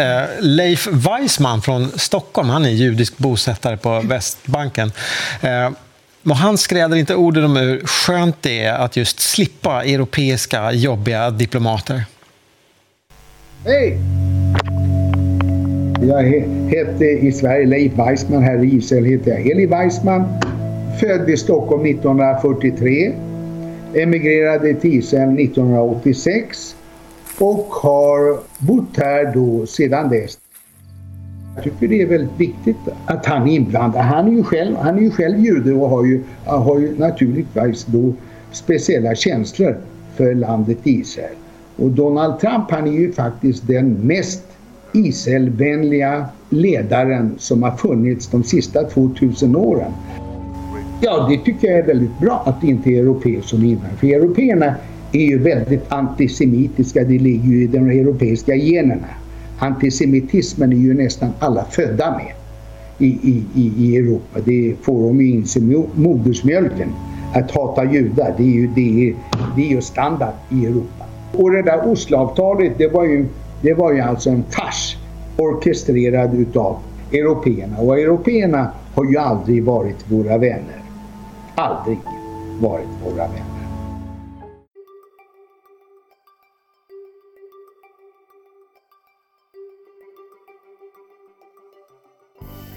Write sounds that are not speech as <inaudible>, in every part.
Eh, Leif Weissman från Stockholm, han är judisk bosättare på Västbanken. Eh, och han skräder inte orden om hur skönt det är att just slippa europeiska jobbiga diplomater. Hej! Jag hette i Sverige Leif Weissman, här i Israel heter jag Eli Weissman. Född i Stockholm 1943. Emigrerade till Israel 1986 och har bott här då sedan dess. Jag tycker det är väldigt viktigt att han är inblandad. Han är ju själv, han är ju själv jude och har ju, har ju naturligtvis då speciella känslor för landet Israel. Och Donald Trump han är ju faktiskt den mest Israelvänliga ledaren som har funnits de sista 2000 åren. Ja, det tycker jag är väldigt bra att det inte är europeer som är inblandade. För européerna är ju väldigt antisemitiska. Det ligger ju i de europeiska generna. Antisemitismen är ju nästan alla födda med i, i, i Europa. Det får de ju in sig modersmjölken. Att hata judar, det är ju, det är, det är ju standard i Europa. Och det där Osloavtalet, det var ju, det var ju alltså en fars orkestrerad utav européerna. Och européerna har ju aldrig varit våra vänner. Aldrig varit våra vänner.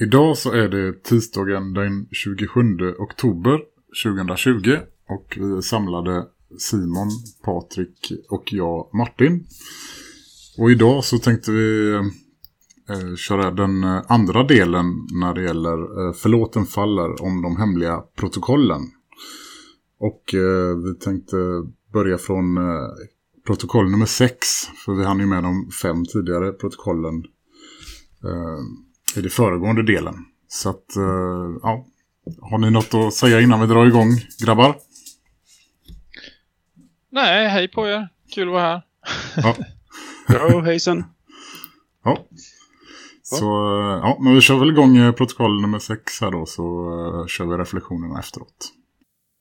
Idag så är det tisdagen den 27 oktober 2020 och vi är samlade Simon, Patrik och jag Martin. Och idag så tänkte vi eh, köra den eh, andra delen när det gäller eh, Förlåten faller om de hemliga protokollen. Och eh, vi tänkte börja från eh, protokoll nummer 6 för vi hann ju med de fem tidigare protokollen eh, i den föregående delen. Så att, uh, ja. Har ni något att säga innan vi drar igång, grabbar? Nej, hej på er. Kul att vara här. Ja. <laughs> ja, hejsan. Ja. Så, eh, ja, men vi kör väl igång eh, protokoll nummer sex här då, så uh, kör vi reflektionerna efteråt.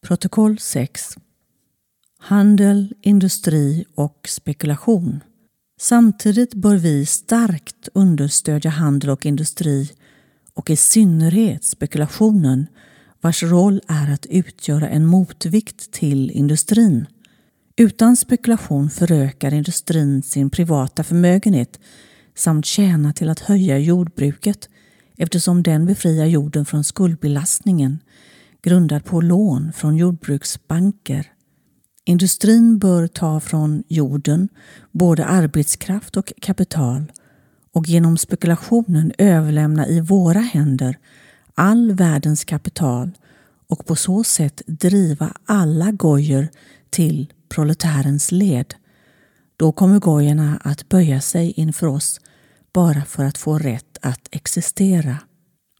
Protokoll 6. Handel, industri och spekulation. Samtidigt bör vi starkt understödja handel och industri och i synnerhet spekulationen vars roll är att utgöra en motvikt till industrin. Utan spekulation förökar industrin sin privata förmögenhet samt tjänar till att höja jordbruket eftersom den befriar jorden från skuldbelastningen grundad på lån från jordbruksbanker. Industrin bör ta från jorden både arbetskraft och kapital och genom spekulationen överlämna i våra händer all världens kapital och på så sätt driva alla gojer till proletärens led. Då kommer gojerna att böja sig inför oss bara för att få rätt att existera.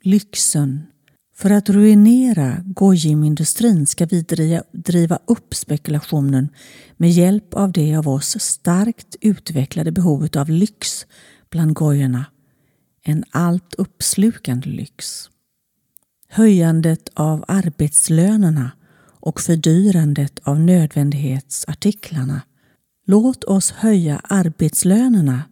Lyxen, för att ruinera Gojim-industrin ska vi driva upp spekulationen med hjälp av det av oss starkt utvecklade behovet av lyx bland gojorna. En allt uppslukande lyx. Höjandet av arbetslönerna och fördyrandet av nödvändighetsartiklarna. Låt oss höja arbetslönerna,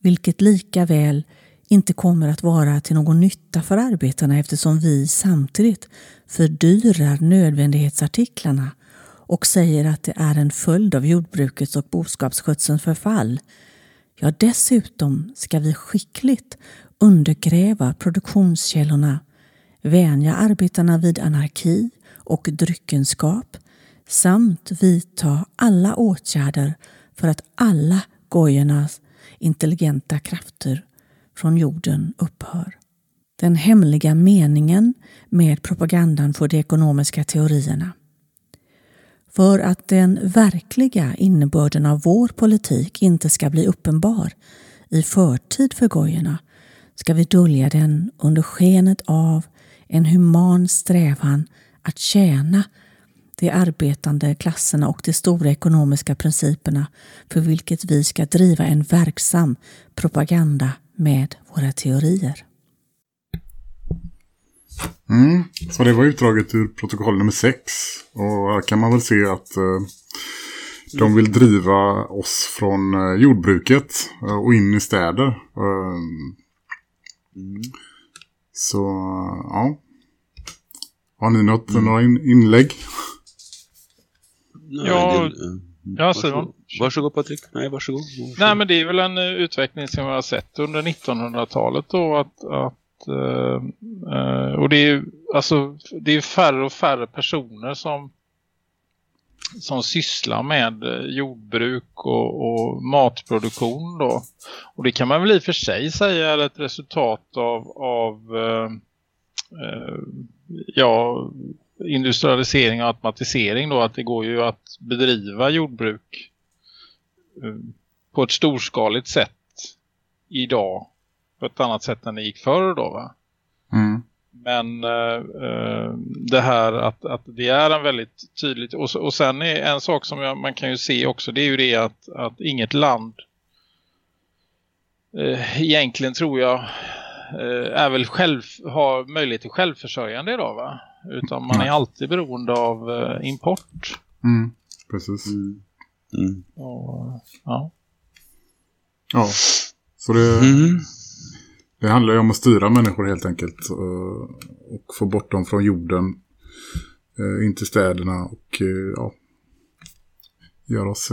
vilket lika väl inte kommer att vara till någon nytta för arbetarna eftersom vi samtidigt fördyrar nödvändighetsartiklarna och säger att det är en följd av jordbrukets och boskapsskötselns förfall. Ja, dessutom ska vi skickligt undergräva produktionskällorna, vänja arbetarna vid anarki och dryckenskap samt vidta alla åtgärder för att alla gojornas intelligenta krafter från jorden upphör. den hemliga meningen med propagandan för de ekonomiska teorierna. För att den verkliga innebörden av vår politik inte ska bli uppenbar i förtid för gojorna ska vi dölja den under skenet av en human strävan att tjäna de arbetande klasserna och de stora ekonomiska principerna för vilket vi ska driva en verksam propaganda med våra teorier. Mm. Så det var utdraget ur protokoll nummer 6. Och här kan man väl se att eh, de vill driva oss från eh, jordbruket eh, och in i städer. Eh, Mm. Så ja. Har ni något, några in inlägg? Ja, det- ja, Simon. Varsågod, Patrik. Nej, varsågod. Nej, men det är väl en eh, utveckling som vi har sett under 1900-talet då att, att eh, eh, och det är ju alltså det är färre och färre personer som som sysslar med eh, jordbruk och, och matproduktion då. Och det kan man väl i och för sig säga är ett resultat av, av eh, eh, ja, industrialisering och automatisering då. Att det går ju att bedriva jordbruk eh, på ett storskaligt sätt idag på ett annat sätt än det gick förr då va? Mm. Men eh, eh, det här att, att det är en väldigt tydligt och, och sen är en sak som jag, man kan ju se också det är ju det att, att inget land eh, egentligen tror jag eh, är väl själv, har möjlighet till självförsörjande idag va? Utan man är alltid beroende av eh, import. Mm. Precis. Mm. Mm. Och, ja. Ja. Så det, Mm. det handlar ju om att styra människor helt enkelt. eh, Och få bort dem från jorden. eh, In till städerna och eh, ja. Göra oss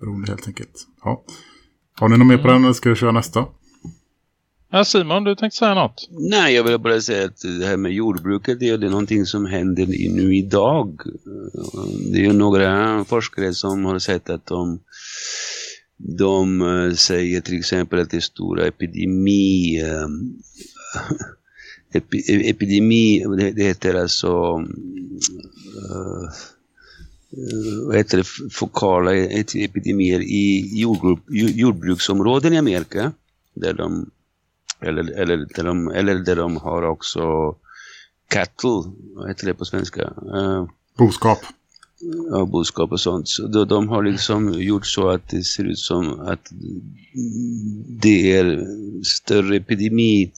beroende helt enkelt. Ja. Har ni något mer på den eller ska vi köra nästa? Ja Simon, du tänkte säga något? Nej, jag vill bara säga att det här med jordbruket det är någonting som händer nu idag. Det är ju några forskare som har sett att de, de eh, säger till exempel att det är stora epidemi eh, <laughs> epi, epidemi, det, heter alltså uh, vad heter det, fokala e- epidemier i jordbruk, jordbruksområden i Amerika där de eller, eller, där de, eller där de har också cattle, vad heter det på svenska? Uh, Boskap. ja, boskap och sånt. Så de, de har liksom gjort så att det ser ut som att det är större epidemi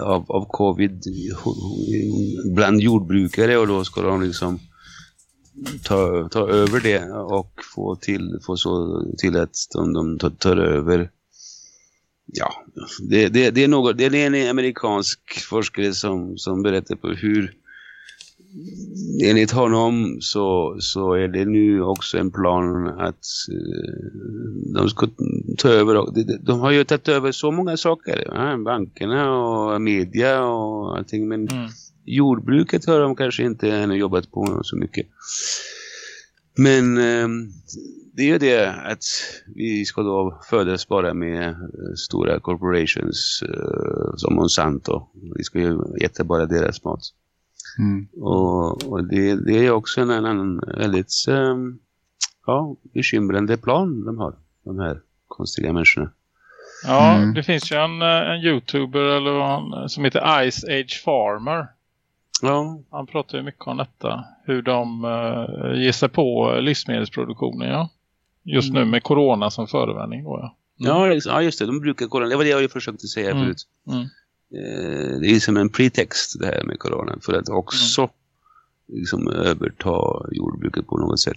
av, av covid bland jordbrukare och då ska de liksom ta, ta över det och få till, få så till att de, de tar, tar över ja, det, det, det, är något, det är en amerikansk forskare som, som berättar på hur enligt honom så, så är det nu också en plan att eh, de ska ta över, de, de har ju tagit över så många saker, ja, bankerna och media och allting, men Mm. jordbruket har de kanske inte ännu jobbat på så mycket. Men eh, det är ju det att vi ska då födas bara med eh, stora corporations eh, som Monsanto. Vi ska ju äta bara deras mat. Mm. Och, och det, det är också en annan väldigt eh, ja, bekymrande plan de har, de här konstiga människorna. Ja, Mm. det finns ju en, eh, en youtuber eller vad han, som heter Ice Age Farmer. Ja, Han pratar ju mycket om detta. Hur de uh, ger sig på livsmedelsproduktionen, ja. Just nu med corona som förevändning då, ja. ja, liksom, ja just det, de brukar corona. Det var det jag försökte säga Mm. förut. Mm. Eh, det är som en pretext det här med corona för att också liksom överta jordbruket på något sätt.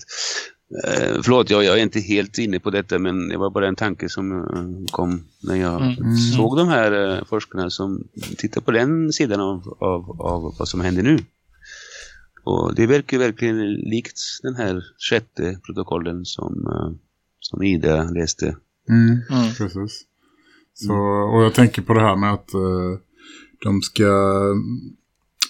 Eh, förlåt, jag, jag är inte helt inne på detta men det var bara en tanke som eh, kom när jag Mm. såg de här eh, forskarna som tittar på den sidan av, av, av vad som händer nu. Och det verkar verkligen likt den här sjätte protokollen som, eh, som Ida läste. Mm. Mm. Precis. Så, och jag tänker på det här med att de ska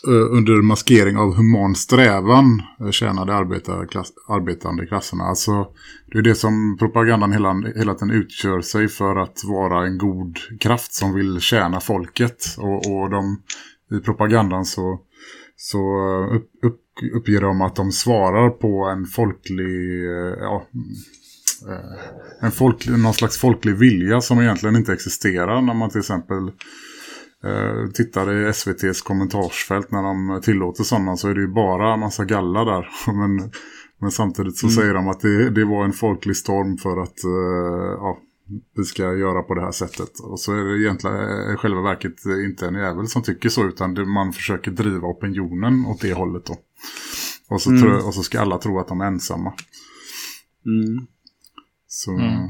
Eh, under maskering av human strävan eh, tjänade arbetarklass, arbetande klasserna. Alltså det är det som propagandan hela, hela tiden utgör sig för att vara en god kraft som vill tjäna folket. Och, och de, i propagandan så, så eh, upp, upp, uppger de att de svarar på en folklig... Ja, en folk, någon slags folklig vilja som egentligen inte existerar när man till exempel eh, tittar i SVTs kommentarsfält när de tillåter sådana så är det ju bara en massa galla där. <laughs> men, men samtidigt så mm. säger de att det, det var en folklig storm för att eh, ja, vi ska göra på det här sättet. Och så är det egentligen i själva verket inte en jävel som tycker så utan det, man försöker driva opinionen åt det hållet då. Och så, mm. tro, och så ska alla tro att de är ensamma. Mm. Så... Mm.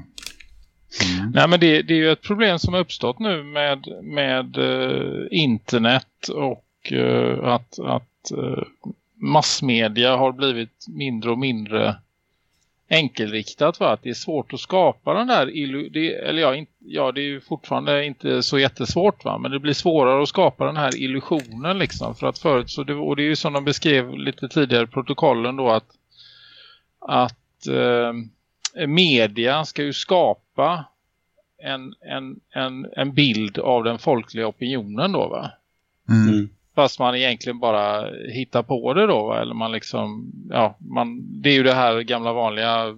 Mm. Nej men det, det, är ju ett problem som har uppstått nu med, med eh, internet och eh, att, att eh, massmedia har blivit mindre och mindre enkelriktat va? att det är svårt att skapa den där det, eller ja, in, ja, det är ju fortfarande inte så jättesvårt va? men det blir svårare att skapa den här illusionen liksom för att förut så det, och det är ju som de beskrev lite tidigare i protokollen då att att eh, media ska ju skapa en, en, en, en bild av den folkliga opinionen då va? Mm. mm. Fast man egentligen bara hittar på det då va? Eller man liksom, ja, man, det är ju det här gamla vanliga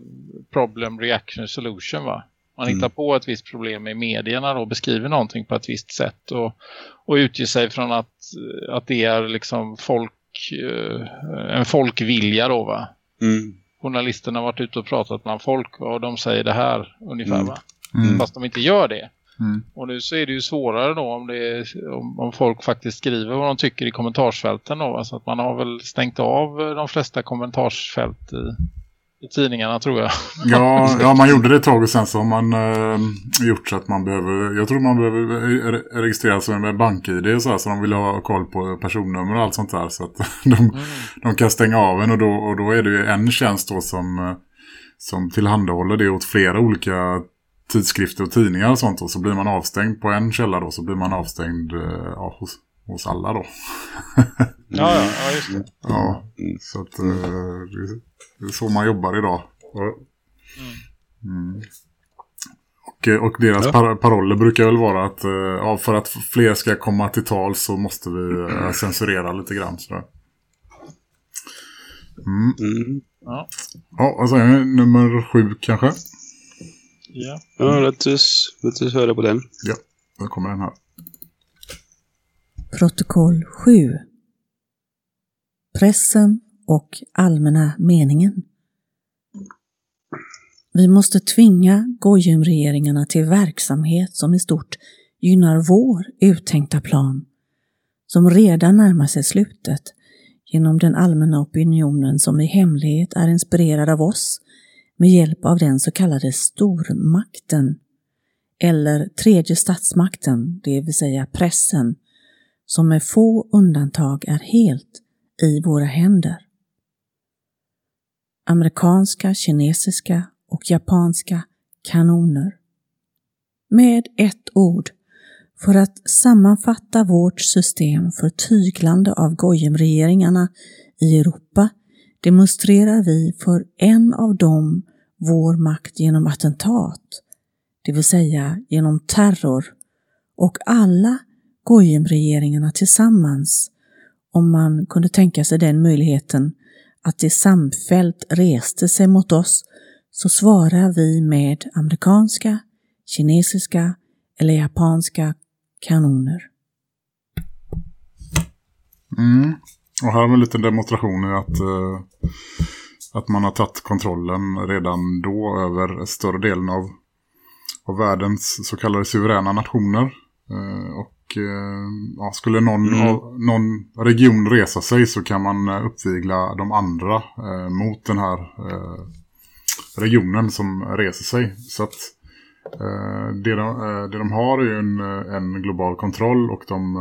problem, reaction, solution va? Man mm. hittar på ett visst problem i medierna då, beskriver någonting på ett visst sätt och, och utger sig från att, att det är liksom folk, eh, en folkvilja då va? Mm journalisterna varit ute och pratat bland folk och de säger det här ungefär mm. va? Mm. Fast de inte gör det. Mm. Och nu så är det ju svårare då om, är, om, om, folk faktiskt skriver vad de tycker i kommentarsfälten då. Så att man har väl stängt av de flesta kommentarsfält i, i tidningarna tror jag. Ja, <laughs> ja, man gjorde det ett tag och sen så har man eh, gjort så att man behöver, jag tror man behöver registrera sig med bank-id och så här, så de vill ha koll på personnummer och allt sånt där så att <laughs> de, mm. de kan stänga av en och då, och då är det ju en tjänst då som, eh, som tillhandahåller det åt flera olika tidskrifter och tidningar och sånt och så blir man avstängd på en källa då så blir man avstängd eh, ja, hos, hos alla då. ja, ja, ja, just det. <laughs> Ja, så att det är så man jobbar idag. Mm. Och, och deras par paroller brukar väl vara att ja, för att fler ska komma till tal så måste vi censurera lite grann. Sådär. Mm. Mm. Ja. ja, vad säger ni? Nummer sju kanske? Ja, ja låt, oss, låt oss höra på den. Ja, då kommer den här. Protokoll 7 Pressen och allmänna meningen. Vi måste tvinga Gojum-regeringarna till verksamhet som i stort gynnar vår uttänkta plan, som redan närmar sig slutet genom den allmänna opinionen som i hemlighet är inspirerad av oss med hjälp av den så kallade stormakten eller tredje statsmakten, det vill säga pressen, som med få undantag är helt i våra händer. Amerikanska, kinesiska och japanska kanoner. Med ett ord, för att sammanfatta vårt system för tyglande av Gojem-regeringarna i Europa demonstrerar vi för en av dem vår makt genom attentat, det vill säga genom terror, och alla Gojem-regeringarna tillsammans, om man kunde tänka sig den möjligheten att de samfällt reste sig mot oss, så svarar vi med amerikanska, kinesiska eller japanska kanoner. Mm. Och här har vi en liten demonstration i att, eh, att man har tagit kontrollen redan då över större delen av, av världens så kallade suveräna nationer. Eh, och eh, ja, skulle någon, mm. någon region resa sig så kan man eh, uppvigla de andra eh, mot den här eh, regionen som reser sig. Så att det de, det, de, har är en, en global kontroll och de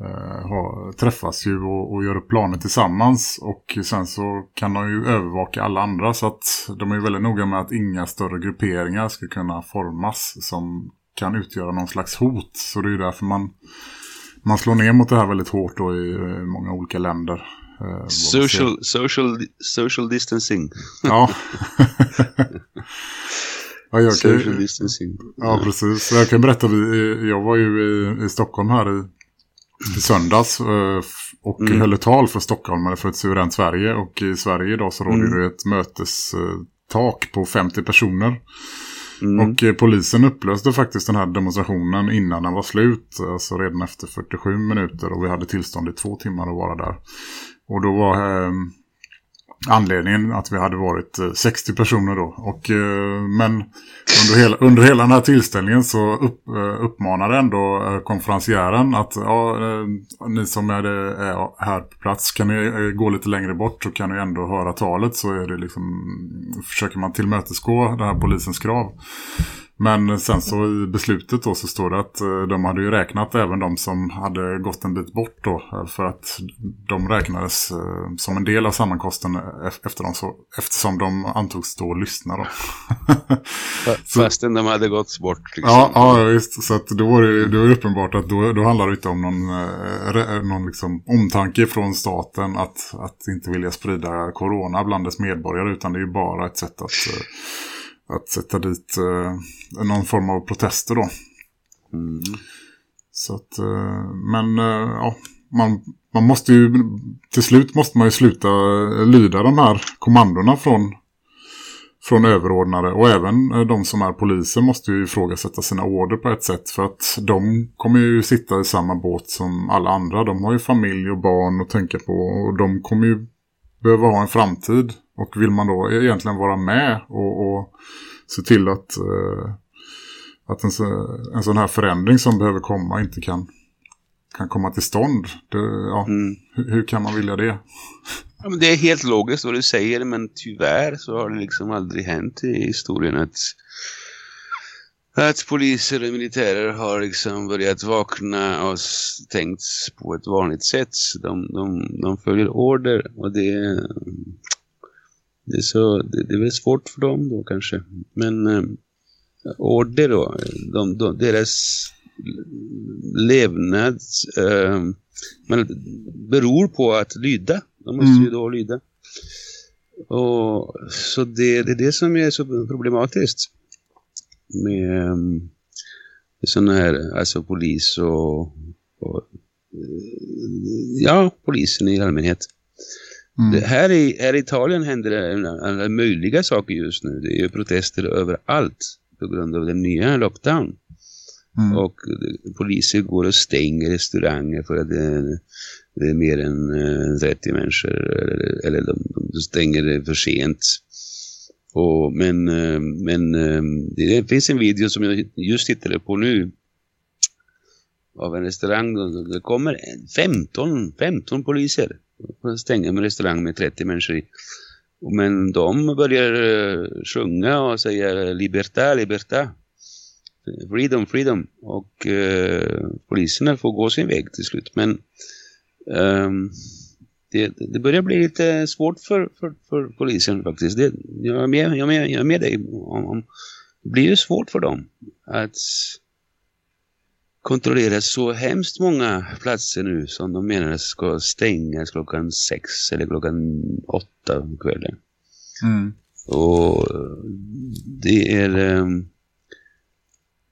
eh, har, träffas ju och, och gör upp planer tillsammans och sen så kan de ju övervaka alla andra så att de är väldigt noga med att inga större grupperingar ska kunna formas som kan utgöra någon slags hot så det är ju därför man man slår ner mot det här väldigt hårt då i många olika länder. Social, social, social distancing. Ja. <laughs> <laughs> ja, jag kan, social distancing. Ja, precis. Jag kan berätta, jag var ju i, i Stockholm här i, i söndags och mm. höll ett tal för Stockholm eller för ett suveränt Sverige. Och i Sverige idag så råder mm. det ett mötestak på 50 personer. Mm. Och eh, polisen upplöste faktiskt den här demonstrationen innan den var slut. Alltså redan efter 47 minuter och vi hade tillstånd i två timmar att vara där. Och då var eh, anledningen att vi hade varit eh, 60 personer då. Och, eh, men under hela, under hela den här tillställningen så upp, eh, uppmanade ändå konferenciären att ja, ni som är, är här på plats kan ni gå lite längre bort så kan ni ändå höra talet så är det liksom, försöker man tillmötesgå den här polisens krav. Men sen så i beslutet då så står det att eh, de hade ju räknat även de som hade gått en bit bort då. Eh, för att de räknades eh, som en del av sammankosten efter dem så, eftersom de antogs då lyssna då. <laughs> Fastän de hade gått bort liksom. Ja, ja visst. Så att då var det, då är det uppenbart att då, då handlar det inte om någon, någon liksom omtanke från staten att, att inte vilja sprida corona bland dess medborgare. Utan det är ju bara ett sätt att att sätta dit eh, någon form av protester då. Mm. Så att, eh, men eh, ja, man, man måste ju, till slut måste man ju sluta lyda de här kommandona från, från överordnade. Och även eh, de som är poliser måste ju ifrågasätta sina order på ett sätt. För att de kommer ju sitta i samma båt som alla andra. De har ju familj och barn att tänka på. Och de kommer ju behöva ha en framtid. Och vill man då egentligen vara med och, och se till att, eh, att en, en sån här förändring som behöver komma inte kan, kan komma till stånd. Det, ja, mm. hur, hur, kan man vilja det? Ja, men det är helt logiskt vad du säger men tyvärr så har det liksom aldrig hänt i historien att att poliser och militärer har liksom börjat vakna och tänkt på ett vanligt sätt. De, de, de följer order och det, det, så, det, det är väl svårt för dem då kanske. Men eh, order då, de, de, deras levnad eh, beror på att lyda. De måste mm. ju då lyda. Och, så det, det är det som är så problematiskt med, med sådana här, alltså polis och, och ja, polisen i allmänhet. Mm. Det, här, i, här i Italien händer det alla möjliga saker just nu. Det är ju protester överallt på grund av den nya lockdown. Mm. Och poliser går och stänger restauranger för att det, det är mer än 30 människor. Eller, eller de, de stänger det för sent. Och, men eh, men eh, det finns en video som jag just tittade på nu av en restaurang. Det kommer 15, 15 poliser. stänger en restaurang med 30 människor i. Men de börjar eh, sjunga och säga ”Liberta, liberta, Freedom, freedom. Och eh, poliserna får gå sin väg till slut. Men eh, det, det börjar bli lite svårt för, för, för polisen faktiskt. Det, jag, är med, jag, är med, jag är med dig. Om, om, det blir ju svårt för dem att kontrollera så hemskt många platser nu som de menar ska stängas klockan sex eller klockan åtta på kvällen. Mm. Och det är... Um,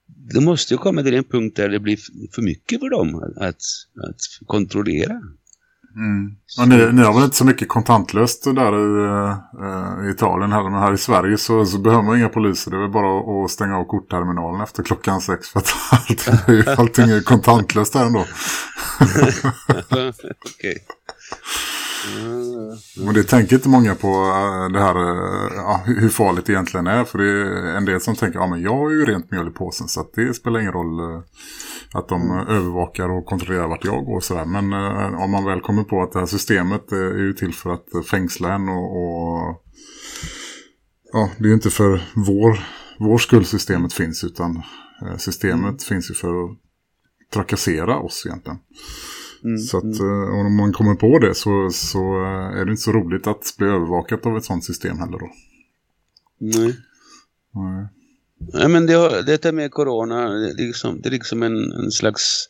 det måste ju komma till en punkt där det blir för mycket för dem att, att kontrollera. Mm. Men ni, ni, har väl inte så mycket kontantlöst där i, uh, i Italien heller. Men här i Sverige så, så behöver man inga poliser. Det är väl bara att stänga av kortterminalen efter klockan sex. För att <laughs> allting, allting är kontantlöst där ändå. <laughs> <laughs> Okej. Okay. Men det tänker inte många på eh, det här ja, hur farligt det egentligen är. För det är en del som tänker, ja men jag har ju rent mjöl i påsen så det spelar ingen roll att de mm. övervakar och kontrollerar vart jag går och sådär. Men eh, om man väl kommer på att det här systemet är ju till för att fängsla en och, och ja, det är ju inte för vår, vår skuldsystemet finns utan eh, systemet mm. finns ju för att trakassera oss egentligen. Mm, så att mm. Eh, om man kommer på det så, så är det inte så roligt att bli övervakat av ett sådant system heller då. Nej. Nej. Nej, men det, detta med corona, det är liksom, det är liksom en, en slags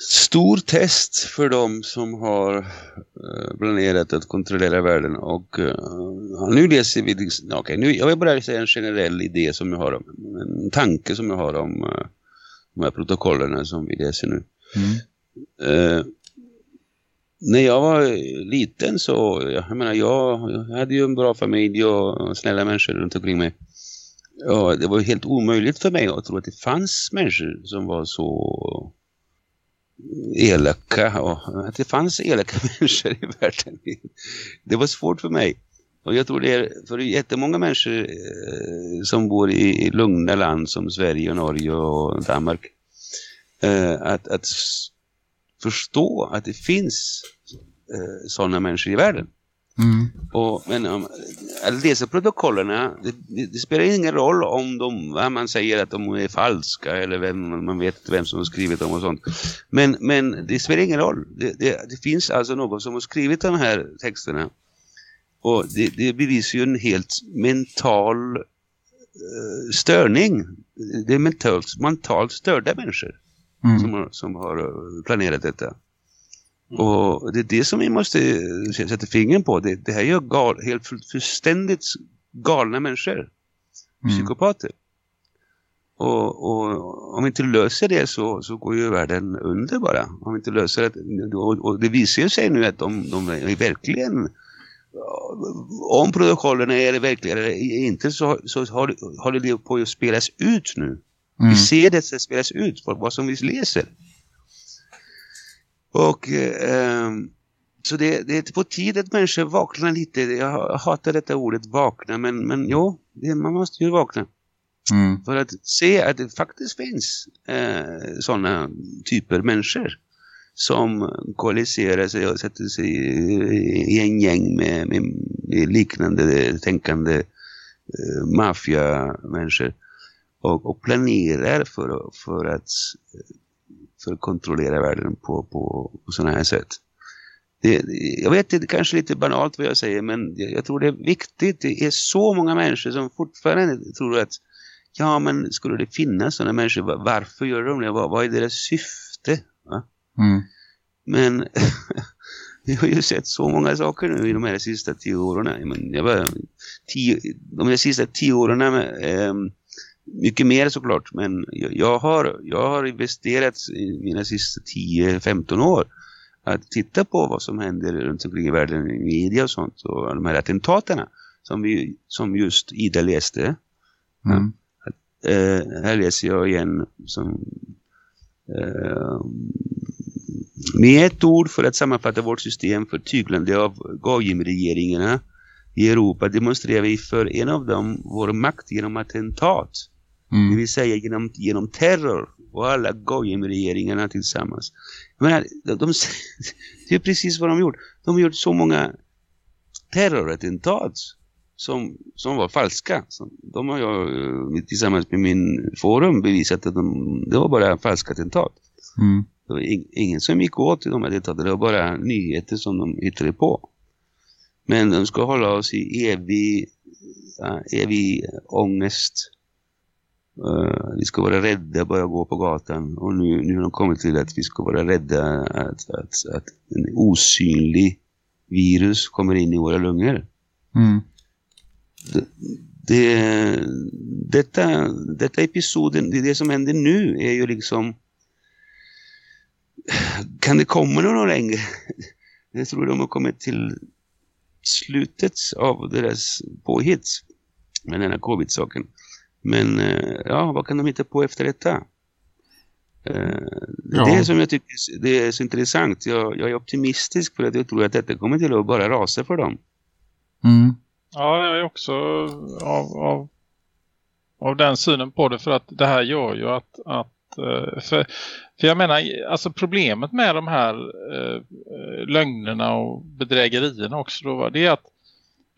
stor test för dem som har uh, planerat att kontrollera världen och uh, nu läser vi liksom, okay, nu, jag vill bara säga en generell idé som jag har om, en tanke som jag har om uh, de här protokollerna som vi läser nu. Mm. Eh, när jag var liten så, jag menar jag, jag hade ju en bra familj och snälla människor runt omkring mig. Ja, det var helt omöjligt för mig att tro att det fanns människor som var så elaka och att det fanns elaka <laughs> människor i världen. Det var svårt för mig. Och jag tror det är för jättemånga människor eh, som bor i lugna land som Sverige och Norge och Danmark eh, att, att förstå att det finns eh, sådana människor i världen. Mm. Och, men om att läsa protokollerna, det, det, det, spelar ingen roll om de, man säger att de är falska eller vem, man vet vem som har skrivit dem och sånt. Men, men det spelar ingen roll. Det, det, finns alltså någon som har skrivit de här texterna. Och det, det bevisar ju en helt mental uh, störning. Det är mentalt, mentalt störda människor mm. som, har, som har eh, planerat detta. Mm. Och det är det som vi måste sätta fingret på. Det, det här är ju gal, helt fullständigt galna människor. Mm. Psykopater. Och, och, om vi inte löser det så, så går ju världen under bara. Om vi inte löser det. Och, och det visar sig nu att de, de är verkligen om protokollen är verkligen eller inte så, så håller det på att spelas ut nu. Mm. Vi ser det spelas ut på vad som vi läser. Och eh, så det, det är på tid att människor vaknar lite. Jag hatar detta ordet vakna men, men jo, det, man måste ju vakna. Mm. För att se att det faktiskt finns eh, sådana typer människor som koaliserar sig och sätter sig i en gäng med, med, med liknande tänkande eh, maffia-människor och, och planerar för, för att för att kontrollera världen på, på, på sådana här sätt. Det, jag vet det är kanske lite banalt vad jag säger men jag tror det är viktigt. Det är så många människor som fortfarande tror att ja men skulle det finnas sådana människor, varför gör de det? Vad, vad är deras syfte? Mm. Men <laughs> vi har ju sett så många saker nu i de här sista tio åren. Men jag bara, tio, de här sista tio åren eh, mycket mer såklart, men jag har, jag har investerat i mina sista 10-15 år att titta på vad som händer runt omkring i världen i media och sånt och de här attentaterna som, vi, som just Ida läste. Mm. Ja, att, eh, här läser jag igen som eh, med ett ord för att sammanfatta vårt system för tyglande av Gavim-regeringarna i Europa demonstrerar vi för en av dem vår makt genom attentat Mm. Det vill säga genom, genom terror och alla Goyim-regeringarna tillsammans. Jag menar, de, de, <laughs> det är precis vad de gjort. De har gjort så många terrorattentat som, som var falska. De har jag eh, tillsammans med min forum bevisat att de, det var bara falska attentat. Mm. Det var ingen som gick åt i de här attentaten. Det var bara nyheter som de hittade på. Men de ska hålla oss i evig, evig ångest Uh, vi ska vara rädda bara gå på gatan. Och nu, nu har de kommit till att vi ska vara rädda att, att, att en osynlig virus kommer in i våra lungor. Mm. Det, det, detta, detta episoden, det, det som händer nu är ju liksom kan det komma någon längre? <laughs> Jag tror de har kommit till slutet av deras påhitt med den här covid-saken. Men eh, ja, vad kan de hitta på efter detta? Eh, ja. Det är som jag tycker det är så intressant. Jag, jag, är optimistisk för att jag tror att detta kommer till att bara rasa för dem. Mm. Ja, jag är också av, av, av den synen på det för att det här gör ju att, att eh, för, för jag menar, alltså problemet med de här eh, lögnerna och bedrägerierna också då, det är att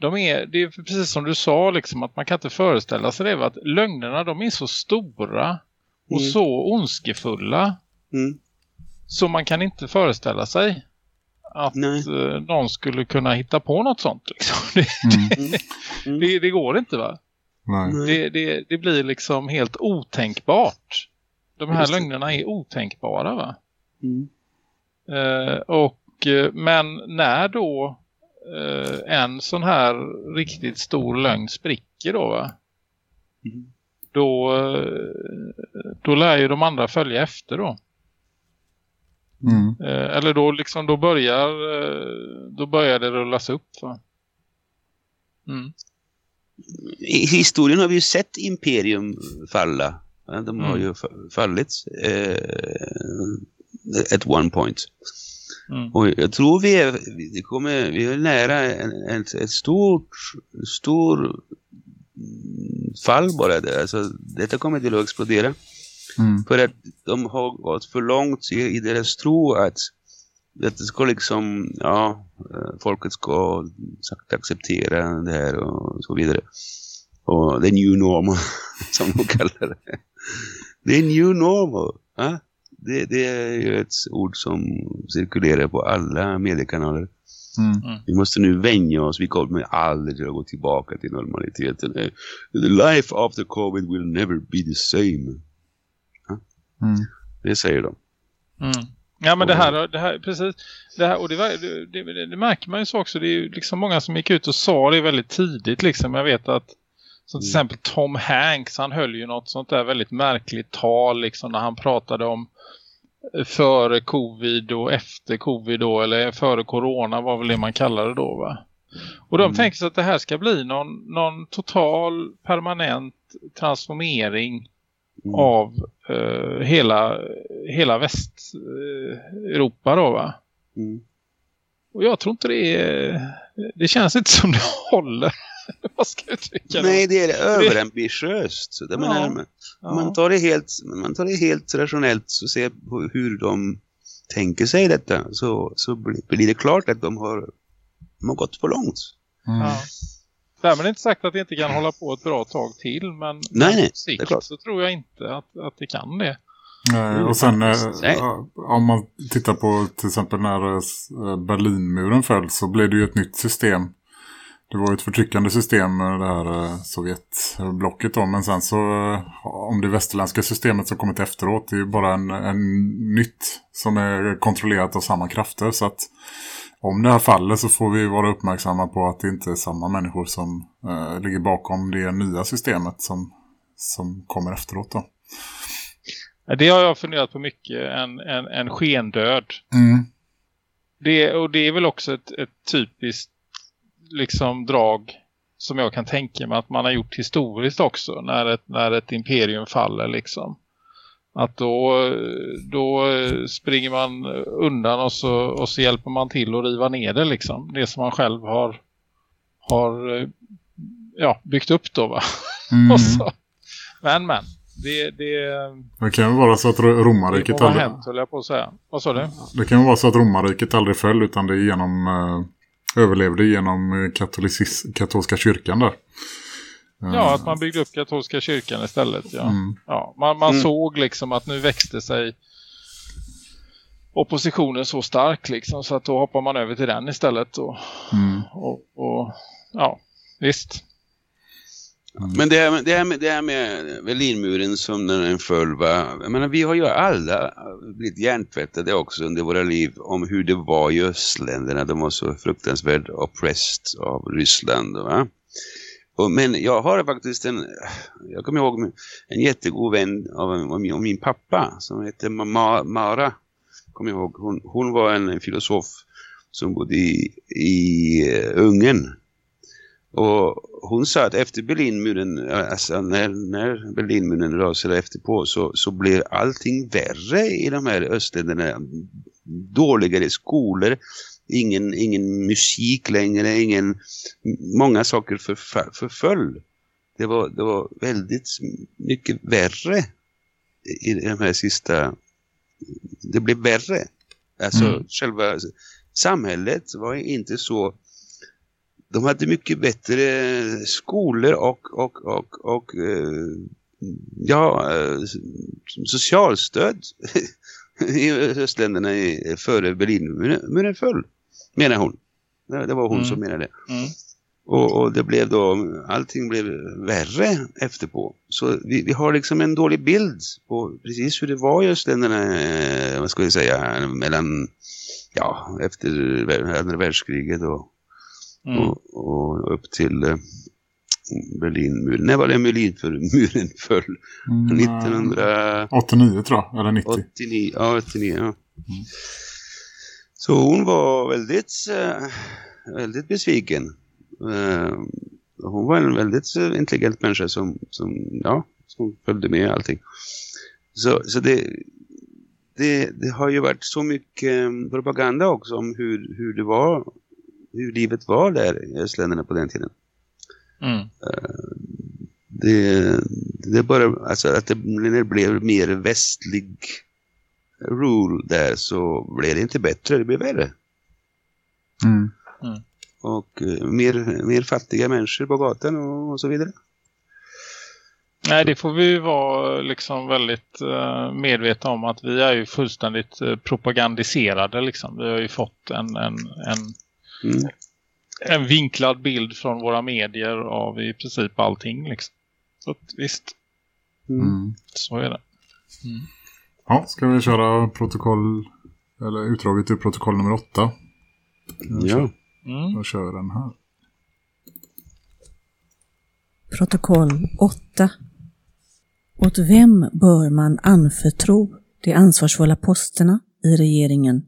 de är, det är precis som du sa liksom att man kan inte föreställa sig det. Att lögnerna de är så stora och mm. så ondskefulla. Mm. Så man kan inte föreställa sig att eh, någon skulle kunna hitta på något sånt. Liksom. <laughs> Det, mm. mm. det, det, går inte va? Det, det, det, blir liksom helt otänkbart. De här lögnerna är otänkbara va? Mm. Eh, och, eh, men när då en sån här riktigt stor lögn spricker då va? Mm. Då, eh, då lär ju de andra följa efter då. Mm. Eh, eller då liksom då börjar eh, då börjar det rullas upp va? Mm. I historien har vi ju sett Imperium falla. De har Mm. ju fa- fallit eh, at one point. Mm. Och jag tror vi är, vi kommer, vi är nära en, ett stort, stor fall bara. Där. Alltså, detta kommer till att explodera. Mm. För att de har gått för långt i, i deras tro att det ska liksom, ja, eh, folket ska acceptera det här och så vidare. Och the new normal, <laughs> som de kallar det. The new normal, ja? Det, det är ju ett ord som cirkulerar på alla mediekanaler. Mm. Vi måste nu vänja oss, vi kommer aldrig att gå tillbaka till normaliteten. Eh, The life after covid will never be the same. Mm. Det säger de. Mm. Ja men det här, det här precis det här, och det, var- det, det, det märker man ju så också det är ju liksom många som gick ut och sa det väldigt tidigt liksom jag vet att som till Mm. exempel Tom Hanks han höll ju något sånt där väldigt märkligt tal liksom när han pratade om eh, före covid och efter covid då eller före corona var väl det man kallar det då va och de Mm. tänker sig att det här ska bli någon, någon total permanent transformering Mm. av eh, hela, hela Västeuropa då va? Mm. Och jag tror inte det är, det känns inte som det håller. <laughs> Vad ska jag det? Nej, det är överambitiöst. <laughs> Så det Ja. man, Ja. man, tar det helt, man tar det helt rationellt och ser på hur de tänker sig detta så, så blir, blir det klart att de har, de har gått för långt. Mm. Ja. Därmed inte sagt att det inte kan hålla på ett bra tag till. Men Nej, nej, på sikt det är klart. så tror jag inte att, att det kan det. Eh, Och sen eh, Nej. om man tittar på till exempel när eh, Berlinmuren föll så blev det ju ett nytt system. Det var ett förtryckande system med det här eh, Sovjetblocket då. Men sen så eh, om det västerländska systemet som kommit efteråt det är ju bara en, en nytt som är kontrollerat av samma krafter. Så att om det här faller så får vi vara uppmärksamma på att det inte är samma människor som eh, ligger bakom det nya systemet som, som kommer efteråt då. Det har jag funderat på mycket. En, en, en skendöd. Mm. Det, och det är väl också ett, ett typiskt liksom drag som jag kan tänka mig att man har gjort historiskt också när ett, när ett imperium faller liksom. Att då, då springer man undan och så, och så hjälper man till att riva ner det liksom. Det som man själv har, har ja, byggt upp då va. Mm. <laughs> Och så. Men men, det, det, Det kan vara så att romarriket aldrig, hänt höll jag på att säga. Vad sa du? det kan vara så att romarriket aldrig föll utan det är genom eh, överlevde genom eh, katolska kyrkan där. Eh, Ja, att man byggde upp katolska kyrkan istället. Ja. Mm. Ja, man man Mm. såg liksom att nu växte sig oppositionen så stark liksom så att då hoppar man över till den istället. Och, Mm. och, och ja, visst. Mm. Men det här, med- det, här med, det här med eh, Berlinmuren som när den föll va? Jag menar, vi har ju alla blivit hjärntvättade också under våra liv om hur det var i östländerna. De var så fruktansvärt oppressed av Ryssland va? Och, men jag har faktiskt en, jag kommer ihåg en jättegod vän av, av, min, av min pappa som heter Ma, Mara. Kommer ihåg. Hon, hon var en filosof som bodde i, i eh, Ungern. Och hon sa att efter Berlinmuren, alltså när, när Berlinmuren rasade efterpå så, så blev allting värre i de här östländerna. Dåligare skolor, ingen, ingen musik längre, ingen, många saker förföll. Det var, det var väldigt mycket värre i de här sista, det blev värre. Alltså Mm. själva samhället var inte så de hade mycket bättre skolor och, och, och, och eh, ja, eh, socialstöd <laughs> i östländerna i- före Berlinmuren föll, menar hon. Det det var hon Mm. som menade. Mm. Och, och, det blev då, allting blev värre efterpå. Så vi, vi, har liksom en dålig bild på precis hur det var just den där, vad ska vi säga, mellan, ja, efter andra världskriget och, mm. och, och, upp till eh, Berlinmuren. När var det Berlin för <laughs> muren föll? Mm, 1989 tror jag, eller 90. 89, ja, 89, ja. Mm. Så hon var väldigt, eh, väldigt besviken. Eh, hon var en väldigt intelligent människa som, som, ja, som följde med allting. Så, så det, det, det har ju varit så mycket propaganda också om hur, hur det var, hur livet var där i östländerna på den tiden. Mm. Det, det bara, alltså att det, när det blev mer västlig rule där så blev det inte bättre, det blev värre. Mm. Mm. Och uh, mer, mer fattiga människor på gatan och, och, så vidare. Nej, det får vi vara liksom väldigt uh, medvetna om att vi är ju fullständigt propagandiserade liksom. Vi har ju fått en, en, en, mm. en vinklad bild från våra medier av i princip allting liksom. Så att, visst. Mm. Så är det. Mm. Ja, ska vi köra protokoll eller utdraget ur protokoll nummer åtta? Ja. Mm. Jag kör den här. Protokoll 8. Åt vem bör man anförtro de ansvarsfulla posterna i regeringen?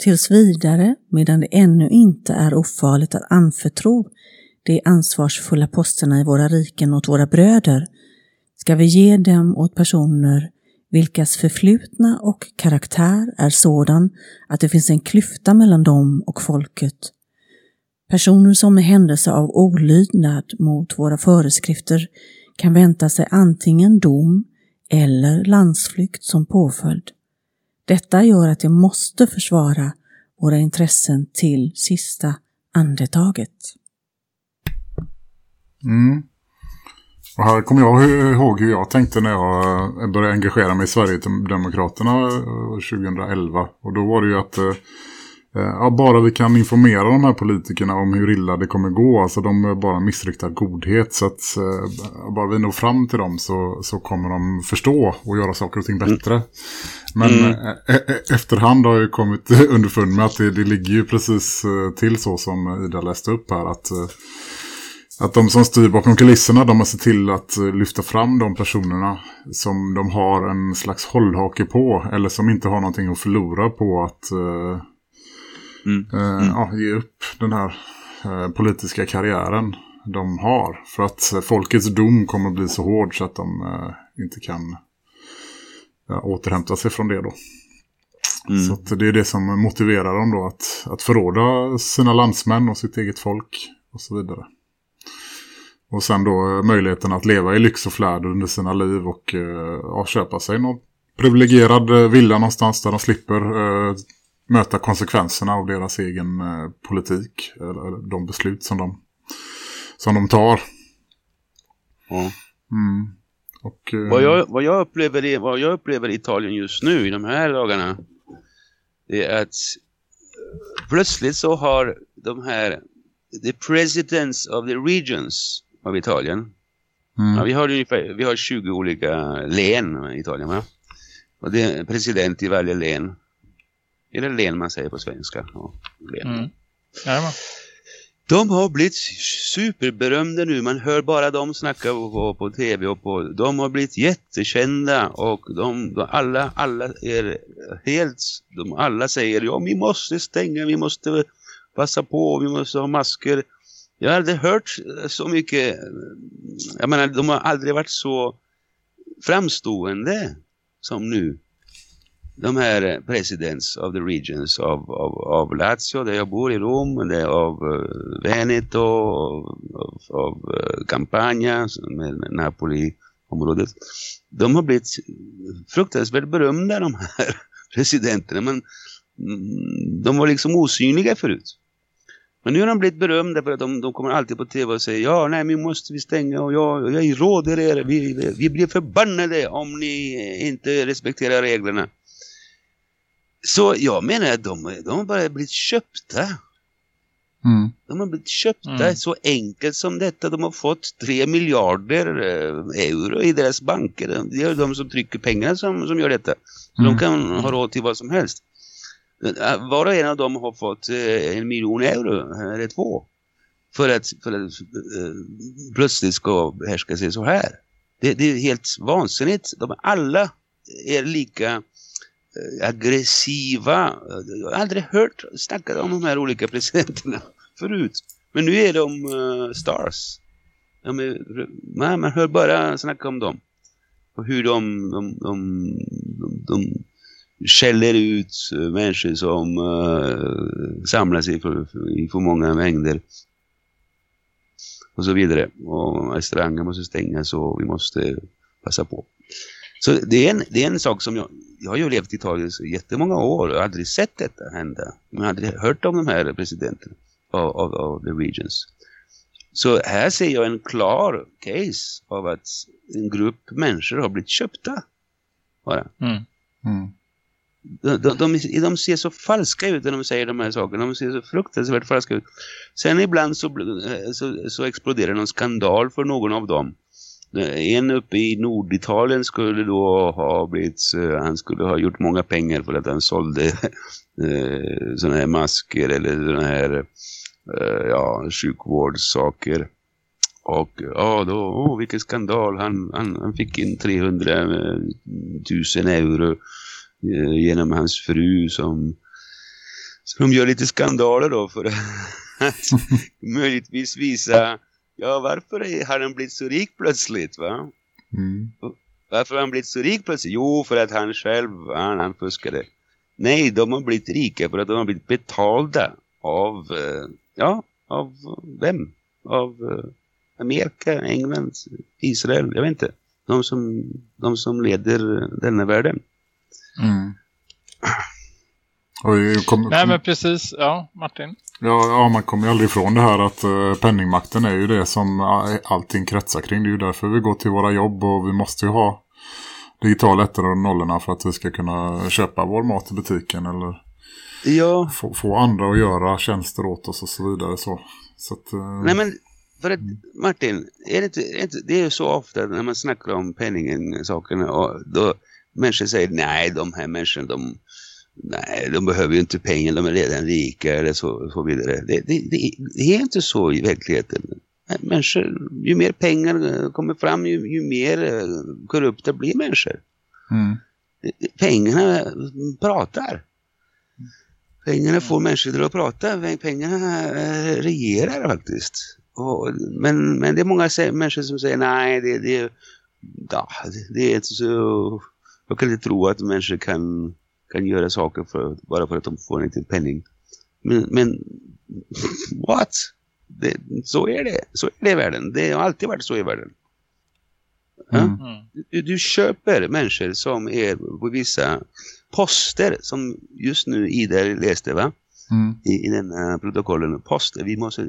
Tills vidare, medan det ännu inte är ofarligt att anförtro de ansvarsfulla posterna i våra riken åt våra bröder, ska vi ge dem åt personer vilkas förflutna och karaktär är sådan att det finns en klyfta mellan dem och folket. Personer som i händelse av olydnad mot våra föreskrifter kan vänta sig antingen dom eller landsflykt som påföljd. Detta gör att jag måste försvara våra intressen till sista andetaget. Mm. Och här kommer jag ihåg hur jag tänkte när jag eh, började engagera mig i Sverigedemokraterna eh, 2011. Och då var det ju att eh, ja, bara vi kan informera de här politikerna om hur illa det kommer gå. Alltså de är bara missriktad godhet. Så att eh, bara vi når fram till dem så, så kommer de förstå och göra saker och ting bättre. Men mm. efterhand har jag kommit <laughs> underfund med att det, det ligger ju precis till så som Ida läste upp här. Att att de som styr bakom kulisserna de har sett till att eh, lyfta fram de personerna som de har en slags hållhake på eller som inte har någonting att förlora på att mm. Uh, mm. Ja, ge upp den här uh, politiska karriären de har. För att folkets dom kommer att bli så hård så att de inte kan återhämta sig från det då. Mm. Så det är det som motiverar dem då att, att förråda sina landsmän och sitt eget folk och så vidare. Och sen då eh, möjligheten att leva i lyx och flärd under sina liv och eh, ja, köpa sig någon privilegierad eh, villa någonstans där de slipper eh, möta konsekvenserna av deras egen eh, politik. Eller de beslut som de, som de tar. Ja. Mm. Och, eh, vad, jag, vad, jag upplever i, vad jag upplever i Italien just nu i de här dagarna det är att plötsligt så har de här the presidents of the regions av Italien. Mm. Ja, vi, har ungefär, vi har 20 olika län i Italien va? Och det är president i varje län. Är det län man säger på svenska? Ja, län. Mm. De har blivit superberömda nu. Man hör bara dem snacka på, på tv och på. De har blivit jättekända och de, de alla, alla är helt, de alla säger ja vi måste stänga, vi måste passa på, vi måste ha masker. Jag har aldrig hört så mycket, jag menar de har aldrig varit så framstående som nu. De här presidents of the regions av, av, av Lazio där jag bor i Rom, det av eh, Veneto, av, av eh, Campania, med, Napoli-området. De har blivit fruktansvärt berömda de här <laughs> presidenterna, men mm, de var liksom osynliga förut. Men nu har de blivit berömda för att de, de kommer alltid på tv och säger ja, nej, nu måste vi stänga och jag, jag råder er, vi, vi blir förbannade om ni inte respekterar reglerna. Så jag menar att de, de har bara blivit köpta. Mm. De har blivit köpta Mm. så enkelt som detta. De har fått 3 miljarder eh, euro i deras banker. Det är de som trycker pengar som, som gör detta. Så Mm. De kan ha råd till vad som helst. Eh, Var och en av dem har fått eh, en miljon euro, eller två. För att, för att eh, plötsligt ska behärska sig så här. Det, det är helt vansinnigt. De alla är lika eh, Eh, aggressiva. Jag har aldrig hört snacka om de här olika presidenterna <laughs> förut. Men nu är de uh, stars. De är, man, man hör bara snacka om dem. Och hur de, de, de, de, de skäller ut människor som uh, samlas i för, i för många mängder. Och så vidare. Och restauranger måste stängas och vi måste passa på. Så det är en, det är en sak som jag, jag har ju levt i Italien så jättemånga år och aldrig sett detta hända. Jag har aldrig hört om de här presidenterna av, av, av the regions. Så här ser jag en klar case av att en grupp människor har blivit köpta. Bara. Mm. Mm. De, de, de, de ser så falska ut när de säger de här sakerna. De ser så fruktansvärt falska ut. Sen ibland så, bl- så, så exploderar någon skandal för någon av dem. Eh, en uppe i Norditalien skulle då ha blivit, eh, han skulle ha gjort många pengar för att han sålde <laughs> eh, sådana här masker eller sådana här ja, sjukvårdssaker. Och ja, då, åh, vilken skandal. Han, han, han fick in 300 000 euro genom hans fru som, som gör lite skandaler då för att <laughs> möjligtvis visa ja, varför har han blivit så rik plötsligt va? Mm. Varför har han blivit så rik plötsligt? Jo, för att han själv, han, han fuskade. Nej, de har blivit rika för att de har blivit betalda av, eh, ja, av vem? Av eh, Amerika, England, Israel, jag vet inte. De som, de som leder denna världen. Mm. Kom, Nej men precis, ja Martin. ja, ja, man kommer ju aldrig ifrån det här att uh, penningmakten är ju det som uh, allting kretsar kring. Det är ju därför vi går till våra jobb och vi måste ju ha digitala ettor och nollorna för att vi ska kunna köpa vår mat i butiken eller Ja, få, få andra att göra tjänster åt oss och så vidare. Så, så att, eh, nej men för att Martin, är det, inte, är det, inte, det är ju så ofta när man snackar om penningen sakerna och då människor säger nej de här människorna de, nej, de behöver ju inte pengar, de är redan rika eller så, så vidare. Det, det, det, det är inte så i verkligheten. Människor, ju mer pengar kommer fram ju, ju mer eh, korrupta blir människor. mm, Pengarna pratar. Pengarna får människor till att prata. Pengarna eh, regerar faktiskt. Och, men, men det är många människor som säger nej, det, det, ja, det är inte så... Jag kan inte tro att människor kan, kan göra saker för, bara för att de får en liten penning. Men, men <laughs> what? Det, så är det. Så är det i världen. Det har alltid varit så i världen. Mm, Mm. du, du köper människor som är på vissa poster som just nu Ida läste va? mm, I, i den uh, protokollen. Poster, vi måste... Uh,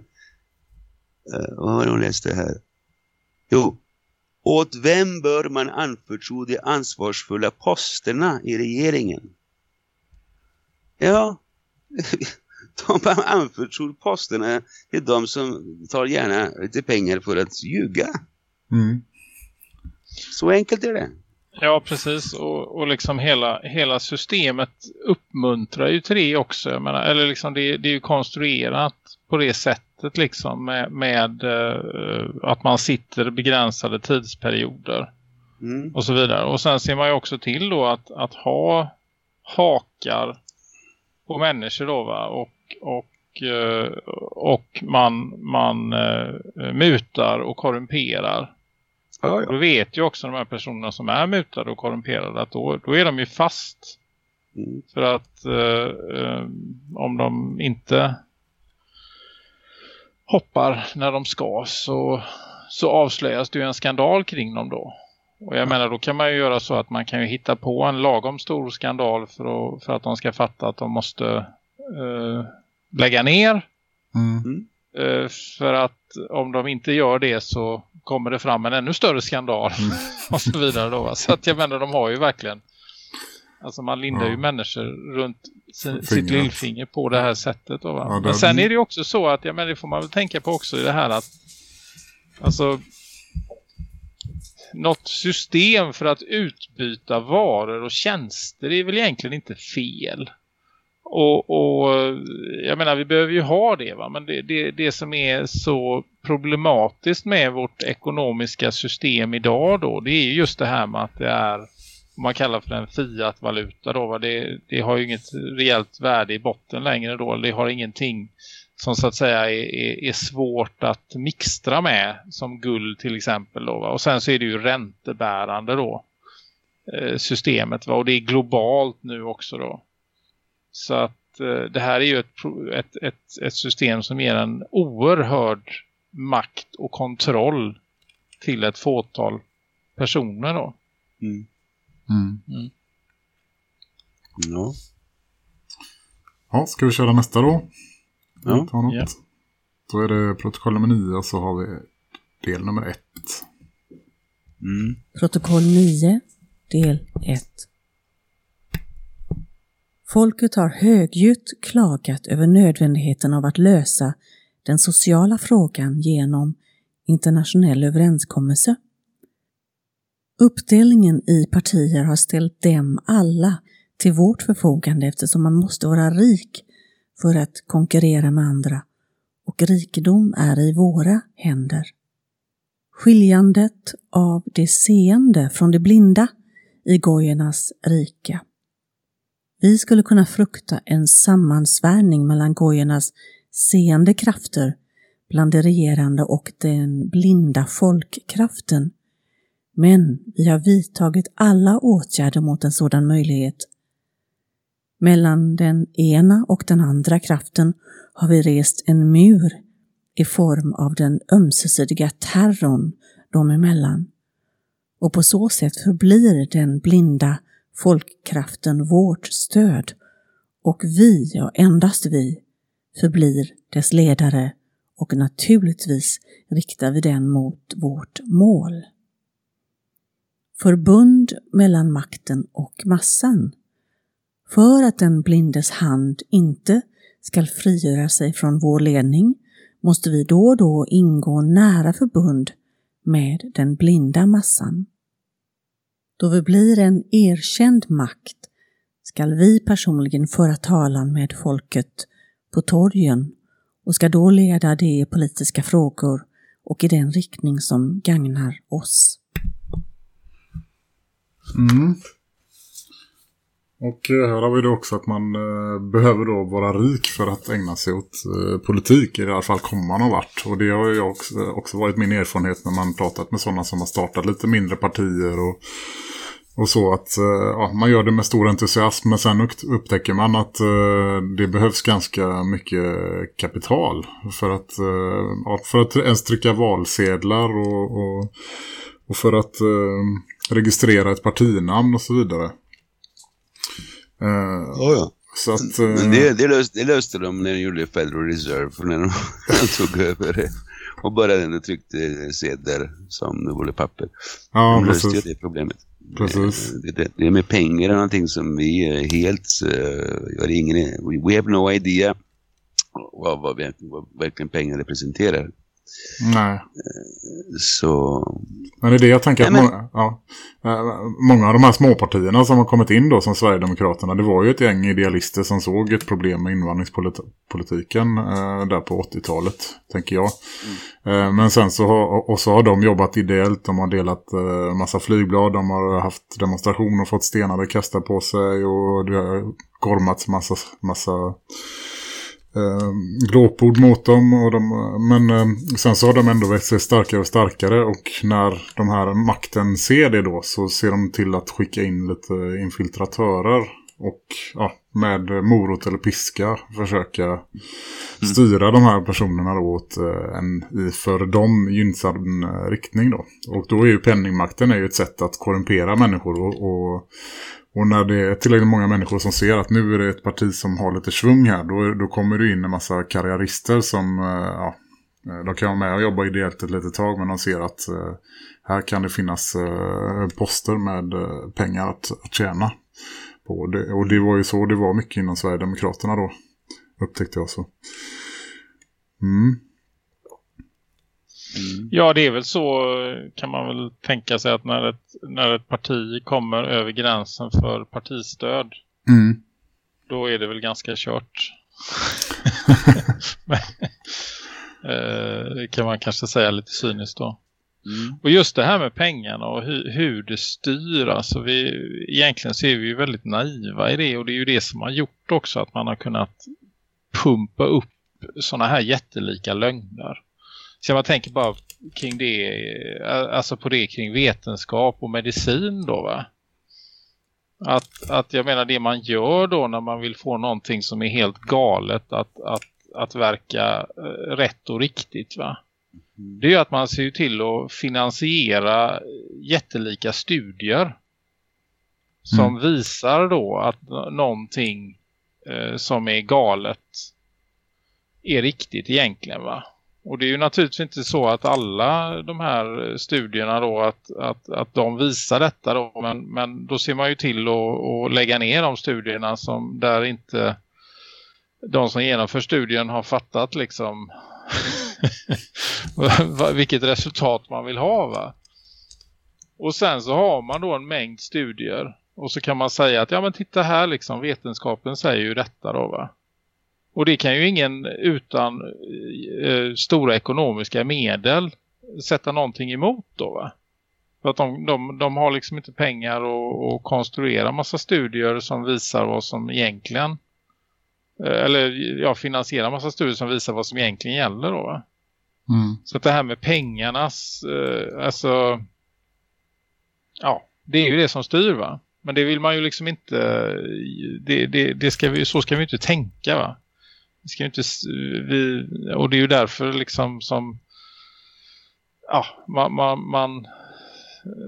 vad var det hon läste här? Jo. Åt vem bör man anförtro de ansvarsfulla posterna i regeringen? Ja, <laughs> de har anförtrott posterna till de som tar gärna lite pengar för att ljuga. mm, Så enkelt är det. Ja, precis. Och, och liksom hela, hela systemet uppmuntrar ju till det också. Jag menar, eller liksom det, det är ju konstruerat på det sättet liksom med, med eh, att man sitter begränsade tidsperioder Mm. och så vidare. Och sen ser man ju också till då att, att ha hakar på människor då va? Och, och, eh, och man, man eh, mutar och korrumperar. Ja, Och då vet ju också de här personerna som är mutade och korrumperade att då, då är de ju fast. Mm. För att eh, eh, om de inte hoppar när de ska så, så avslöjas det ju en skandal kring dem då. Och jag menar då kan man ju göra så att man kan ju hitta på en lagom stor skandal för att, för att de ska fatta att de måste eh, lägga ner. mm, Eh, för att om de inte gör det så kommer det fram en ännu större skandal <laughs> och så vidare då. va. Så att jag menar de har ju verkligen Alltså man lindar Ja. ju människor runt sin, sitt lillfinger på det här sättet. Då, va? Ja, det- Men sen är det ju också så att, ja men det får man väl tänka på också i det här att alltså något system för att utbyta varor och tjänster är väl egentligen inte fel. Och, och jag menar vi behöver ju ha det va men det, det, det som är så problematiskt med vårt ekonomiska system idag då det är just det här med att det är vad man kallar för en fiat-valuta då va? Det, det har ju inget reellt värde i botten längre då det har ingenting som så att säga är, är, är svårt att mixtra med som guld till exempel då va? och sen så är det ju räntebärande då eh, systemet va? och det är globalt nu också då så att eh, det här är ju ett, ett, ett, ett system som ger en oerhörd makt och kontroll till ett fåtal personer då. Mm. Mm. Ja. Ja, ska vi köra nästa då? Ja. Ta något. Ja. Då är det protokoll nummer nio och så har vi del nummer ett. Mm. Protokoll 9, del 1. Folket har högljutt klagat över nödvändigheten av att lösa den sociala frågan genom internationell överenskommelse. Uppdelningen i partier har ställt dem alla till vårt förfogande eftersom man måste vara rik för att konkurrera med andra och rikedom är i våra händer. Skiljandet av det seende från det blinda i gojernas rike. Vi skulle kunna frukta en sammansvärning mellan gojernas seende krafter bland det regerande och den blinda folkkraften. Men vi har vidtagit alla åtgärder mot en sådan möjlighet. Mellan den ena och den andra kraften har vi rest en mur i form av den ömsesidiga terrorn dem emellan. Och på så sätt förblir den blinda folkkraften vårt stöd och vi, ja endast vi, förblir dess ledare och naturligtvis riktar vi den mot vårt mål. Förbund mellan makten och massan. För att den blindes hand inte skall frigöra sig från vår ledning måste vi då och då ingå nära förbund med den blinda massan. Då vi blir en erkänd makt skall vi personligen föra talan med folket på torgen och ska då leda det i politiska frågor och i den riktning som gagnar oss. Mm. Och eh, här har vi då också att man eh, behöver då vara rik för att ägna sig åt eh, politik, i alla fall komma någon vart. Och det har ju också, också varit min erfarenhet när man pratat med sådana som har startat lite mindre partier och, och så att ja, man gör det med stor entusiasm men sen upptäcker man att eh, det behövs ganska mycket kapital för att, eh, ja, för att ens trycka valsedlar och, och, och för att eh, registrera ett partinamn och så vidare. Eh, Ja, ja. så att, eh, Men det, det, löste, det löste de när de gjorde Federal Reserve när de, <laughs> tog över det. Och bara den och tryckte sedlar som vore papper. ja, de löste precis. det problemet. Precis. Det, det, det med pengar är någonting som vi helt, uh, ingen, we, have no idea vad, vad, vad verkligen pengar representerar. Nej. Så, Men det är det jag tänker att Nej, men- många, ja, eh, många av de här småpartierna som har kommit in då som Sverigedemokraterna, det var ju ett gäng idealister som såg ett problem med invandringspolitiken eh, där på 80-talet, tänker jag. Eh, men sen så har, och så har de jobbat ideellt, de har delat eh, massa flygblad, de har haft demonstrationer och fått stenar kastade på sig och det har gormats massa, massa eh, glåpord mot dem. Och de, men eh, sen så har de ändå växt sig starkare och starkare och när de här makten ser det då så ser de till att skicka in lite infiltratörer och ja, med morot eller piska försöka styra de här personerna då åt eh, en i för dem gynnsam eh, riktning då. Och då är ju penningmakten är ju ett sätt att korrumpera människor och, och och när det är tillräckligt många människor som ser att nu är det ett parti som har lite svung här, då, då kommer det in en massa karriärister som, eh, ja, eh, de kan vara med och jobba ideellt ett litet tag, men de ser att eh, här kan det finnas poster med pengar att, att tjäna. på. Och det var ju så det var mycket inom Sverigedemokraterna då. Upptäckte jag så. Mm. Mm. Ja, det är väl så kan man väl tänka sig att när ett, när ett parti kommer över gränsen för partistöd mm. då är det väl ganska kört. <laughs> <laughs> eh, kan man kanske säga lite cyniskt då. Mm. Och just det här med pengarna och hur, hur det styr, alltså vi, egentligen så är vi ju väldigt naiva i det och det är ju det som har gjort också att man har kunnat pumpa upp sådana här jättelika lögner. Så man tänker bara kring det, alltså på det kring vetenskap och medicin då va? Att, att jag menar det man gör då när man vill få någonting som är helt galet att, att, att verka eh, rätt och riktigt va? Mm. Det är att man ser till att finansiera jättelika studier som mm. visar då att någonting eh, som är galet är riktigt egentligen va? Och det är ju naturligtvis inte så att alla de här studierna då att, att, att de visar detta då. Men, men då ser man ju till att, att lägga ner de studierna som där inte de som genomför studien har fattat liksom <laughs> vilket resultat man vill ha va. Och sen så har man då en mängd studier och så kan man säga att ja men titta här liksom vetenskapen säger ju detta då va. Och det kan ju ingen utan eh, stora ekonomiska medel sätta någonting emot då va? För att de, de, de har liksom inte pengar att konstruera massa studier som visar vad som egentligen eh, eller ja, finansiera massa studier som visar vad som egentligen gäller då va? Mm. Så att det här med pengarnas eh, alltså ja, det är ju det som styr va? Men det vill man ju liksom inte det, det, det ska vi, så ska vi inte tänka va? Vi ska inte, vi, och det är ju därför liksom som ja, man, man, man,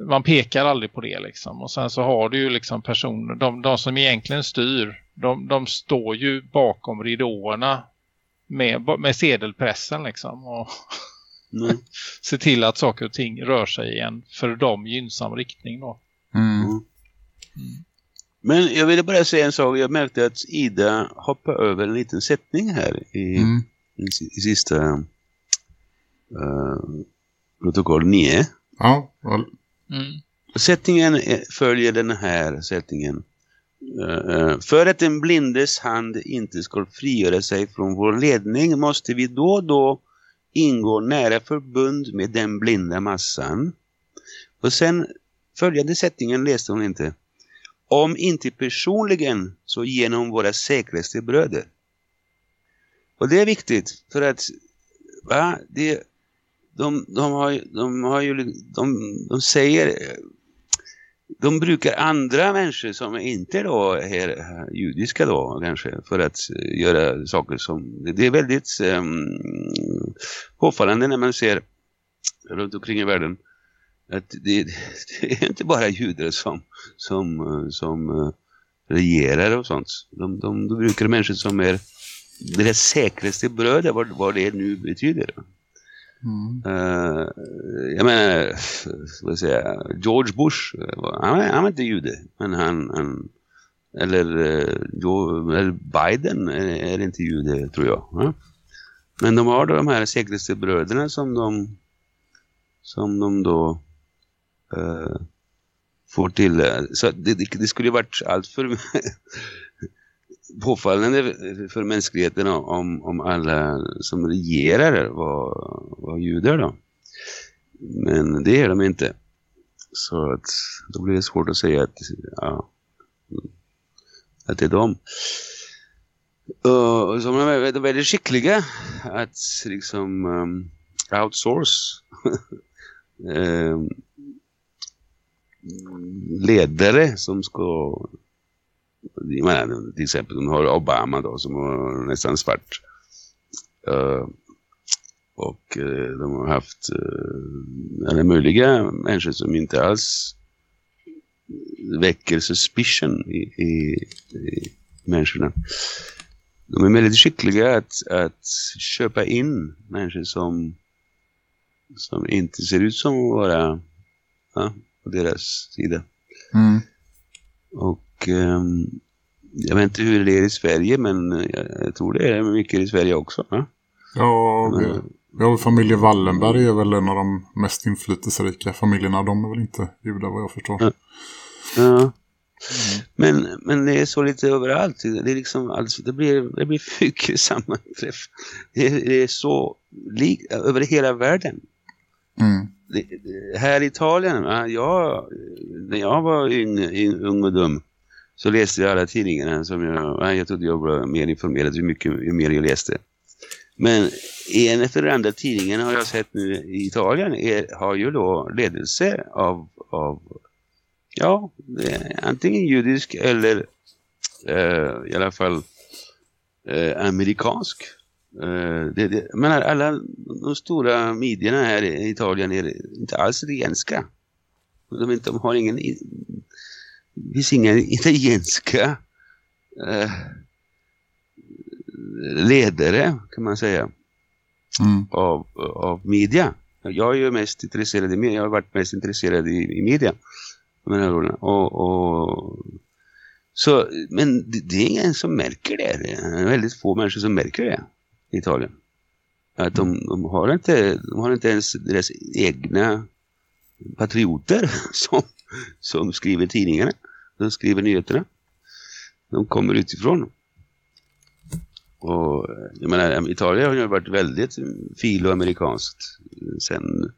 man pekar aldrig på det liksom. Och sen så har du ju liksom personer, de, de som egentligen styr, de, de står ju bakom ridåerna med, med sedelpressen liksom. Och <laughs> mm. se till att saker och ting rör sig i en för dem gynnsam riktning då. Mm. Mm. Men jag ville bara säga en sak. Jag märkte att Ida hoppade över en liten sättning här i, mm. i, i sista uh, protokoll 9. Ja, well. mm. Sättningen följer den här sättningen. Uh, för att den blindes hand inte ska frigöra sig från vår ledning måste vi då och då ingå nära förbund med den blinda massan. Och sen följande sättningen läste hon inte. Om inte personligen så genom våra säkraste bröder. Och det är viktigt för att va, det, de, de, har, de, har ju, de, de säger de brukar andra människor som inte då är judiska då kanske för att göra saker som det är väldigt um, påfallande när man ser runt omkring i världen att det, det, är inte bara judar som, som, som uh, regerar och sånt. De, de, de brukar människor som är deras säkraste bröder, vad, vad det nu betyder. Mm. Uh, jag menar, vad säger jag, George Bush, han, han var inte jude, men han, han eller, Joe, eller Biden är, är, inte jude tror jag. Ja? Men de har då de här säkraste bröderna som de som de då uh, får till. Eh, så det, det, det skulle varit allt för <laughs> påfallande för mänskligheten om, om alla som regerar var, var judar då. Men det är de inte. Så att då blir det svårt att säga att, ja, att det är de. Uh, som är väldigt skickliga att liksom um, outsource um, <laughs> ledare som ska jag menar, till exempel de har Obama då som är nästan svart uh, och uh, de har haft uh, alla möjliga människor som inte alls väcker suspicion i, i, i människorna. De är väldigt skickliga att, att köpa in människor som som inte ser ut som att vara ja, på deras sida. Mm. Och um, jag vet inte hur det är i Sverige men jag, jag tror det är mycket i Sverige också. Va? Ja, vi, har familjen Wallenberg är väl en av de mest inflytelserika familjerna. De är väl inte judar vad jag förstår. Ja. ja. Mm. Men, men det är så lite överallt. Det, är liksom, alltså, det, blir, det blir <laughs> mycket sammanträff. Det, det är så lik, över hela världen. Mm. Här i Italien, jag, när jag var ung, ung och dum så läste jag alla tidningarna som jag, jag trodde jag var mer informerad ju, mycket, ju mer jag läste. Men en efter den andra tidningen har jag sett nu i Italien är, har ju då ledelse av, av ja, antingen judisk eller eh, i alla fall eh, amerikansk. Eh, det, det, men alla de stora medierna här i Italien är inte alls renska. De, inte, de har ingen det finns inga italienska eh, ledare kan man säga mm. av, av media. Jag är ju mest intresserad i media. Jag har varit mest intresserad i, i media. De här åren. Och, och, så, men det, det är ingen som märker det. Det är väldigt få människor som märker det i Italien. Att de, de, har inte, de har inte ens deras egna patrioter <laughs> som, som skriver tidningarna. De skriver nyheterna. De kommer utifrån. Och jag menar, Italien har ju varit väldigt filoamerikanskt sen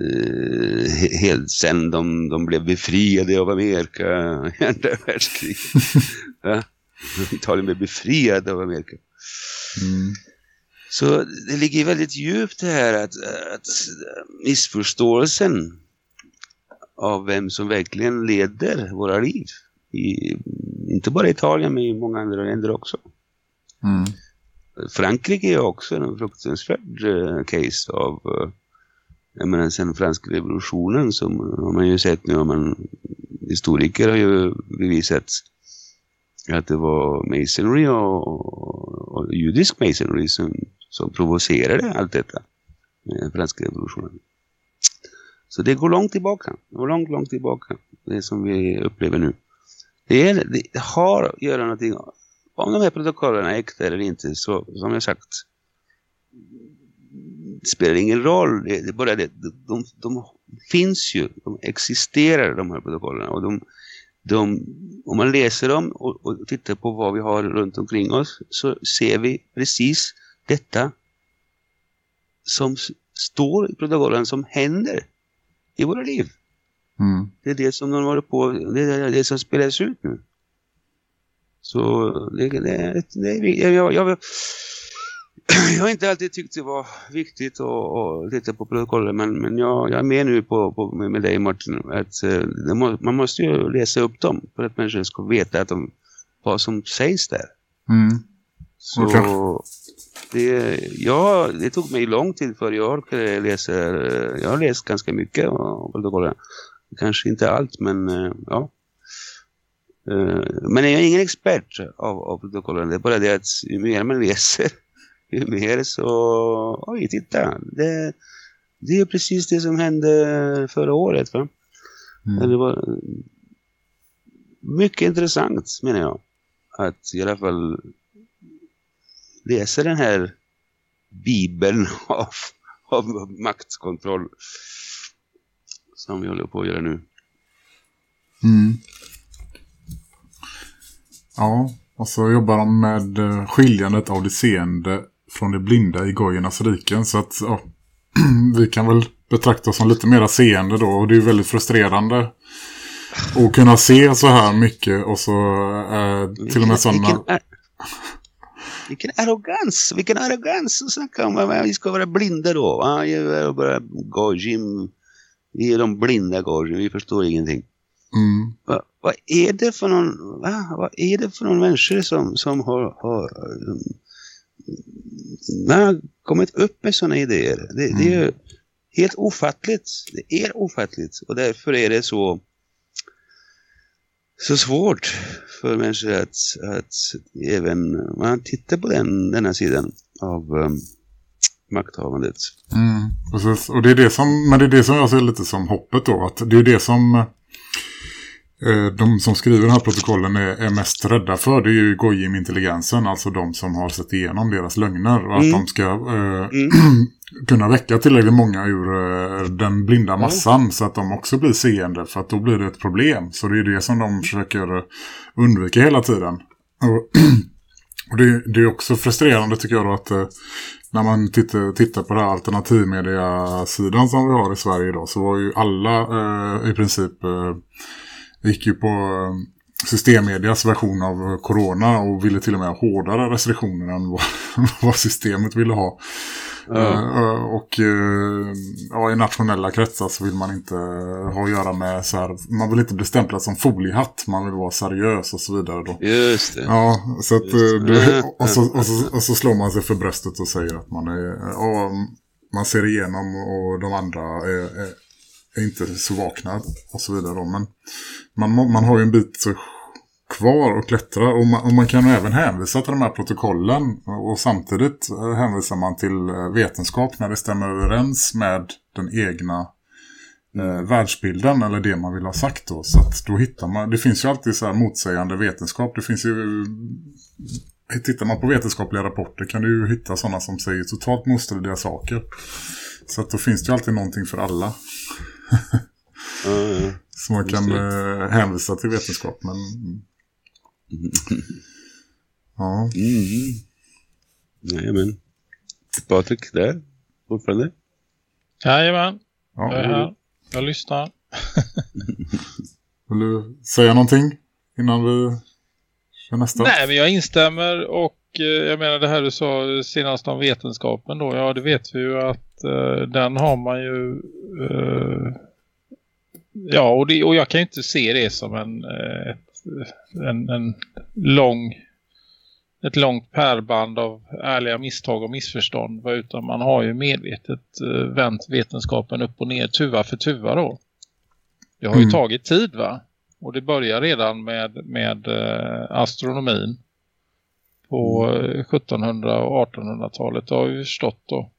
eh, helt sen de, de blev befriade av Amerika i <laughs> andra världskriget. <laughs> ja? Italien blev befriad av Amerika. Mm. Så det ligger väldigt djupt det här att, att missförståelsen av vem som verkligen leder våra liv. I, inte bara Italien men i många andra länder också. Mm. Frankrike är också en fruktansvärd uh, case av uh, jag menar sen franska revolutionen som har man ju sett nu, man, historiker har ju bevisat att det var masonry och, och, och judisk masonry som, som provocerade allt detta med franska revolutionen. Så det går långt tillbaka. Det går långt, långt tillbaka. Det som vi upplever nu. Det, är, det har att göra någonting. Om de här protokollen är äkta eller inte så som jag sagt det spelar ingen roll. Det, är bara det. De, de, de, finns ju. De existerar de här protokollen. Och de, de, om man läser dem och, och tittar på vad vi har runt omkring oss så ser vi precis detta som står i protokollen som händer i våra liv. Mm. Det är det som de håller på, det är det som spelas ut nu. Så det, det, det jag, jag, jag har inte alltid tyckt det var viktigt att, titta på protokollet men, men jag, jag är med nu på, på, med dig Martin att uh, må, man måste ju läsa upp dem för att människor ska veta att de, vad som sägs där. Mm. Så okay. det, ja, det tog mig lång tid för jag orkade läsa, jag har läst ganska mycket av protokollet. Kanske inte allt men uh, ja. Uh, men jag är ingen expert av, av protokollen. Det är bara det att ju mer man läser mer så, oj titta, det, det är precis det som hände förra året va? Mm. Det var mycket intressant menar jag att i alla fall läsa den här bibeln <laughs> av, av maktkontroll som vi håller på att göra nu. Mm. Ja, och så jobbar de med eh, skiljandet av det seende från det blinda i Gojernas riken. Så att ja, <clears throat> vi kan väl betrakta oss som lite mer seende då. Och det är väldigt frustrerande att kunna se så här mycket och så eh, till och med sådana... Vilken, <laughs> vilken arrogans, vilken arrogans att snacka om att vi ska vara blinda då. Jag bara Gojim, vi är de blinda Gojim, vi förstår ingenting. Mm. Va, vad är det för någon, va? vad är det för någon människa som, som har, har man har kommit upp med sådana idéer. Det, mm. det, är helt ofattligt. Det är ofattligt. Och därför är det så så svårt för människor att, att även man tittar på den, denna sidan av um, makthavandet. Mm, precis. Och det är det som, men det är det som jag ser lite som hoppet då. Att det är det som de som skriver de här protokollen är, är mest rädda för det är ju Gojim-intelligensen, alltså de som har sett igenom deras lögner och att Mm. de ska eh, Mm. <clears throat> kunna väcka tillräckligt många ur eh, den blinda massan så att de också blir seende för att då blir det ett problem. Så det är det som de försöker eh, undvika hela tiden. Och, <clears throat> och det, det är också frustrerande tycker jag då att eh, när man tittar, tittar på den här alternativmedia-sidan som vi har i Sverige idag så var ju alla eh, i princip eh, gick ju på eh, systemmedias version av corona och ville till och med ha hårdare restriktioner än vad, <laughs> vad systemet ville ha. Eh, och ja, i nationella kretsar så vill man inte ha att göra med så här, man vill inte bli stämplad som foliehatt, man vill vara seriös och så vidare då. Just det. Ja, så att, det, och, så, och, så, och så slår man sig för bröstet och säger att man är, ja, man ser igenom och de andra är, är, är inte så vakna och så vidare då. Men man, man har ju en bit kvar att klättra och man, och man kan även hänvisa till de här protokollen och samtidigt eh, hänvisar man till eh, vetenskap när det stämmer överens med den egna eh, världsbilden eller det man vill ha sagt då. Så att då hittar man, det finns ju alltid så här motsägande vetenskap. Det finns ju, eh, tittar man på vetenskapliga rapporter kan du ju hitta sådana som säger totalt motstridiga saker. Så att då finns det ju alltid någonting för alla. <laughs> mm ja. Så man kan eh, hänvisa till vetenskap. Men... <laughs> Ja. Mm. Nej, men. Patrik, där? Fortfarande? Jajamän, jag är ja. här. Jag lyssnar. <laughs> Vill du säga någonting innan vi kör nästa? Nej, men jag instämmer och eh, jag menar det här du sa senast om vetenskapen då. Ja, det vet vi ju att eh, den har man ju... eh, ja, och, det, och jag kan ju inte se det som en, eh, ett, en, en lång... Ett långt pärlband av ärliga misstag och missförstånd. Utan man har ju medvetet eh, vänt vetenskapen upp och ner tuva för tuva då. Det har ju Mm. tagit tid va? Och det börjar redan med, med eh, astronomin på eh, 1700- och 1800-talet. Det har vi förstått då.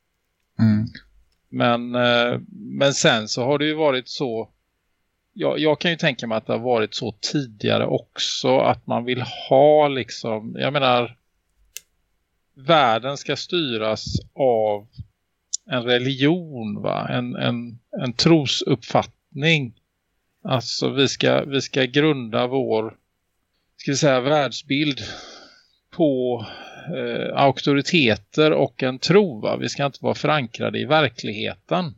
Mm. Men, men sen så har det ju varit så... Jag, jag kan ju tänka mig att det har varit så tidigare också. Att man vill ha liksom... Jag menar... Världen ska styras av en religion va? En, en, en trosuppfattning. Alltså vi ska, vi ska grunda vår ska vi säga, världsbild på eh, auktoriteter och en tro. Va? Vi ska inte vara förankrade i verkligheten.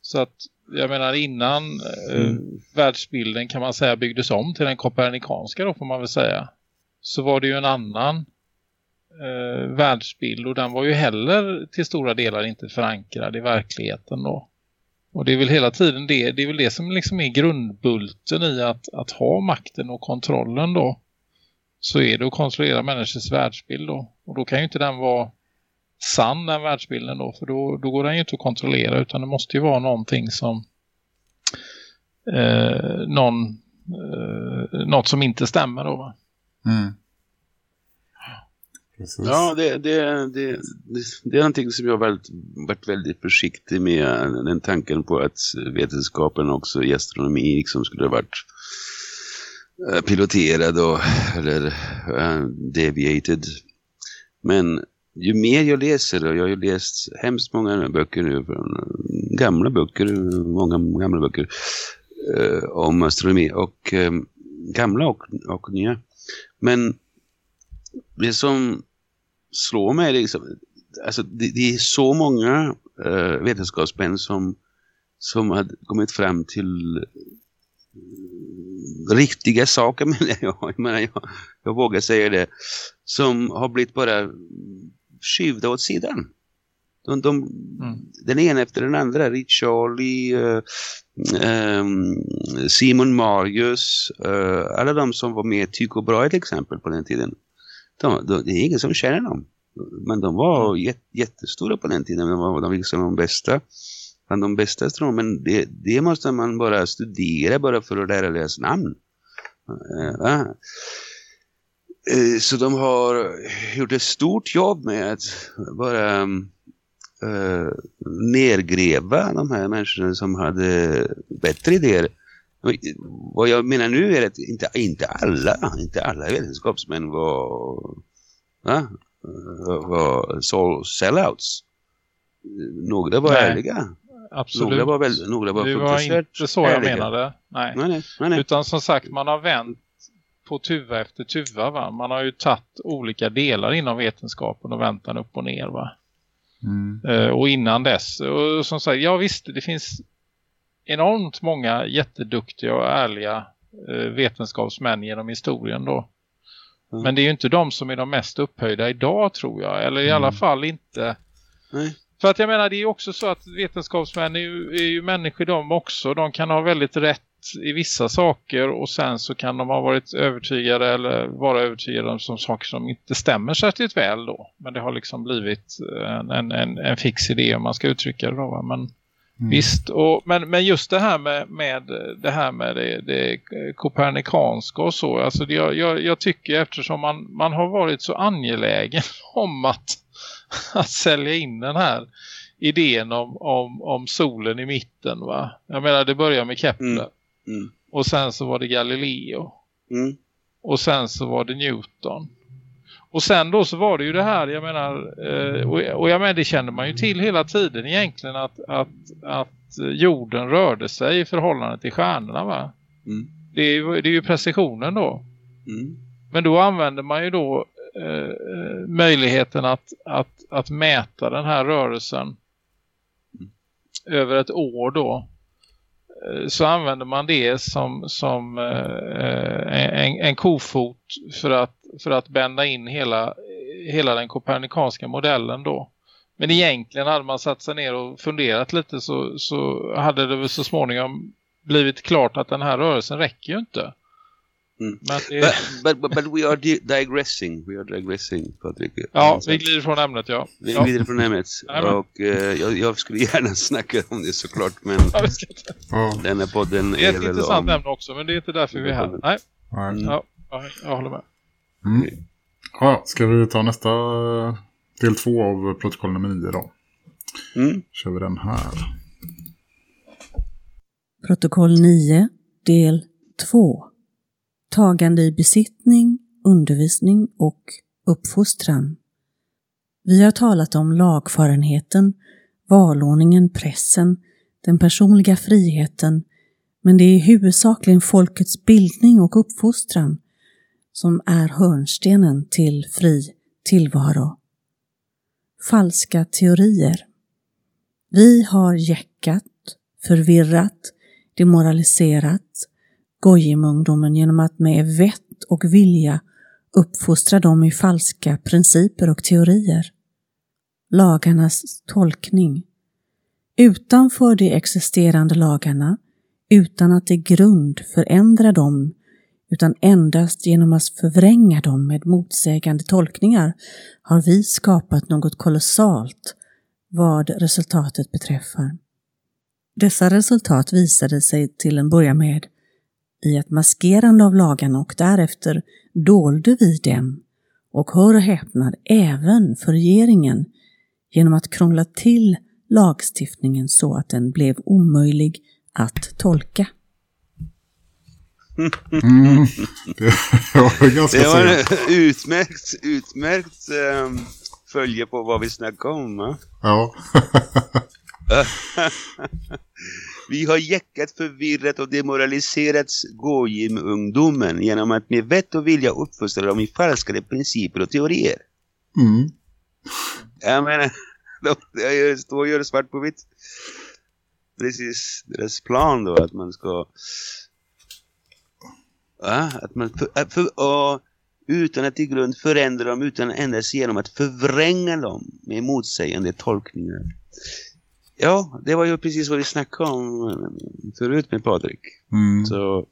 Så att jag menar innan eh, världsbilden kan man säga byggdes om till den kopernikanska då får man väl säga. Så var det ju en annan eh, världsbild och den var ju heller till stora delar inte förankrad i verkligheten då. Och det är väl hela tiden det, det är väl det som liksom är grundbulten i att, att ha makten och kontrollen då. Så är det att kontrollera människors världsbild då. Och då kan ju inte den vara sann den världsbilden då. För då, då går den ju inte att kontrollera utan det måste ju vara någonting som eh, någon, eh, något som inte stämmer då va? Mm. Precis. Ja, det, det, det, det, det är någonting som jag har varit, varit väldigt försiktig med. Den tanken på att vetenskapen också i astronomi liksom skulle ha varit eh, piloterad och, eller eh, deviated. Men ju mer jag läser, och jag har ju läst hemskt många böcker nu, eh, gamla böcker, många gamla böcker eh, om astronomi och eh, gamla och, och nya. Men det som slår mig liksom, alltså det, det är så många eh, vetenskapsmän som, som har kommit fram till eh, riktiga saker <laughs> men jag. Jag, menar, jag. jag vågar säga det. Som har blivit bara skyvda åt sidan. De, de, Mm. Den ena efter den andra. Richarlie, eh, ehm, Simon Marius, eh, alla de som var med i Tycho Brahe till exempel på den tiden. De, de, det är ingen som känner dem. Men de var jät, jättestora på den tiden. De var de, liksom de bästa. Bland de bästa astronomerna. Men det, det måste man bara studera bara för att lära deras namn. Eh, Så de har gjort ett stort jobb med att bara uh, nergräva de här människorna som hade bättre idéer Vad jag menar nu är att inte, inte alla, inte alla vetenskapsmän var, va? var sellouts. Några var Nej. ärliga. Absolut. Några var, väl, några var det var inte så jag ärliga. menade. Nej. Nej, nej, nej, nej. Utan som sagt, man har vänt på tuva efter tuva. Va? Man har ju tagit olika delar inom vetenskapen och vänt den upp och ner. Va? Mm. Eh, och innan dess, och som sagt, ja visst, det finns enormt många jätteduktiga och ärliga eh, vetenskapsmän genom historien då. Mm. Men det är ju inte de som är de mest upphöjda idag tror jag. Eller i alla fall inte. nej. För att jag menar, det är ju också så att vetenskapsmän är ju, är ju människor de också. De kan ha väldigt rätt i vissa saker och sen så kan de ha varit övertygade eller vara övertygade om som saker som inte stämmer särskilt väl då. Men det har liksom blivit en, en, en, en fix idé om man ska uttrycka det då. Va? Men visst, och, men, men just det här med, med det här med det, det kopernikanska och så. Alltså det, jag, jag, jag tycker eftersom man, man har varit så angelägen <laughs> om att, att sälja in den här idén om, om, om solen i mitten va. Jag menar det börjar med Kepler. Mm. Mm. Och sen så var det Galileo. Mm. Och sen så var det Newton. Och sen då så var det ju det här, jag menar, eh, och, jag menar det kände man ju till hela tiden egentligen att, att, att jorden rörde sig i förhållande till stjärnorna va. Mm. Det är, ju, det är ju precisionen då. Mm. Men då använder man ju då eh, möjligheten att, att, att mäta den här rörelsen över ett år då. Eh, så använder man det som, som eh, eh, en, en kofot för att, för att bända in hela, hela den kopernikanska modellen då. Men egentligen hade man satt sig ner och funderat lite så, så hade det väl så småningom blivit klart att den här rörelsen räcker ju inte. Mm. Det, But, but, but we are di digressing. We are digressing, Patrik. ja, vi glider från ämnet, ja. Vi ja. glider från ämnet. Och eh, jag, jag skulle gärna <laughs> snacka om det såklart. Men Ja, vi ska inte- Ja, den här podden Det är är ett intressant om... ämne också, men det är inte därför vi är här. Nej, nej. Mm. ja, ja, jag håller med. Mm. Ja, ska vi ta nästa eh, del två av protokoll nummer nio då? Mm. Kör vi den här. Protokoll 9, del 2. Tagande i besittning, undervisning och uppfostran. Vi har talat om lagfarenheten, valordningen, pressen, den personliga friheten, men det är huvudsakligen folkets bildning och uppfostran som är hörnstenen till fri tillvaro. Falska teorier. Vi har jäckat, förvirrat, demoraliserat Gojimungdomen genom att med vett och vilja uppfostra dem i falska principer och teorier. Lagarnas tolkning. Utanför de existerande lagarna, utan att i grund förändra dem, utan endast genom att förvränga dem med motsägande tolkningar, har vi skapat något kolossalt vad resultatet beträffar. Dessa resultat visade sig till en början med i ett maskerande av lagarna och därefter dolde vi dem och hör och häpnad även för regeringen genom att krångla till lagstiftningen så att den blev omöjlig att tolka. Mm. <laughs> Det var ganska Det var en utmärkt, utmärkt um, följe på vad vi snackade om. Va? Ja. <laughs> <laughs> Vi har jäckat, förvirrat och demoraliserat Gojim-ungdomen genom att med vett och vilja uppfostra dem i falskade principer och teorier. Mm. Jag menar, <laughs> de, jag står och gör svart på vitt. Precis deras plan då, att man ska... Ja, att man... För, att för, och, utan att i grund förändra dem, utan endast genom att förvränga dem med motsägande tolkningar. Ja, det var ju precis vad vi snackade om eh, förut med Patrik. Mm. Så,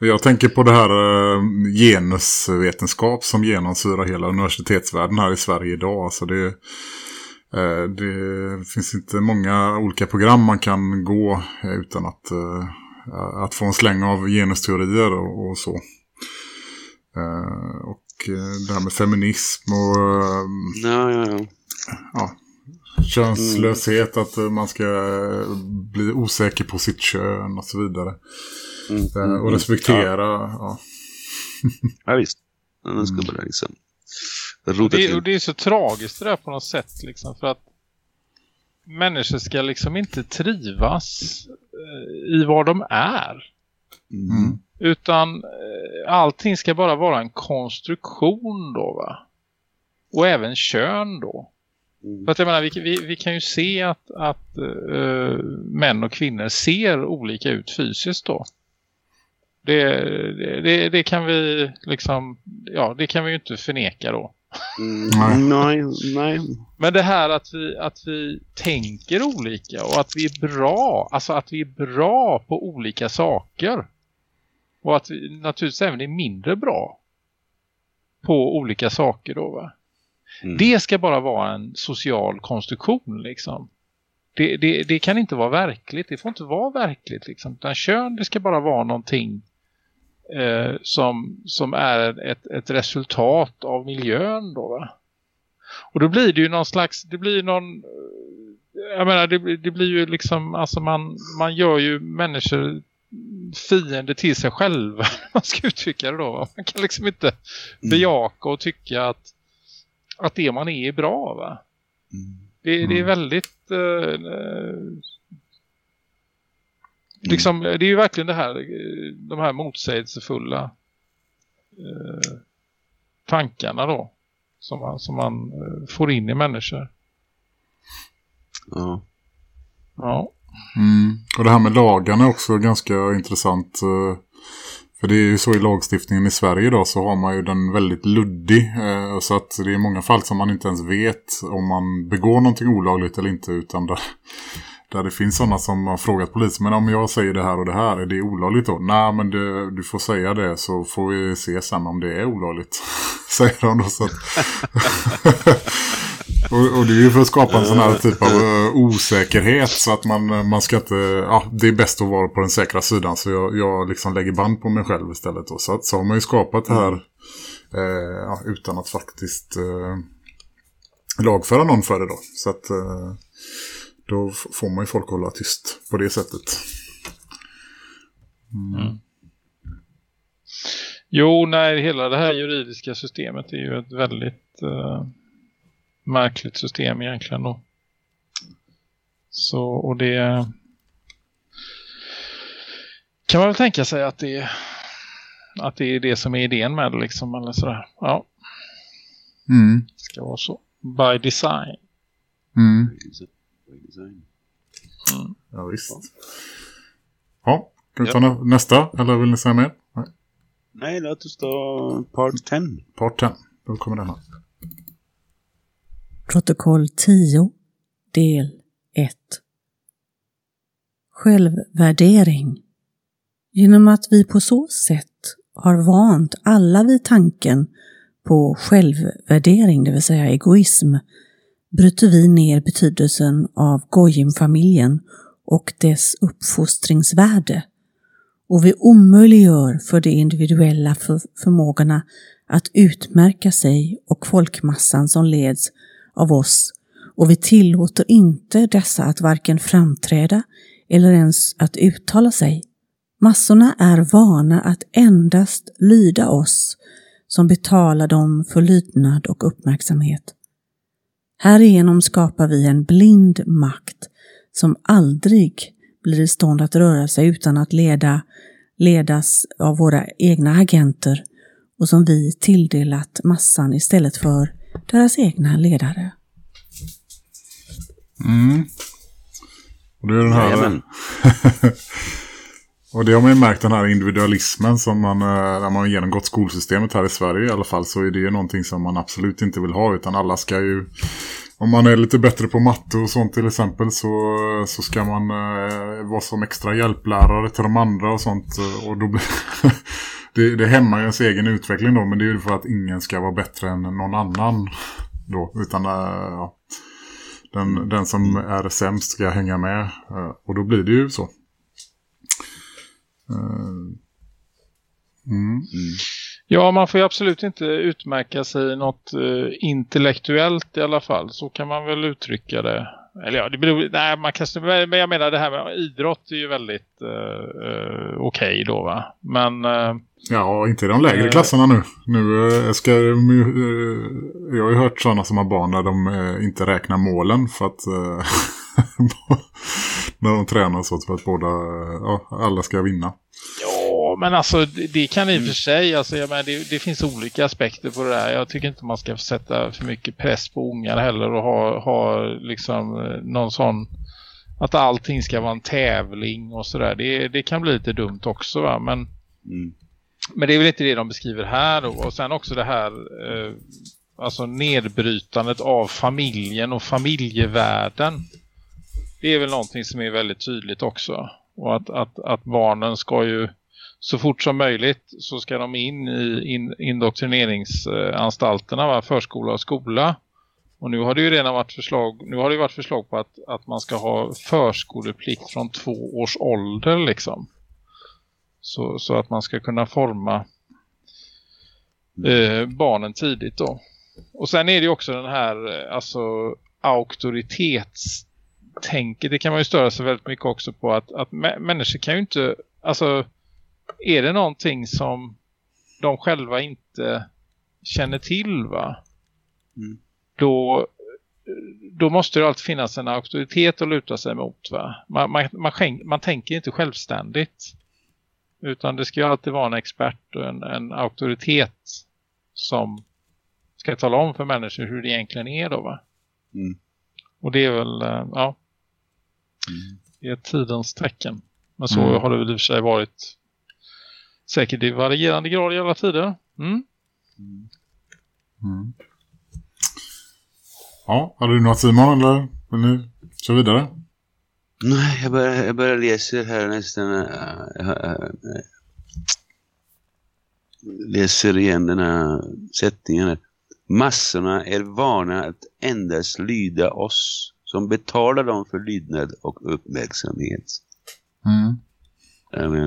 Jag tänker på det här eh, genusvetenskap som genomsyrar hela universitetsvärlden här i Sverige idag. Alltså det, eh, det finns inte många olika program man kan gå utan att, att få en släng av genusteorier och, och så. Och det här med feminism och ja, ja, ja. ja, könslöshet, att eh, man ska eh, bli osäker på sitt kön och så vidare. Mm. Eh, och respektera. Ja, ja. <laughs> ja visst. Man ska bara liksom det, och det är så tragiskt det där på något sätt liksom för att människor ska liksom inte trivas eh, i vad de är. Mm. Utan eh, allting ska bara vara en konstruktion då va. Och även kön då. Mm. För att jag menar, vi, vi, vi kan ju se att, att uh, män och kvinnor ser olika ut fysiskt då. Det, det, det, kan vi liksom, ja det kan vi ju inte förneka då. Mm, nej, nej. Men det här att vi, att vi tänker olika och att vi är bra, alltså att vi är bra på olika saker. Och att vi naturligtvis även är mindre bra på olika saker då va. Mm. Det ska bara vara en social konstruktion liksom. Det, det, det, kan inte vara verkligt. Det får inte vara verkligt liksom. Utan kön det ska bara vara någonting eh, som, som är ett, ett resultat av miljön då va? Och då blir det ju någon slags, det blir någon, eh, jag menar det, det blir ju liksom, alltså man, man gör ju människor fiende till sig själva, <laughs> man ska uttrycka det då. Man kan liksom inte mm. bejaka och tycka att, att det man är är bra va? Mm. Det, det, är mm. väldigt uh, liksom, det är ju verkligen det här, de här motsägelsefulla eh, tankarna då. Som man, som man eh, får in i människor. Ja. Ja. Mm. Och det här med lagarna är också ganska intressant. Eh, för det är ju så i lagstiftningen i Sverige idag så har man ju den väldigt luddig. Eh, så att det är många fall som man inte ens vet om man begår någonting olagligt eller inte. Utan där, där det finns sådana som har frågat polisen, men om jag säger det här och det här, är det olagligt då? Nej, men det, du får säga det så får vi se sen om det är olagligt. <laughs> säger de då så att... <laughs> och, och, det är ju för att skapa en sån här typ av uh, osäkerhet så att man, man ska inte... Ja, det är bäst att vara på den säkra sidan så jag, jag liksom lägger band på mig själv istället. Då. Så, att, så har man ju skapat det här uh, utan att faktiskt uh, lagföra någon för det då. Så att... Då får man ju folk hålla tyst på det sättet. Mm. Jo, nej, hela det här juridiska systemet är ju ett väldigt uh, märkligt system egentligen då. Så, och det kan man väl tänka sig att det, att det är det som är idén med det liksom, eller sådär. Ja. Mm. Det ska vara så. By design. Mm design. Mm. Ja, visst. Ja, kan vi ta ja. nästa? Eller vill ni säga mer? Nej, Nej låt oss ta part 10. Part 10, då kommer den här. Protokoll 10, del 1. Självvärdering. Genom att vi på så sätt har vant alla vid tanken på självvärdering, det vill säga egoism, bryter vi ner betydelsen av Gojim-familjen och dess uppfostringsvärde och vi omöjliggör för de individuella för förmågorna att utmärka sig och folkmassan som leds av oss och vi tillåter inte dessa att varken framträda eller ens att uttala sig. Massorna är vana att endast lyda oss som betalar dem för lydnad och uppmärksamhet. Härigenom skapar vi en blind makt som aldrig blir i stånd att röra sig utan att leda, ledas av våra egna agenter och som vi tilldelat massan istället för deras egna ledare. Mm. Och det är den här... <laughs> Och det har man ju märkt den här individualismen som man, eh, när man har genomgått skolsystemet här i Sverige i alla fall så är det ju någonting som man absolut inte vill ha utan alla ska ju, om man är lite bättre på matte och sånt till exempel så, så ska man eh, vara som extra hjälplärare till de andra och sånt och då blir, <laughs> det, det hämmar ju ens egen utveckling då men det är ju för att ingen ska vara bättre än någon annan då utan äh, ja, den, den som är sämst ska hänga med eh, och då blir det ju så Mm. Mm. Ja, man får ju absolut inte utmärka sig något uh, intellektuellt i alla fall. Så kan man väl uttrycka det. Eller ja, det beror, nej, man kan, men jag menar det här med idrott är ju väldigt uh, uh, okej okay då va. Men... Uh, ja, inte i de lägre klasserna nu. Nu ska jag har ju hört sådana som har barn när de inte räknar målen för att <laughs> när de tränar så för att båda, ja, alla ska vinna. Ja, men alltså det kan i och för sig, alltså, jag menar, det, det, finns olika aspekter på det där. Jag tycker inte man ska sätta för mycket press på ungar heller och ha, ha liksom någon sån att allting ska vara en tävling och sådär. Det, det kan bli lite dumt också va? Men, mm men det är väl inte det de beskriver här. Och, och sen också det här eh, alltså nedbrytandet av familjen och familjevärlden det är väl någonting som är väldigt tydligt också. Och att, att, att barnen ska ju så fort som möjligt så ska de in i in, indoktrineringsanstalterna, va? förskola och skola. Och nu har det ju redan varit förslag, nu har det varit förslag på att, att man ska ha förskoleplikt från två års ålder liksom. Så, så att man ska kunna forma eh, barnen tidigt då. Och sen är det ju också den här eh, alltså auktoritets tänker, det kan man ju störa sig väldigt mycket också på att, att människor kan ju inte, alltså är det någonting som de själva inte känner till va? Mm. Då, då måste det alltid finnas en auktoritet att luta sig mot va? Man, man, man, man tänker inte självständigt. Utan det ska ju alltid vara en expert och en, en auktoritet som ska tala om för människor hur det egentligen är då va? Mm. Och det är väl, eh, ja. Mm. Det är tidens tecken. Men så mm. har det väl i och för sig varit säkert i varierande grad i alla tider. Mm. Mm. Ja, hade du något Simon eller vill ni köra vidare? Nej, jag börjar, jag börjar läsa här nästan äh, äh, läser igen den här sättningen. Massorna är vana att endast lyda oss som betalar dem för lydnad och uppmärksamhet. Mm. <laughs>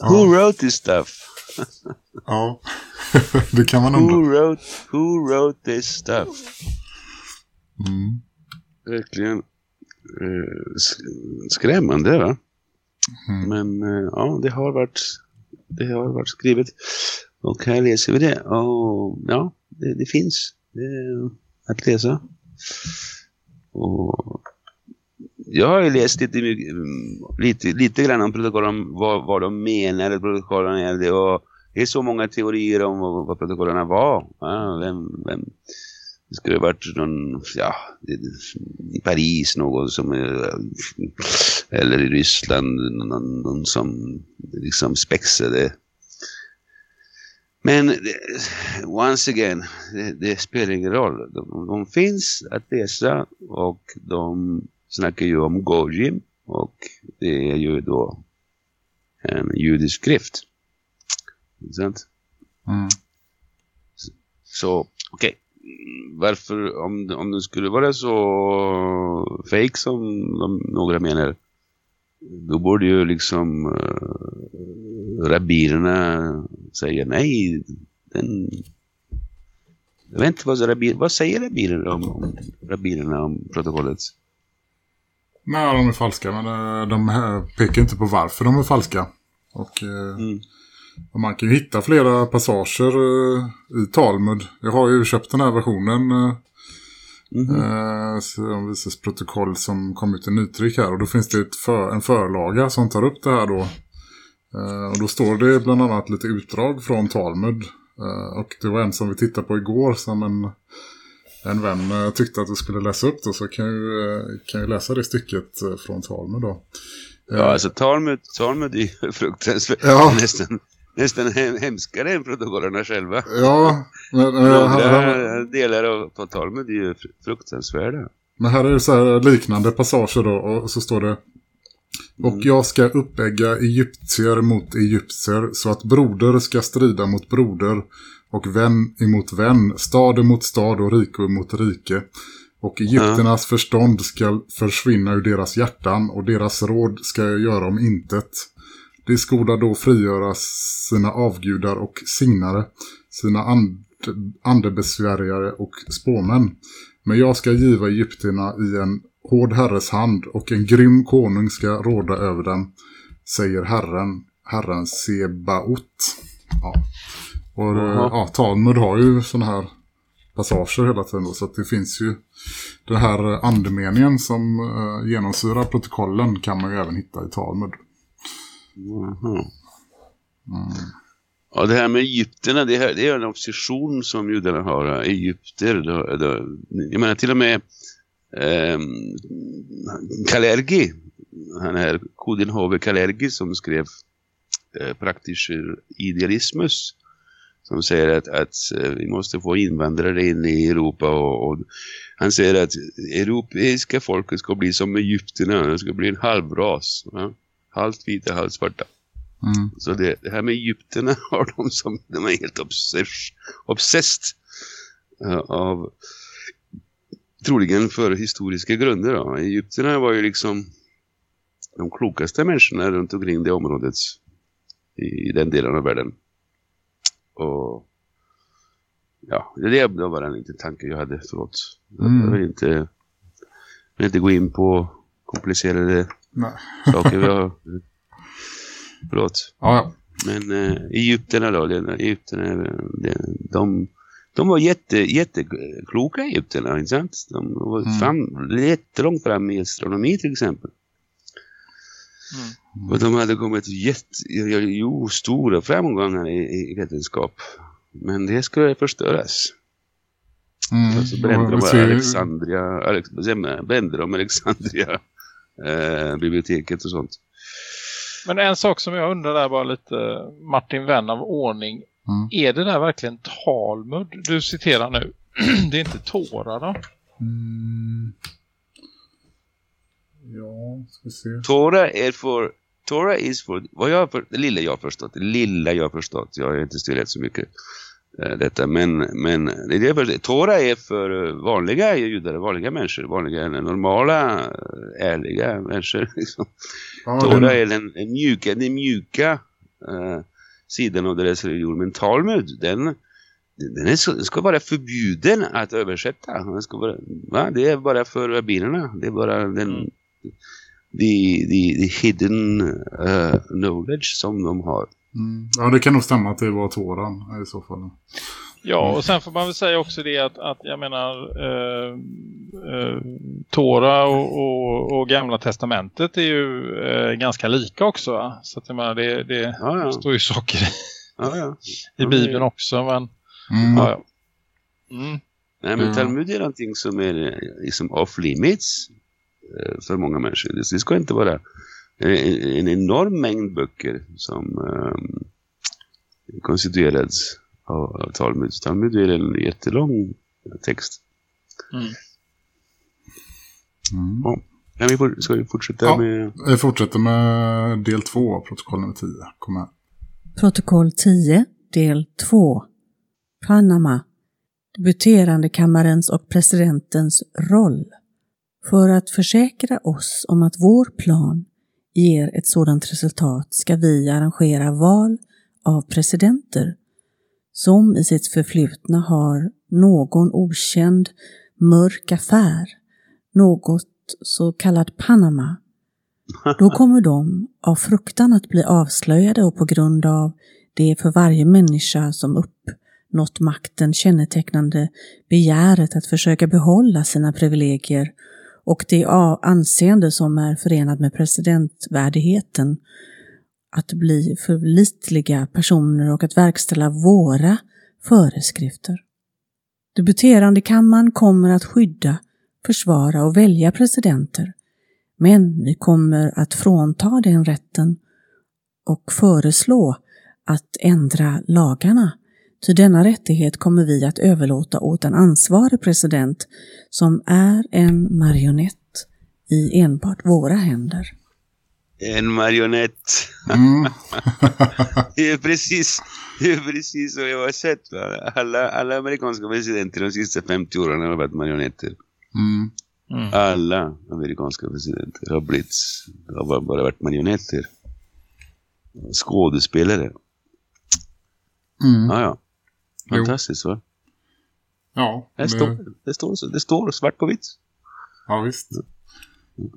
Who wrote this stuff? ja, <laughs> det kan man undra. Who wrote, who wrote this stuff? Mm. Verkligen eh, skrämmande va? Mm. Men eh, ja, det har varit det har varit skrivet. Och här läser vi det. Och ja, det, det finns. Det, att läsa. Och jag har ju läst lite, lite, lite grann om protokollen, vad, vad de menar att protokollen är. Det, och det är så många teorier om vad, protokollen var. Ja, vem, vem, det skulle ha varit någon, ja, i Paris någon som, eller i Ryssland någon, någon som liksom spexade men once again, det, det, spelar ingen roll. De, de, finns att läsa och de snackar ju om Gojim och det är ju då en judisk skrift. Sant? Mm. Så, okej. Okay. Varför, om, om det skulle vara så fake som de, några menar, då borde ju liksom uh, rabbinerna säga nej. Den, jag vet inte vad, rabbin, vad säger rabbinerna om, om, rabbinerna om protokollet? Nej, de är falska. Men eh, de här pekar inte på varför de är falska. Och, uh, mm. Och man kan ju hitta flera passager uh, i Talmud. Jag har ju köpt den här versionen Mm -hmm. eh, visas protokoll som kom ut i nytryck här. Och då finns det för, en förlaga som tar upp det här då. Eh, och då står det bland annat lite utdrag från Talmud. Eh, och det var en som vi tittade på igår som en, en vän eh, tyckte att vi skulle läsa upp då. Så kan eh, kan jag läsa det stycket eh, från Talmud då. Ja, alltså Talmud, Talmud är <laughs> fruktansvärt. Ja. Nästan nästan hemskare än protokollerna själva. Ja, men... Några här, delar av Talmud är ju fruktansvärda. Men här är det så här liknande passager då och så står det och mm. jag ska upplägga egyptier mot egyptier så att broder ska strida mot broder och vän emot vän, stad emot stad och rike emot rike. Och egypternas förstånd ska försvinna ur deras hjärtan och deras råd ska jag göra om intet. De skola då frigöra sina avgudar och signare, sina and andebesvärjare och spåmän. Men jag ska giva egyptierna i en hård herres hand och en grym konung ska råda över dem, säger Herren, Herren Sebaot. Ja. Och uh ja, Talmud har ju sådana här passager hela tiden då, så att det finns ju den här andemeningen som uh, genomsyrar protokollen kan man ju även hitta i Talmud. Mm. Ja, det här med egyptierna, det, här, det är en opposition som judarna har. Eh, Egypter, då, då, jag menar till och med eh, Kalergi, han här, Kodin Hove Kalergi som skrev eh, Praktischer Idealismus som säger att, att eh, vi måste få invandrare in i Europa och, och, han säger att europeiska folket ska bli som egyptierna, det ska bli en halvras, ja? Halvt vita, halvt svarta. Mm. Så det, det, här med Egypterna <laughs> har de som de är helt obsess, obsessed uh, av troligen för historiska grunder. Då. Egypterna var ju liksom de klokaste människorna runt omkring det området i, i den delen av världen. Och ja, det var bara en liten tanke jag hade, förlåt. Mm. Jag vill inte, vill inte gå in på komplicerade Nej. saker vi har Förlåt. Ja, ja. Men eh, Egypterna då, den, Egypterna, den, de, de var jätte, jättekloka Egypterna, inte sant? De var mm. fram, jättelångt fram i astronomi till exempel. Mm. Och de hade kommit jätte, jo, stora framgångar i, i vetenskap. Men det skulle förstöras. Mm. Och så brände de Alexandria, Alex, brände de Alexandria eh, biblioteket och sånt. Men en sak som jag undrar där bara lite, Martin Vän av ordning. Mm. Är det där verkligen Talmud du citerar nu? <clears throat> det är inte då? Mm. Ja, ska vi se. Tora är för Tora is för vad jag för, det lilla jag har förstått, det lilla jag har förstått. Jag har inte studerat så mycket detta, men men det är för, Tora är för vanliga judar, vanliga människor, vanliga normala ärliga människor <laughs> liksom. Ja, Tora den... är den, den mjuka, den mjuka uh, sidan av deras religion. Men Talmud, den, den, är, ska vara förbjuden att översätta. Den ska vara, va? Det är bara för rabbinerna. Det är bara den, mm. The, the, the hidden uh, knowledge som de har. Mm. Ja, det kan nog stämma att det var Toran i så fall. Ja, och sen får man väl säga också det att, att jag menar eh, eh, Tora och, och, och, Gamla Testamentet är ju eh, ganska lika också. Så att jag menar, det, det ja, ja. står ju saker ja, ja. i Bibeln också. Men, mm. ja, ja. Mm. Nej, men Talmud är någonting som är liksom off limits eh, för många människor. Det ska inte vara en, en enorm mängd böcker som um, konstituerats av Talmud. Talmud är en jättelång text. Mm. Mm. Ja. Ja, vi får, ska vi fortsätta ja, med... Vi fortsätter med del två av protokoll nummer 10. Kom här. Protokoll 10, del 2. Panama. Debuterandekammarens och presidentens roll. För att försäkra oss om att vår plan ger ett sådant resultat ska vi arrangera val av presidenter som i sitt förflutna har någon okänd mörk affär, något så kallat Panama, då <laughs> kommer de av fruktan att bli avslöjade och på grund av det för varje människa som uppnått makten kännetecknande begäret att försöka behålla sina privilegier och det anseende som är förenat med presidentvärdigheten att bli förlitliga personer och att verkställa våra föreskrifter. Debuterande kammaren kommer att skydda, försvara och välja presidenter, men vi kommer att frånta den rätten och föreslå att ändra lagarna. Ty denna rättighet kommer vi att överlåta åt en ansvarig president som är en marionett i enbart våra händer. En marionett. Mm. <laughs> det, är precis, det är precis så jag har sett. Va? Alla, alla amerikanska presidenter de sista 50 åren har varit marionetter. Mm. Mm. Alla amerikanska presidenter har blivit har bara varit marionetter. Skådespelare. Mm. Ah, ja. Fantastiskt va? Ja. Det, står, det, står, det står svart på vitt. Ja, visst.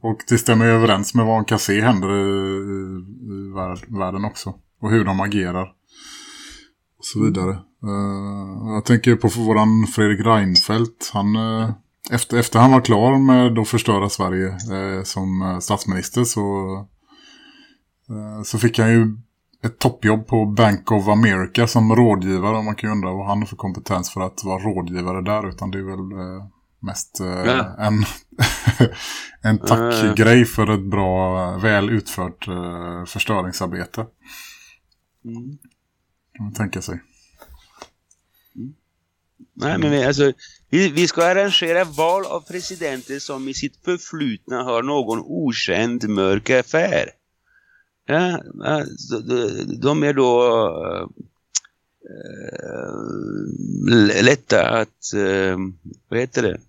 Och det stämmer överens med vad man kan se händer i, världen också. Och hur de agerar. Och så vidare. Uh, jag tänker på våran Fredrik Reinfeldt. Han, uh, efter, efter han var klar med att förstöra Sverige uh, som statsminister så, så fick han ju ett toppjobb på Bank of America som rådgivare. Man kan ju undra vad han har för kompetens för att vara rådgivare där. Utan det är väl mest ja. en, <laughs> en tackgrej för ett bra, väl utfört förstöringsarbete. Mm. Kan man tänka sig. Mm. Nej, men vi, alltså, vi, vi, ska arrangera val av presidenter som i sitt förflutna har någon okänd mörk affär. Ja, de, är då äh, lätta att, äh, vad heter det?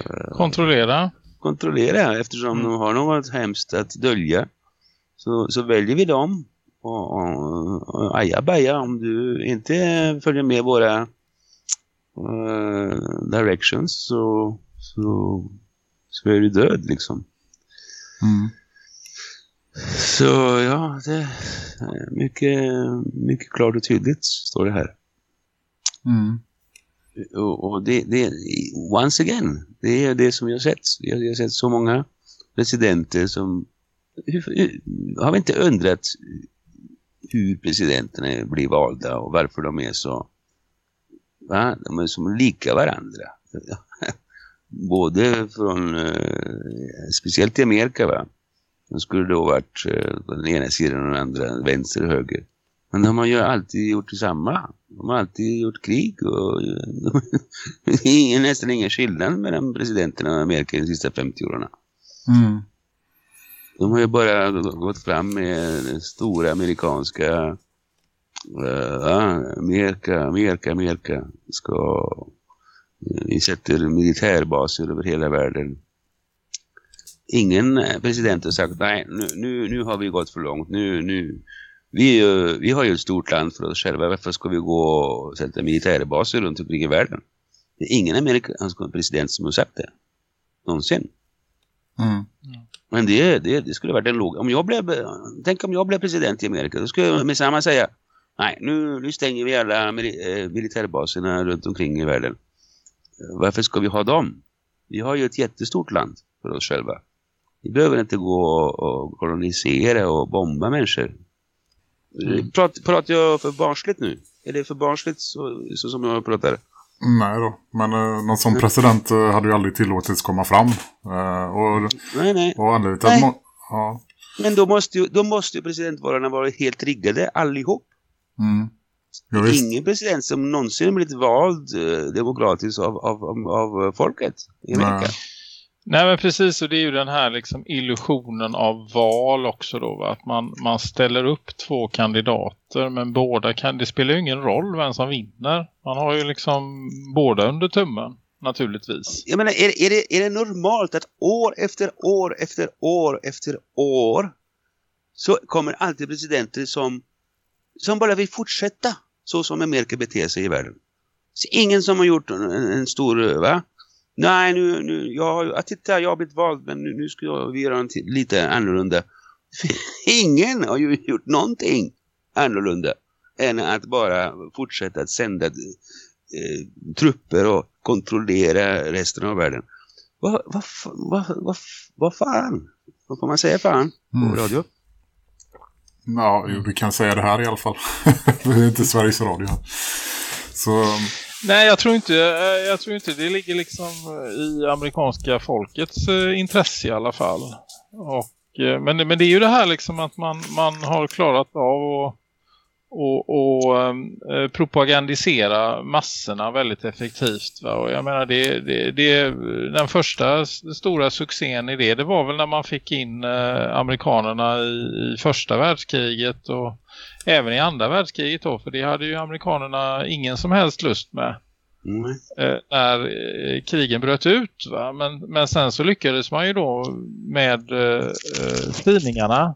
Äh, kontrollera. Kontrollera eftersom mm. de har något hemskt att dölja. Så, så väljer vi dem och, och, och ajabaja om du inte följer med våra uh, directions så, så, så är du död liksom. Mm. Så ja, det är mycket, mycket klart och tydligt står det här. Mm. Och, och det, det, once again, det är det som jag har sett. Jag har sett så många presidenter som har vi inte undrat hur presidenterna blir valda och varför de är så va? de är som lika varandra. <laughs> Både från eh, speciellt i Amerika va. De skulle då varit eh, den ena sidan och den andra, vänster och höger. Men de har ju alltid gjort detsamma. De har alltid gjort krig och <laughs> det är nästan ingen skillnad mellan presidenterna i Amerika de sista 50 åren. Mm. De har ju bara gått fram med stora amerikanska uh, Amerika, Amerika, Amerika ska vi sätter militärbaser över hela världen. Ingen president har sagt nej, nu, nu, nu har vi gått för långt. Nu, nu, vi, vi har ju ett stort land för oss själva. Varför ska vi gå och sätta militärbaser runt omkring i världen? Det är ingen amerikansk president som har sagt det. Någonsin. Mm. Men det, det, det skulle varit en låg... Om jag blev, tänk om jag blev president i Amerika, då skulle jag med samma säga nej, nu, nu stänger vi alla eh, militärbaserna runt omkring i världen. Varför ska vi ha dem? Vi har ju ett jättestort land för oss själva. Vi behöver inte gå och kolonisera och bomba människor. Mm. Pratar prat jag för barnsligt nu? Är det för barnsligt så, så som jag pratar? Nej då, men eh, någon sån president eh, hade ju aldrig tillåtits komma fram. Eh, och, nej, nej. Och anledningen nej. ja. Men då måste, ju, då måste ju presidentvalarna vara helt riggade allihop. Mm. Ja, Ingen president som någonsin blivit vald eh, demokratiskt av, av, av, av folket i Amerika. Nej. Nej men precis och det är ju den här liksom illusionen av val också då va? att man, man ställer upp två kandidater men båda kan, det spelar ju ingen roll vem som vinner. Man har ju liksom båda under tummen naturligtvis. Jag menar är, är, det, är det normalt att år efter år efter år efter år så kommer alltid presidenter som, som bara vill fortsätta så som Amerika beter sig i världen. Så ingen som har gjort en, en stor va? Nej, nu, nu, jag, titta, jag har blivit vald men nu, nu ska jag, vi göra lite annorlunda. <laughs> Ingen har ju gjort någonting annorlunda än att bara fortsätta att sända eh, trupper och kontrollera resten av världen. Vad va, va, va, va, fan? Vad får man säga fan på mm. radio? Ja, du kan säga det här i alla fall. <laughs> det är inte Sveriges Radio. Så Nej, jag tror inte eh, jag tror inte det ligger liksom eh, i amerikanska folkets eh, intresse i alla fall. Och, men, men det är ju det här liksom att man, man har klarat av att och, och eh, propagandisera massorna väldigt effektivt. Va? Och jag menar, det, det, det, den första stora succén i det, det var väl när man fick in eh, amerikanerna i, i första världskriget och även i andra världskriget då, för det hade ju amerikanerna ingen som helst lust med. Mm. Eh, när eh, krigen bröt ut va? Men, men sen så lyckades man ju då med eh, eh tidningarna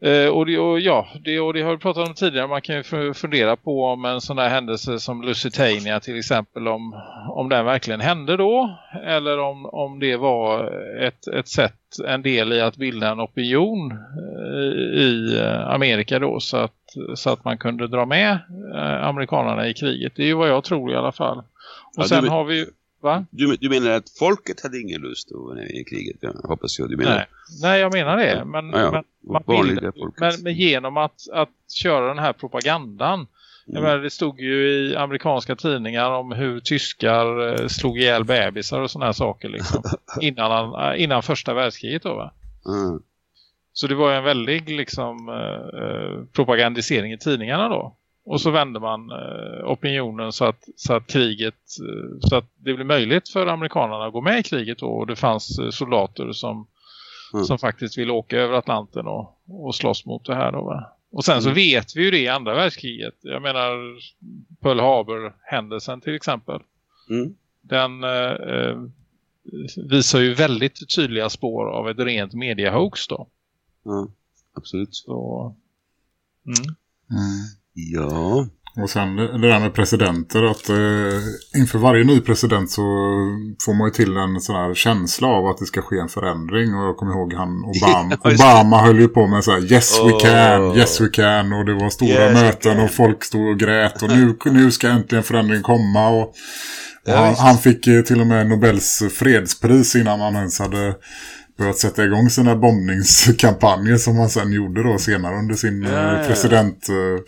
Eh, och, det, och, ja, det, och det har vi pratat om tidigare. Man kan ju fundera på om en sån där händelse som Lusitania till exempel. Om, om den verkligen hände då. Eller om, om det var ett, ett sätt, en del i att bilda en opinion eh, i Amerika då. Så att, så att man kunde dra med eh, amerikanerna i kriget. Det är ju vad jag tror i alla fall. Och ja, sen har vi Va? Du, du menar att folket hade ingen lust att vara i kriget? Jag hoppas jag du menar. Nej, Nej jag menar det. Men, ja, ja. men, vill, men, men, genom att, att köra den här propagandan. Mm. Menar, det stod ju i amerikanska tidningar om hur tyskar eh, slog ihjäl bebisar och sådana här saker liksom. <laughs> innan, eh, innan första världskriget då va? Mm. Så det var en väldig liksom, eh, eh propagandisering i tidningarna då. Och så vände man eh, opinionen så att, så att kriget eh, så att det blev möjligt för amerikanerna att gå med i kriget då, och det fanns eh, soldater som, mm. som faktiskt ville åka över Atlanten och, och slåss mot det här då va? Och sen så mm. vet vi ju det i andra världskriget. Jag menar Pearl Harbor-händelsen till exempel. Mm. Den eh, visar ju väldigt tydliga spår av ett rent mediahoax då. Ja, absolut. Så, mm. Ja. Och sen det där med presidenter att eh, inför varje ny president så får man ju till en sån här känsla av att det ska ske en förändring. Och jag kommer ihåg han <laughs> Obama, Obama höll ju på med så här yes we can, yes we can. Och det var stora yes, möten och folk stod och grät. Och nu, <laughs> nu ska äntligen förändring komma. Och, och han, han, fick till och med Nobels fredspris innan han ens hade börjat sätta igång sina bombningskampanjer som han sen gjorde då senare under sin ja, ja, ja.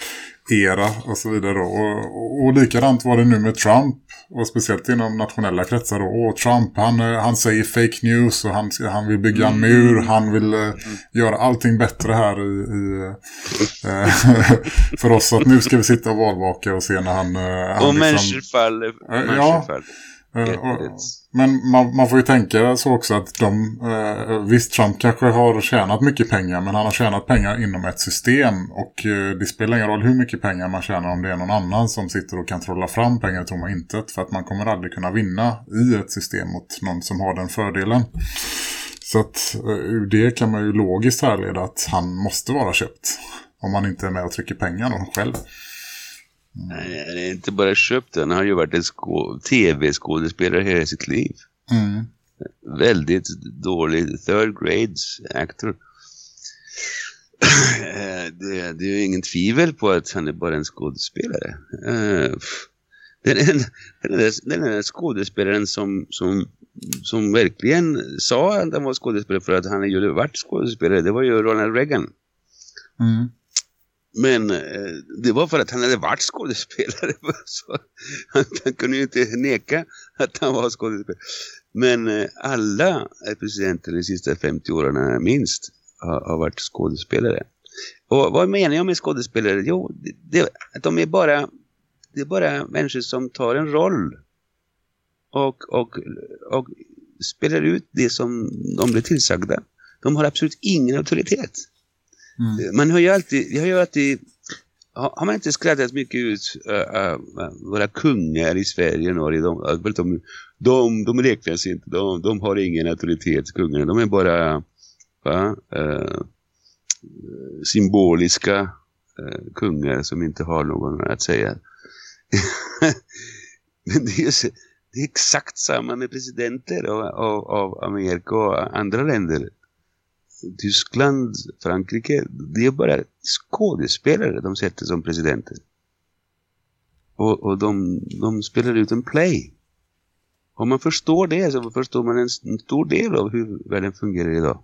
Era och så vidare. Då. Och, och likadant var det nu med Trump och speciellt inom nationella kretsar då. Och Trump, han, eh, han säger fake news och han, han vill bygga en mm. mur. Han vill mm. göra allting bättre här i, i äh, <laughs> för oss. att nu ska vi sitta och valvaka och se när han... han och liksom, människor faller. Ja, men man, man, får ju tänka så också att de, eh, visst Trump kanske har tjänat mycket pengar men han har tjänat pengar inom ett system och eh, det spelar ingen roll hur mycket pengar man tjänar om det är någon annan som sitter och kan trolla fram pengar tror man inte för att man kommer aldrig kunna vinna i ett system mot någon som har den fördelen. Så att eh, ur det kan man ju logiskt härleda att han måste vara köpt om man inte är med och trycker pengar då själv. Nej, han är inte bara köpt den. Han har ju varit en tv-skådespelare hela sitt liv. Mm. Väldigt dålig third grades actor. det, det är ju ingen tvivel på att han är bara en skådespelare. Uh, den, den, den, är skådespelaren som, som, som verkligen sa att han var skådespelare för att han ju varit skådespelare. Det var ju Ronald Reagan. Mm. Men eh, det var för att han hade varit skådespelare. <laughs> Så han, han kunde ju inte neka att han var skådespelare. Men eh, alla presidenter de sista 50 åren eh, minst har, har varit skådespelare. Och vad menar jag med skådespelare? Jo, det, det, de är bara, det är bara människor som tar en roll. Och, och, och spelar ut det som de blir tillsagda. De har absolut ingen auktoritet. Mm. Eh, man har ju alltid, jag har ju alltid har man inte skrattat mycket ut uh, uh, våra kungar i Sverige och Norge de, de, de, de räknas inte de, de har ingen auktoritet kungarna, de är bara uh, symboliska kungar som inte har någon att säga <laughs> men det är, det är exakt samma med presidenter av, av, av Amerika och andra länder Tyskland, Frankrike, det är bara skådespelare de sätter som presidenter. Och, och de, de spelar ut en play. Om man förstår det så förstår man en stor del av hur världen fungerar idag.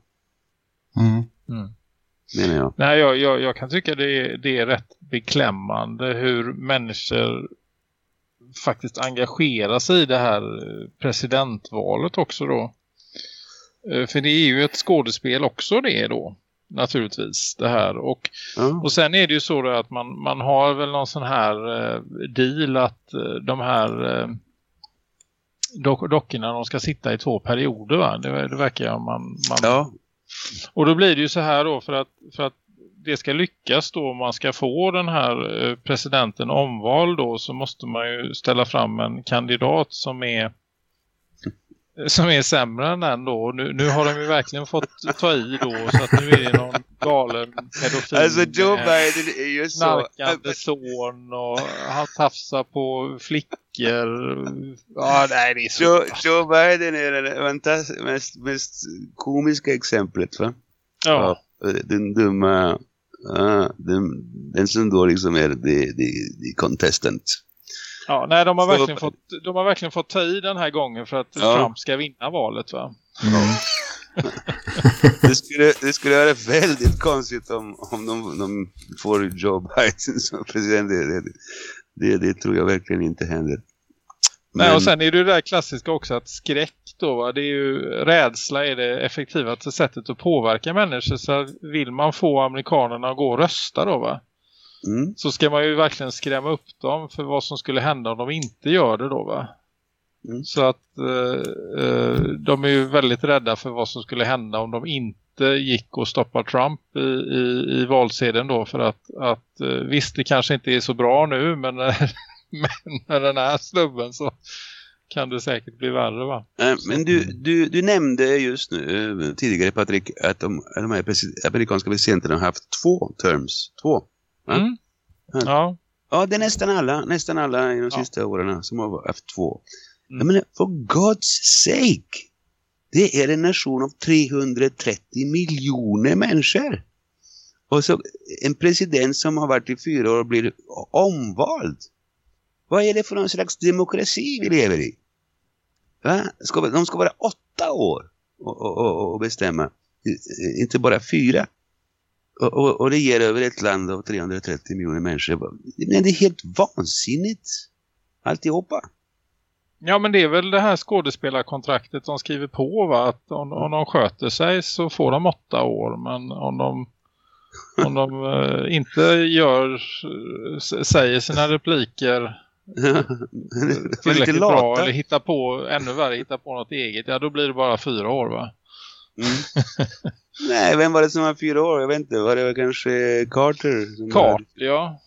Mm. Mm. Menar jag. Nej, jag, jag, jag kan tycka det är, det är rätt beklämmande hur människor faktiskt engagerar sig i det här presidentvalet också då. Eh, för det är ju ett skådespel också det då. Naturligtvis det här. Och, mm. och sen är det ju så att man, man har väl någon sån här eh, deal att eh, de här eh, dock, dockorna de ska sitta i två perioder va? Det, det verkar man, man... Ja. Och då blir det ju så här då för att, för att det ska lyckas då om man ska få den här eh, presidenten omval då så måste man ju ställa fram en kandidat som är som är sämre än den då. Nu, nu har de ju verkligen fått ta i då så att nu är det någon galen pedofil. Alltså Joe Biden är ju så... Knarkande son och han tafsar på flickor. Ja, nej, det är så... Joe, Joe Biden är det mest, mest komiska exemplet va? Ja. ja den dumma... Uh, den, den som då liksom är the, the, the contestant. Ja, nej, de har, verkligen fått, de har verkligen fått ta i den här gången för att ja. Trump ska vinna valet va? Mm. <laughs> det, skulle, det skulle vara väldigt konstigt om, om de, de får Joe Biden som president. Det, det, det, tror jag verkligen inte händer. Men... Nej, och sen är det ju det där klassiska också att skräck då, va? det är ju rädsla är det effektivaste sättet att påverka människor. Så vill man få amerikanerna att gå och rösta då va? Mm. Så ska man ju verkligen skrämma upp dem för vad som skulle hända om de inte gör det då va? Mm. Så att eh, eh, de är ju väldigt rädda för vad som skulle hända om de inte gick och stoppade Trump i, i, i valsedeln då. För att, att eh, visst det kanske inte är så bra nu men, <laughs> men med den här snubben så kan det säkert bli värre va? Men du, du, du nämnde just nu tidigare Patrik att de, de här amerikanska presidenterna har haft två terms. Två. Mm. Ja. Ja, det är nästan alla, nästan alla i de ja. sista åren som har haft två. Mm. Jag menar, for God's sake! Det är en nation av 330 miljoner människor. Och så en president som har varit i fyra år blir omvald. Vad är det för någon slags demokrati vi lever i? Va? Ska, de ska vara åtta år och, och, och, och bestämma. Inte bara fyra. Och, och, och, det ger över ett land av 330 miljoner människor. Men det är helt vansinnigt. Alltihopa. Ja men det är väl det här skådespelarkontraktet de skriver på va? Att om, om de sköter sig så får de åtta år. Men om de, om de <laughs> eh, inte gör, säger sina repliker <laughs> tillräckligt bra eller hittar på, ännu värre, hittar på något eget. Ja då blir det bara fyra år va? Mm. <laughs> Nej, vem var det som var fyra år? Jag vet inte. Var det kanske Carter? Carter, var... ja.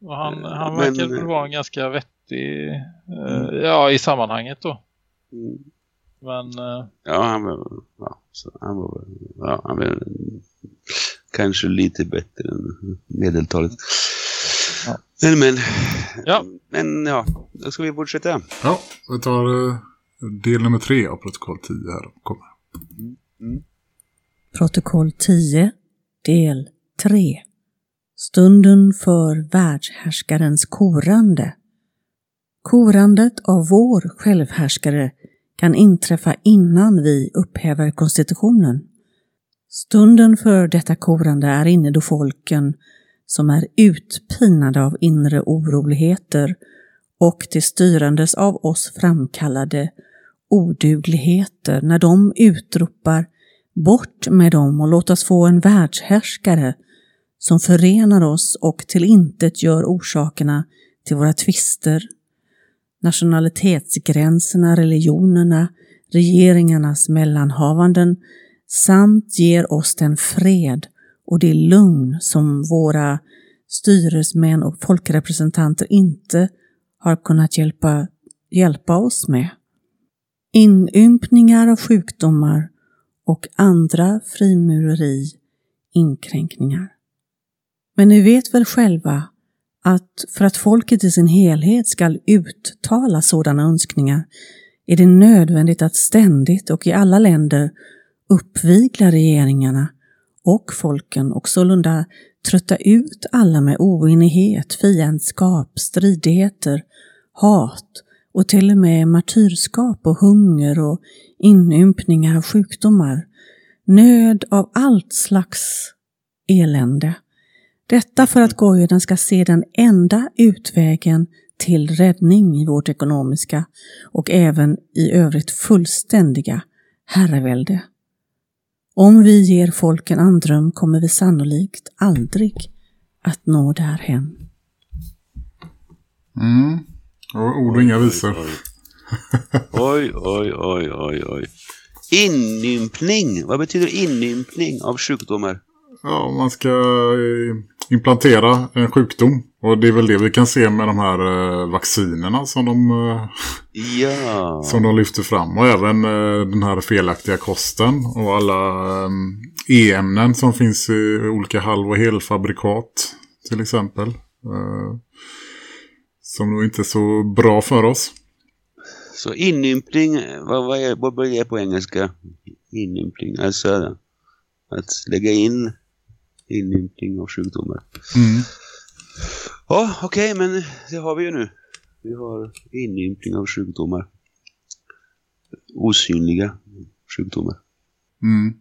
Och han, han Men... verkar vara en ganska vettig mm. ja, i sammanhanget då. Mm. Men... Uh... Ja, han var, ja, så han var, ja, han var kanske lite bättre än medeltalet. Ja. Men, men, ja. men ja, då ska vi fortsätta. Ja, vi tar uh, del nummer tre av protokoll 10 här. Kommer. Mm. Protokoll 10, del 3. Stunden för världshärskarens korande. Korandet av vår självhärskare kan inträffa innan vi upphäver konstitutionen. Stunden för detta korande är inne då folken, som är utpinade av inre oroligheter och till styrandes av oss framkallade odugligheter, när de utropar Bort med dem och låt oss få en världshärskare som förenar oss och till intet gör orsakerna till våra tvister, nationalitetsgränserna, religionerna, regeringarnas mellanhavanden samt ger oss den fred och det lugn som våra styresmän och folkrepresentanter inte har kunnat hjälpa, hjälpa oss med. Inympningar av sjukdomar och andra frimureri inkränkningar. Men ni vet väl själva att för att folket i sin helhet skall uttala sådana önskningar är det nödvändigt att ständigt och i alla länder uppvigla regeringarna och folken och sålunda trötta ut alla med oenighet, fiendskap, stridigheter, hat och till och med martyrskap och hunger och inympningar av sjukdomar, nöd av allt slags elände. Detta för att Gojden ska se den enda utvägen till räddning i vårt ekonomiska och även i övrigt fullständiga herravälde. Om vi ger folken andrum kommer vi sannolikt aldrig att nå därhen. Mm. Och ord och inga visor. <laughs> Oj, oj, oj, oj, oj. Inympning. Vad betyder inympning av sjukdomar? Ja, man ska implantera en sjukdom. Och det är väl det vi kan se med de här eh, vaccinerna som de, eh, Ja. <laughs> som de lyfter fram. Och även eh, den här felaktiga kosten och alla eh, e-ämnen som finns i olika halv- och helfabrikat till exempel. Eh, som nog inte är så bra för oss. Så inympling, vad, vad, är, vad blir det på engelska? Inympling, alltså att lägga in inympling av sjukdomar. Mm. Ja, okej, men det har vi ju nu. Vi har inympling av sjukdomar. Osynliga sjukdomar. Mm.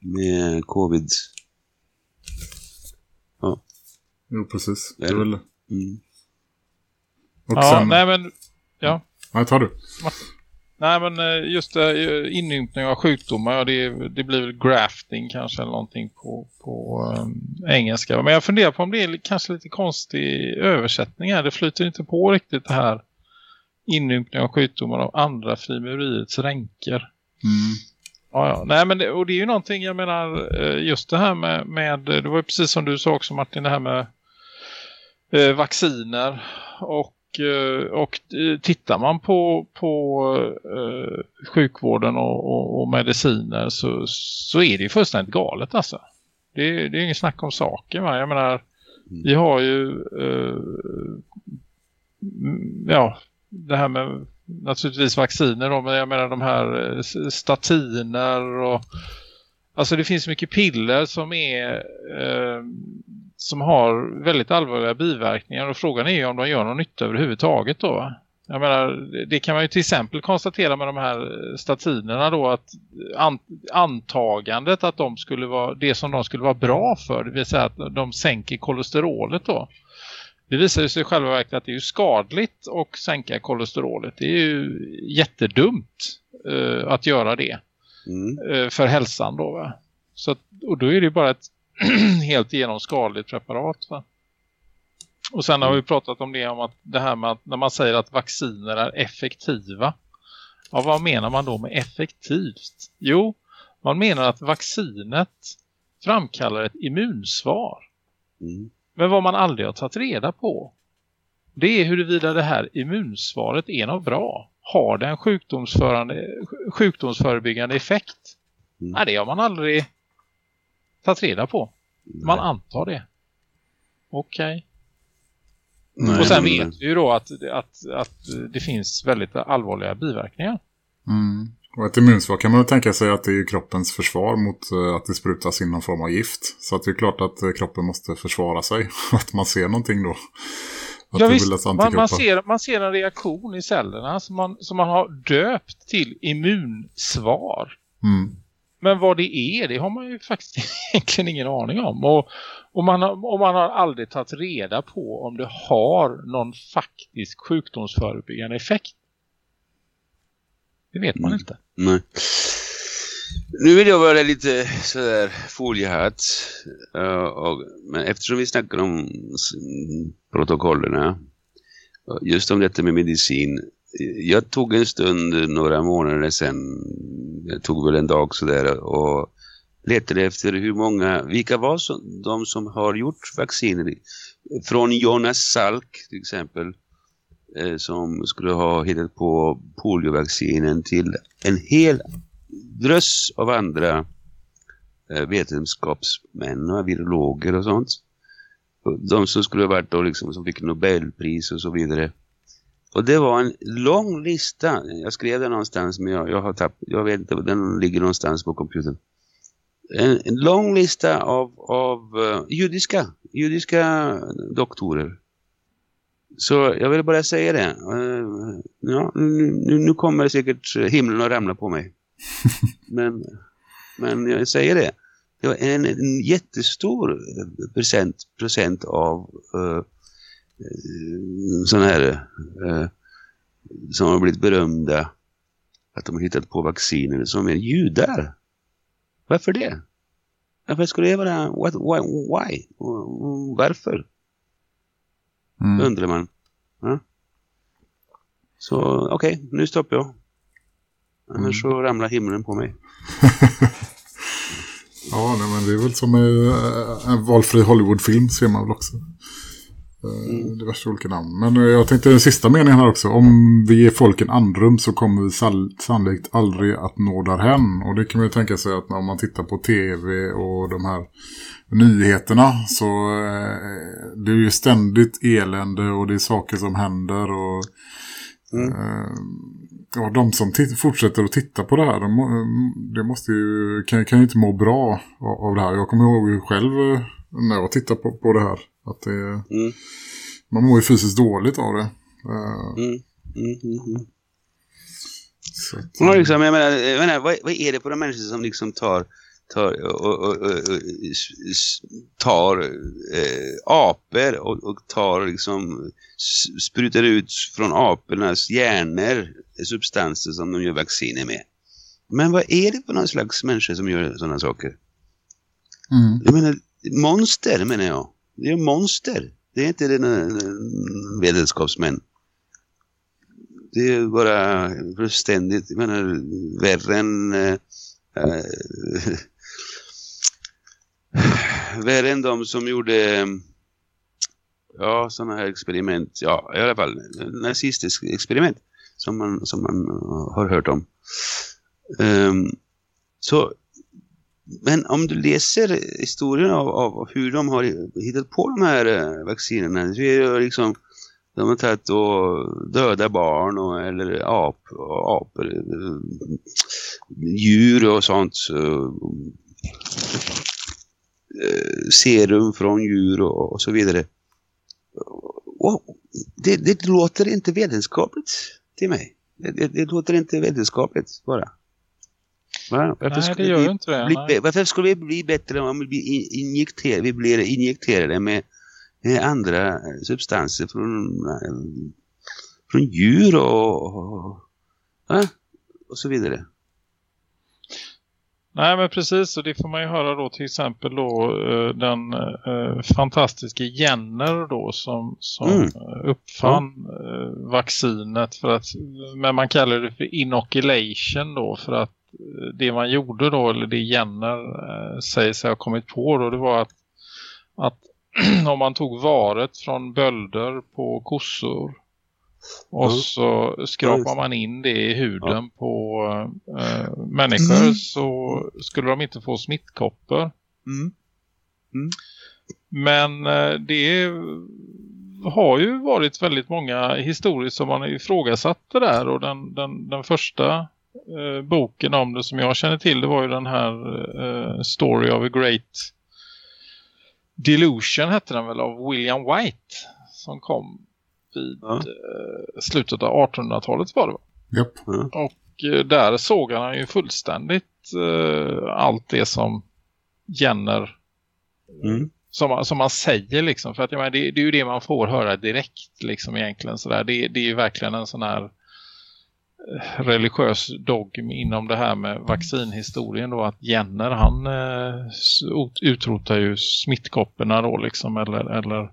Med covid. Ja. Jo, precis. Det är väl... Mm. Och Ja, sen... nej men... Ja. Nej, tar du. Nej men eh, just eh, inympning av sjukdomar, ja, det, det blir väl grafting kanske eller någonting på, på um, engelska. Men jag funderar på om det är kanske lite konstig översättning här. Det flyter inte på riktigt det här inympning av sjukdomar av andra frimureriets ränker. Mm. Ja, ja. Nej, men det, och det är ju någonting, jag menar, just det här med, med det var ju precis som du sa också Martin, det här med eh, vacciner och och eh, tittar man på, på eh, sjukvården och, och, och mediciner så, så är det ju fullständigt galet alltså. Det, är- det är ingen snack om saker. Va? Jag menar, vi har ju eh, mm, ja, det här med naturligtvis vacciner då, men jag menar de här eh, statiner och alltså det finns mycket piller som är eh, som har väldigt allvarliga biverkningar och frågan är ju om de gör någon nytta överhuvudtaget då. va? Jag menar, det- kan man ju till exempel konstatera med de här statinerna då att an, antagandet att de skulle vara det som de skulle vara bra för, det vill säga att de sänker kolesterolet då. Det visar ju sig själva verket att det är ju skadligt att sänka kolesterolet. Det är ju jättedumt eh, att göra det Mm. eh, för hälsan då va. Så att, och då är det ju bara ett <clears throat> helt igenom skadligt preparat va. Och sen har vi pratat om det om att det här med att när man säger att vacciner är effektiva. Ja, vad menar man då med effektivt? Jo, man menar att vaccinet framkallar ett immunsvar. Mm. Men vad man aldrig har tagit reda på det är huruvida det här immunsvaret är något bra. Har det en sjukdomsförebyggande effekt? Mm. Nej, det har man aldrig tagit reda på. Man antar det. Okej. Nej, Och sen men- vet vi ju då att, att, att det finns väldigt allvarliga biverkningar. Mm. Och ett immunsvar kan man tänka sig att det är kroppens försvar mot eh, att det sprutas in någon form av gift. Så att det är klart att eh, kroppen måste försvara sig. <laughs> att man ser någonting då. Att Ja, det visst, man, man, ser, man ser en reaktion i cellerna som man, som man har döpt till immunsvar. Mm. Men vad det är, det har man ju faktiskt <laughs> egentligen ingen aning om. Och, och, man, har, och man har aldrig tagit reda på om det har någon faktisk sjukdomsförebyggande effekt. Det vet man Mm. inte. Nej. Nu vill jag vara lite sådär foliehatt. eh, men eftersom vi snackar om protokollerna. Just om detta med medicin. Jag tog en stund eh, några månader sedan. Jag tog väl en dag sådär. Och letade efter hur många. Vilka var som, de som har gjort vacciner. Från Jonas Salk till exempel eh, som skulle ha hittat på poliovaccinen till en hel dröss av andra eh, vetenskapsmän och virologer och sånt. De som skulle ha varit då liksom som fick Nobelpris och så vidare. Och det var en lång lista. Jag skrev den någonstans men jag, jag har tappat, jag vet inte, den ligger någonstans på computern. En, en lång lista av, av uh, judiska, judiska doktorer. Så jag vill bara säga det. Eh, ja, nu, nu, nu kommer säkert himlen att ramla på mig. <laughs> men, men jag säger det. Det var en, en jättestor eh, procent, procent av uh, sådana här uh, som har blivit berömda att de har hittat på vacciner som är judar. Varför det? Varför skulle det vara? What, why? why? Varför? Mm. undrar man. Ja. Så okej, nu stoppar jag. Annars så ramlar himlen på mig. <laughs> Ja, nej, men det är väl som en, en valfri Hollywoodfilm ser man väl också. Mm. Diverse olika namn. Men jag tänkte den sista meningen här också. Om vi ger folk en andrum så kommer vi sannolikt aldrig att nå därhen. Och det kan man ju tänka sig att om man tittar på tv och de här nyheterna så eh, det är ju ständigt elände och det är saker som händer och mm. eh, ja, de som fortsätter att titta på det här de, det måste ju, kan, kan ju inte må bra av, av det här. Jag kommer ihåg själv eh, när jag tittar på, på det här att det, mm. man mår ju fysiskt dåligt av det. Uh, mm. Mm, att, liksom, jag menar, jag menar, vad, vad, är det på de människor som liksom tar tar, och, och, och, tar eh, apor och, och tar liksom sprutar ut från apornas hjärnor substanser som de gör vacciner med. Men vad är det för någon slags människor som gör sådana saker? Mm. Jag menar, monster menar jag. Det är monster. Det är inte dina eh, vetenskapsmän. Det är bara fullständigt, jag menar, värre än äh, <laughs> värre än de som gjorde ja, sådana här experiment. Ja, i alla fall nazistiska experiment som man, som man har hört om. Um, så, men om du läser historien av, av, hur de har hittat på de här eh, vaccinerna så är det liksom de har tagit och döda barn och, eller ap, apor, eh, djur och sånt. Så, eh, serum från djur och, och så vidare. Och det, det, låter inte vetenskapligt till mig. Det, det, det låter inte vetenskapligt bara. Va? Varför nej, det gör vi, inte det. Bli, varför skulle vi bli bättre om vi blir injekterade, vi blir injekterade med, med andra substanser från, från djur och, och, och så vidare? Nej men precis och det får man ju höra då till exempel då eh, den eh, fantastiska Jenner då som, som mm. uppfann eh, vaccinet för att men man kallar det för inoculation då för att eh, det man gjorde då eller det Jenner eh, säger sig ha kommit på då det var att, att <clears throat> om man tog varet från bölder på kossor och mm. så skrapar man in det i huden ja. på äh, människor mm. så skulle de inte få smittkoppor. Mm. mm. Men äh, det har ju varit väldigt många historier som man ifrågasatt det där och den, den, den första äh, boken om det som jag känner till det var ju den här Story of a Great Delusion hette den väl av William White som kom vid ja. eh, slutet av 1800-talet var det va? Yep. Och eh, där såg han ju fullständigt eh, allt det som Jenner mm. som, som man säger liksom. För att menar, det, det, är ju det man får höra direkt liksom egentligen sådär. Det, det är ju verkligen en sån här eh, religiös dogm inom det här med vaccinhistorien då att Jenner han eh, utrotar ju smittkopporna då liksom eller, eller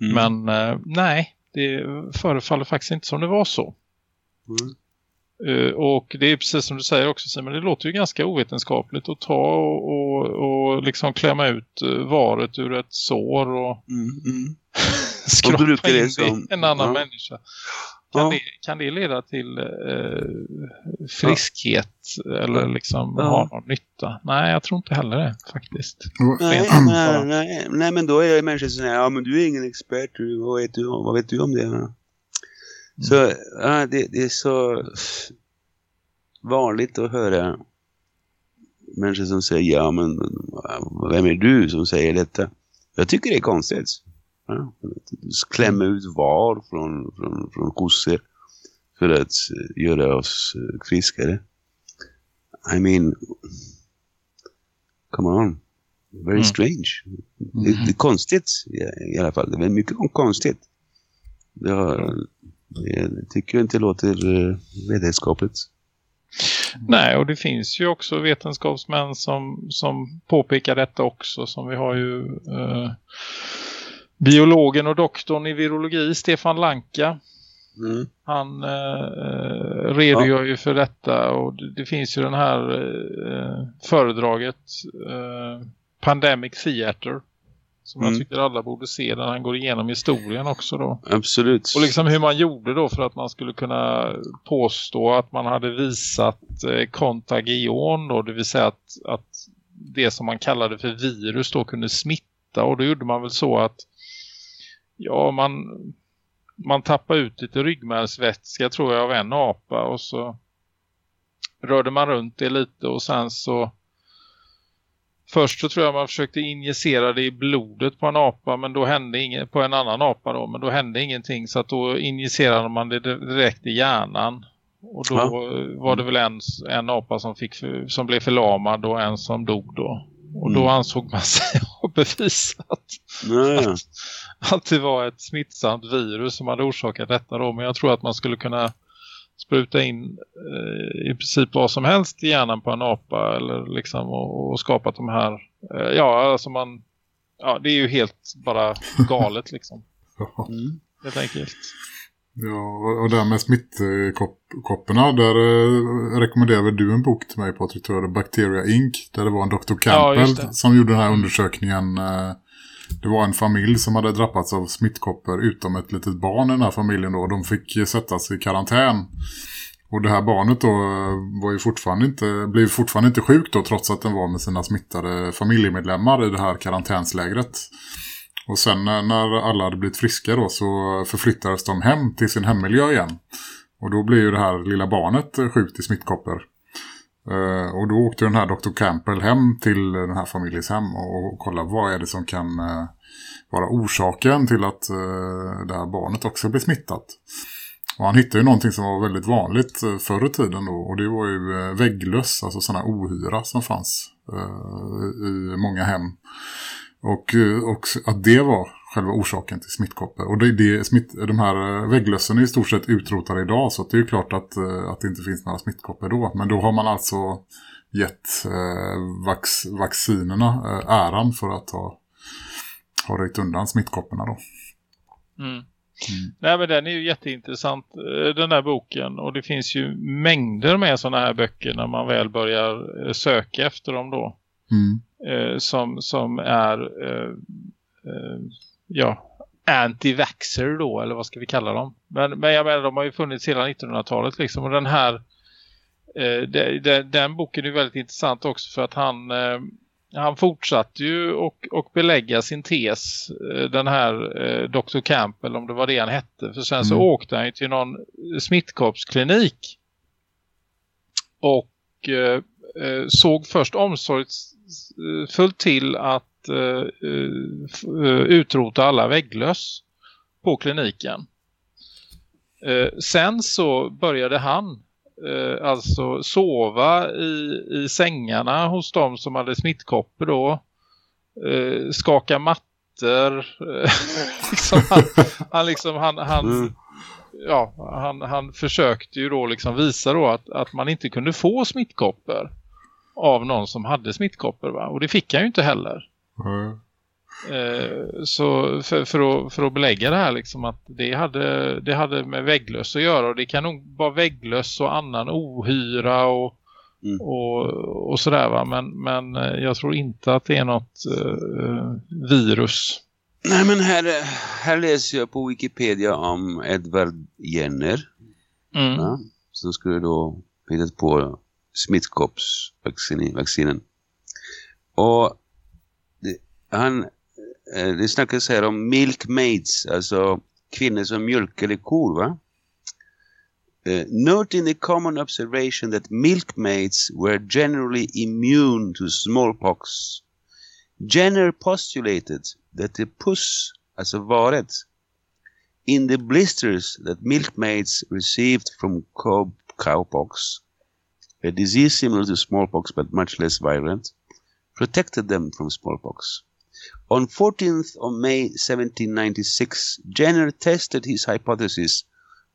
mm. men eh, nej det förefaller faktiskt inte som det var så. Mm. Uh, och det är precis som du säger också Simon, det låter ju ganska ovetenskapligt att ta och, och, och liksom klämma ut uh, varet ur ett sår och mm, mm. <laughs> skrapa in det som, en annan ja. människa. Kan, ja. det, kan det leda till eh, friskhet ja. eller liksom ja. ha någon nytta? Nej, jag tror inte heller det faktiskt. Nej, nej, nej, nej, men då är det människor som säger ja men du är ingen expert, du, vad, vet du, vad vet du om det? Mm. Så ja, det, det är så vanligt att höra människor som säger ja men vem är du som säger detta? Jag tycker det är konstigt. Ja, klämma ut var från, från, från kossor för att göra oss friskare. I mean, come on. Very mm. strange. Mm. Det, det, är konstigt i alla fall. Det är mycket konstigt. Det, det tycker jag inte låter uh, vetenskapligt. Nej, och det finns ju också vetenskapsmän som, som påpekar detta också. Som vi har ju... Uh, biologen och doktorn i virologi Stefan Lanka Mm. Han eh, redogör ja. ju för detta och det, det finns ju den här eh, föredraget eh, Pandemic Theater som mm. jag tycker alla borde se när han går igenom historien också då. Absolut. Och liksom hur man gjorde då för att man skulle kunna påstå att man hade visat eh, kontagion då, det vill säga att, att det som man kallade för virus då kunde smitta och då gjorde man väl så att ja man man tappade ut lite ryggmärgsvätska tror jag av en apa och så rörde man runt det lite och sen så Först så tror jag man försökte injicera det i blodet på en apa men då hände inget på en annan apa då men då hände ingenting så att då injicerade man det direkt i hjärnan och då ja. var det väl en, en apa som, fick, som blev förlamad och en som dog då. Och då mm. ansåg man sig <laughs> ha bevisat att, att det var ett smittsamt virus som hade orsakat detta då. Men jag tror att man skulle kunna spruta in eh, i princip vad som helst i hjärnan på en apa eller liksom och, och skapat de här eh, ja alltså man ja det är ju helt bara <laughs> galet liksom mm. helt enkelt Ja, och där med smittkopporna, där eh, rekommenderar du en bok till mig Patrik, tror jag, Bacteria Inc. Där det var en Dr. Campbell ja, som gjorde den här undersökningen. Eh, det var en familj som hade drabbats av smittkoppor utom ett litet barn i den här familjen då. De fick sättas i karantän. Och det här barnet då eh, var ju fortfarande inte, blev fortfarande inte sjuk då trots att den var med sina smittade familjemedlemmar i det här karantänslägret. Och sen när alla hade blivit friska då så förflyttades de hem till sin hemmiljö igen. Och då blev ju det här lilla barnet sjukt i smittkoppor. Eh, och då åkte den här Dr. Campbell hem till den här familjens hem och, och kollade vad är det som kan eh, vara orsaken till att eh, det här barnet också blir smittat. Och han hittade ju någonting som var väldigt vanligt förr i tiden då och det var ju vägglöss, alltså sådana ohyra som fanns i många hem. Och, och att det var själva orsaken till smittkoppor. Och det, det, smitt, de här eh, vägglössen är i stort sett utrotade idag så det är ju klart att, eh, att det inte finns några smittkoppor då. Men då har man alltså gett eh, vax, vaccinerna eh, äran för att ha, ha röjt undan smittkopporna då. Mm. Mm. Nej men den är ju jätteintressant den här boken och det finns ju mängder med sådana här böcker när man väl börjar söka efter dem då. Mm eh, som, som är eh, eh, ja, anti-vaxxer då, eller vad ska vi kalla dem? Men, men jag menar, de har ju funnits hela 1900-talet liksom, och den här eh, de, de, den boken är väldigt intressant också för att han eh, han fortsatte ju och, och belägga sin tes, eh, den här eh, Dr. Campbell om det var det han hette. För sen mm. så åkte han ju till någon smittkoppsklinik och eh, eh såg först omsorgs, fullt till att uh, uh, utrota alla vägglöss på kliniken. Uh, sen så började han alltså sova i, i sängarna hos de som hade smittkoppor då. skaka mattor. <laughs> liksom han, han, liksom, han, han mm ja, han, han försökte ju då liksom visa då att, att man inte kunde få smittkoppor av någon som hade smittkoppor va? Och det fick han ju inte heller. Mm. Eh, så för, för, att, för att belägga det här liksom att det hade, det hade med vägglöss att göra och det kan nog vara vägglöss och annan ohyra och, mm. och, och sådär va. Men, men eh, jag tror inte att det är något eh, virus. Nej men här, här läser jag på Wikipedia om Edvard Jenner. Mm. Ja, som skulle då hittat på smittkoppsvaccinen. Och han, eh, det snackas här om milkmaids, alltså kvinnor som mjölkade kor va? Uh, noting the common observation that milkmaids were generally immune to smallpox, Jenner postulated that the puss, alltså varet, in the blisters that milkmaids received from cow cowpox a disease similar to smallpox but much less virulent, protected them from smallpox. On 14th of May 1796, Jenner tested his hypothesis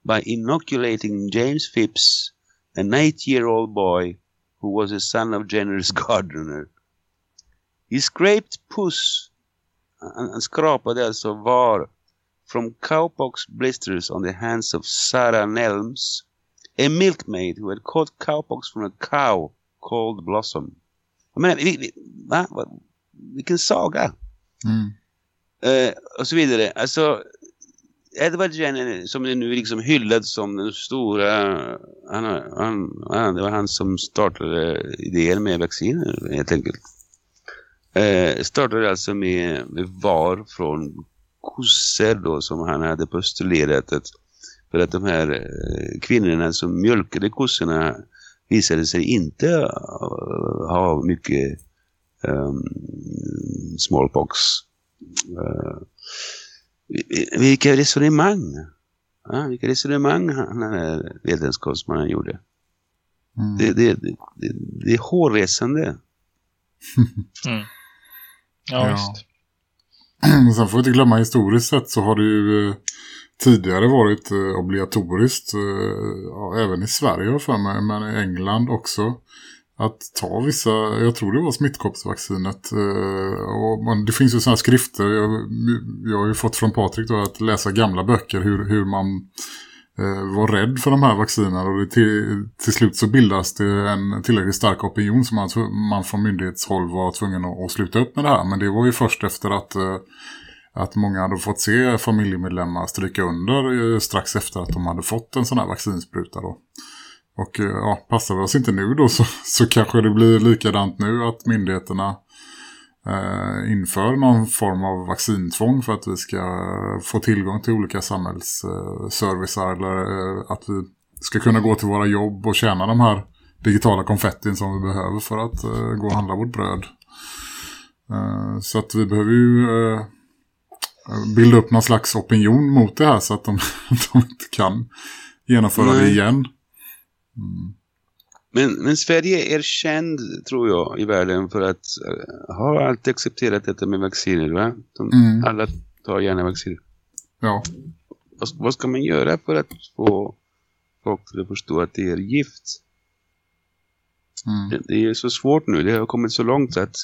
by inoculating James Phipps, an eight-year-old boy who was a son of Jenner's <laughs> gardener. He scraped puss, han skrapade alltså var from cowpox blisters on the hands of Sarah Nelms, a milkmaid who had caught cowpox from a cow called Blossom. Vi, vi, va? Vilken saga. Mm. Eh, och så vidare. Alltså, Edward Jenner som är nu liksom hyllad som den stora han, han, han, det var han som startade idén med vacciner helt enkelt. Eh, startade alltså med, med var från kossor då som han hade postulerat att för att de här eh, kvinnorna som mjölkade kossorna visade sig inte ha mycket smallpox. Uh, vilka resonemang. Ja, vilka resonemang han, den här vetenskapsmannen gjorde. Mm. Det, det, det, det, det är hårresande. <laughs> Mm. Ja, Ja. visst. <clears throat> Sen får vi inte glömma historiskt sett så har det ju eh, tidigare varit eh, obligatoriskt, eh, ja, även i Sverige för mig, men i England också, att ta vissa, jag tror det var smittkoppsvaccinet. Eh, och man, det finns ju sådana skrifter, jag, jag har ju fått från Patrik då att läsa gamla böcker hur, hur man eh, var rädd för de här vaccinerna och det till, till slut så bildas det en tillräckligt stark opinion som man, man från myndighetshåll var tvungen att, att sluta upp med det här. Men det var ju först efter att, eh, att många hade fått se familjemedlemmar stryka under eh, strax efter att de hade fått en sån här vaccinspruta då. Och eh, ja, passar vi oss inte nu då så, <laughs> så kanske det blir likadant nu att myndigheterna eh, inför någon form av vaccintvång för att vi ska få tillgång till olika samhällsservicer eller eh, att vi ska kunna gå till våra jobb och tjäna de här digitala konfettin som vi behöver för att eh, gå och handla vårt bröd. Eh, så att vi behöver ju eh, bilda upp någon slags opinion mot det här så att de, <laughs> de inte kan genomföra det Nej. Igen. Men, men Sverige är känd, tror jag, i världen för att uh, ha alltid accepterat detta med vacciner. Va? De, Mm. Alla tar gärna vacciner. Ja, Vad, vad ska man göra för att få folk att förstå att det är gift? mm. Det, det är så svårt nu. Det har kommit så långt att,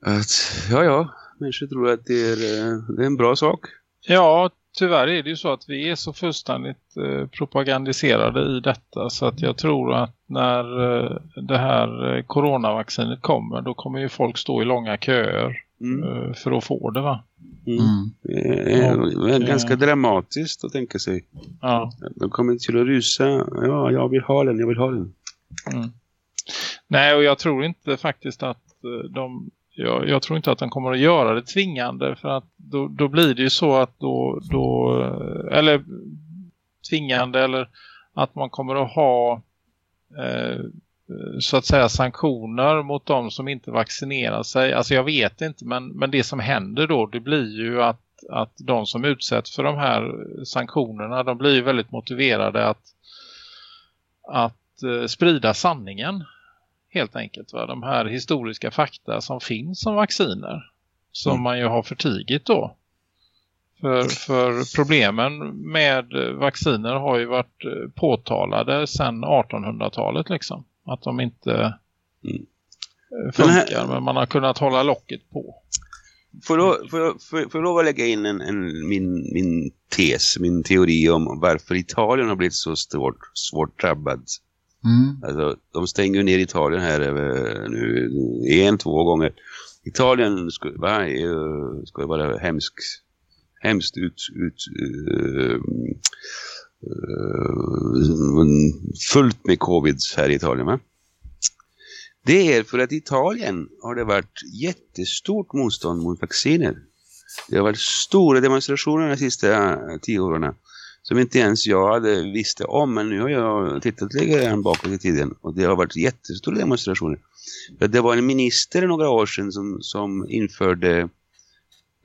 att ja, ja, människor tror att det är, eh, det är en bra sak. Ja, tyvärr är det ju så att vi är så fullständigt eh, propagandiserade i detta så att jag tror att när eh, det här eh, coronavaccinet kommer då kommer ju folk stå i långa köer Mm. eh, för att få det va? Mm. Mm. Är Och, ganska eh, dramatiskt att tänka sig. Ja. De kommer till att rusa. Ja, jag vill ha den, jag vill ha den. Mm. Nej, och jag tror inte faktiskt att eh, de jag, jag tror inte att de kommer att göra det tvingande för att då, då blir det ju så att då, då eller tvingande eller att man kommer att ha eh, så att säga sanktioner mot de som inte vaccinerar sig. Alltså jag vet inte men, men det som händer då det blir ju att, att de som utsätts för de här sanktionerna de blir ju väldigt motiverade att, att eh, sprida sanningen helt enkelt. Va? De här historiska fakta som finns om vacciner som Mm. man ju har förtigit då. För, för problemen med vacciner har ju varit eh, påtalade sedan 1800-talet liksom. Att de inte Mm. eh, Men här- funkar men man har kunnat hålla locket på. Får jag, får, jag, får, får jag lägga in en, en, min, min tes, min teori om varför Italien har blivit så svårt, svårt drabbad. Mm. Alltså, de stänger ju ner Italien här eh, nu en, två gånger. Italien ska, va, ju- ska vara hemsk, hemskt ut, ut uh, uh, fullt med covid här i Italien va? Det är för att i Italien har det varit jättestort motstånd mot vacciner. Det har varit stora demonstrationer de sista tio åren som inte ens jag hade visste om. Men nu har jag tittat lite grann bakåt i tiden och det har varit jättestora demonstrationer. Det var en minister några år sedan som, som införde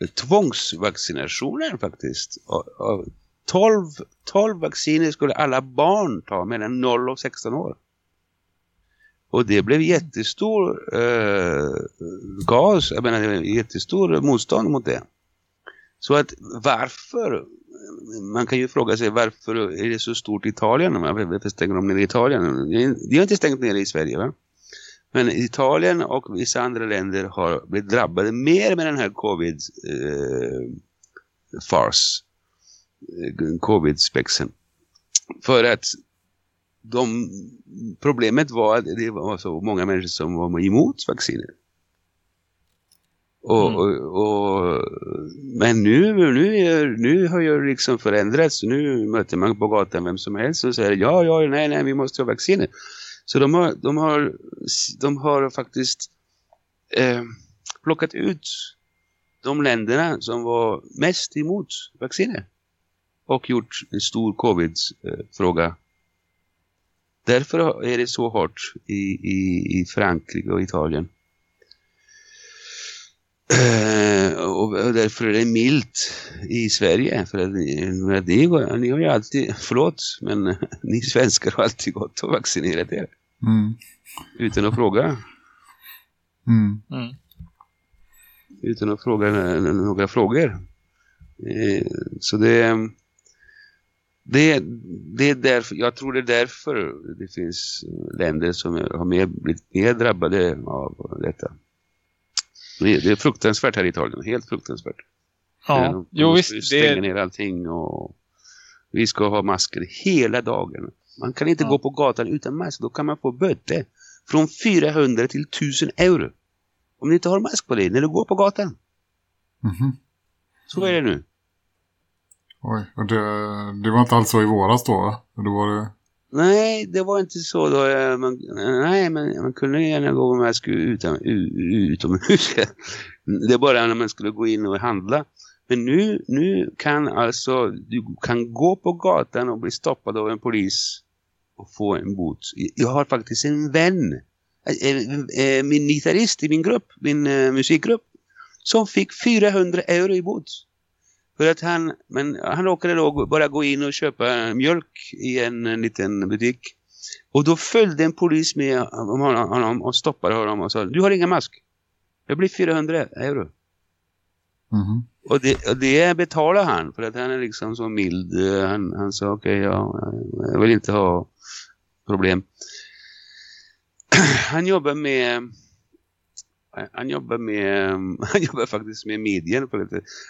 eh, tvångsvaccinationer faktiskt. Av- 12, 12 vacciner skulle alla barn ta mellan 0 och 16 år. Och det blev jättestor eh, gas, jag menar jättestor motstånd mot det. Så att varför, man kan ju fråga sig varför är det så stort i Italien? Varför stänger de ner i Italien? De har inte stängt ner i Sverige va? Men Italien och vissa andra länder har blivit drabbade mer med den här Covid-fars, eh, eh, covid-spexen. För att de, problemet var att det var så många människor som var emot vacciner. Och, mm. och, och, men nu, nu, är, nu har ju liksom förändrats. Nu möter man på gatan vem som helst och säger ja, ja, nej, nej, vi måste ha vacciner. Så de har, de har, de har faktiskt eh, plockat ut de länderna som var mest emot vacciner och gjort en stor covid-fråga. Därför är det så hårt i, i, i Frankrike och Italien. Uh, och därför är det milt i Sverige. För att ni, ni har ju alltid, förlåt, men <laughs> ni svenskar har alltid gått och vaccinerat er. Mm. Utan att fråga. Mm. Mm. Utan att fråga några frågor. Uh, så det, det, det är därför, jag tror det är därför det finns länder som har mer, blivit mer drabbade av detta. Det är, fruktansvärt här i Italien, helt fruktansvärt. Ja, de, jo de visst. Stänger det... ner allting och vi ska ha masker hela dagen. Man kan inte ja. gå på gatan utan mask, då kan man få böter från 400 till 1000 euro. Om ni inte har mask på dig när du går på gatan. Mm -hmm. Så är det nu. Oj, och det, det var inte alls så i våras då? Då var det... Nej, det var inte så då. Eh, man, nej, men man kunde gärna gå om jag skulle utan, utomhus. <laughs> det är bara när man skulle gå in och handla. Men nu, nu kan alltså, du kan gå på gatan och bli stoppad av en polis och få en bot. Jag har faktiskt en vän, eh, eh, min gitarrist i min grupp, min musikgrupp, som fick 400 euro i bot. För att han, men han råkade då bara gå in och köpa mjölk i en, en liten butik. Och då följde en polis med honom och stoppade honom och sa Du har inga mask. Det blir 400 euro. Mm -hmm. Och, det, och det betalar han för att han är liksom så mild. Han, han sa okej, okay, ja, jag vill inte ha problem. <clears throat> Han jobbar med han jobbar med <laughs> han jobbar faktiskt med medien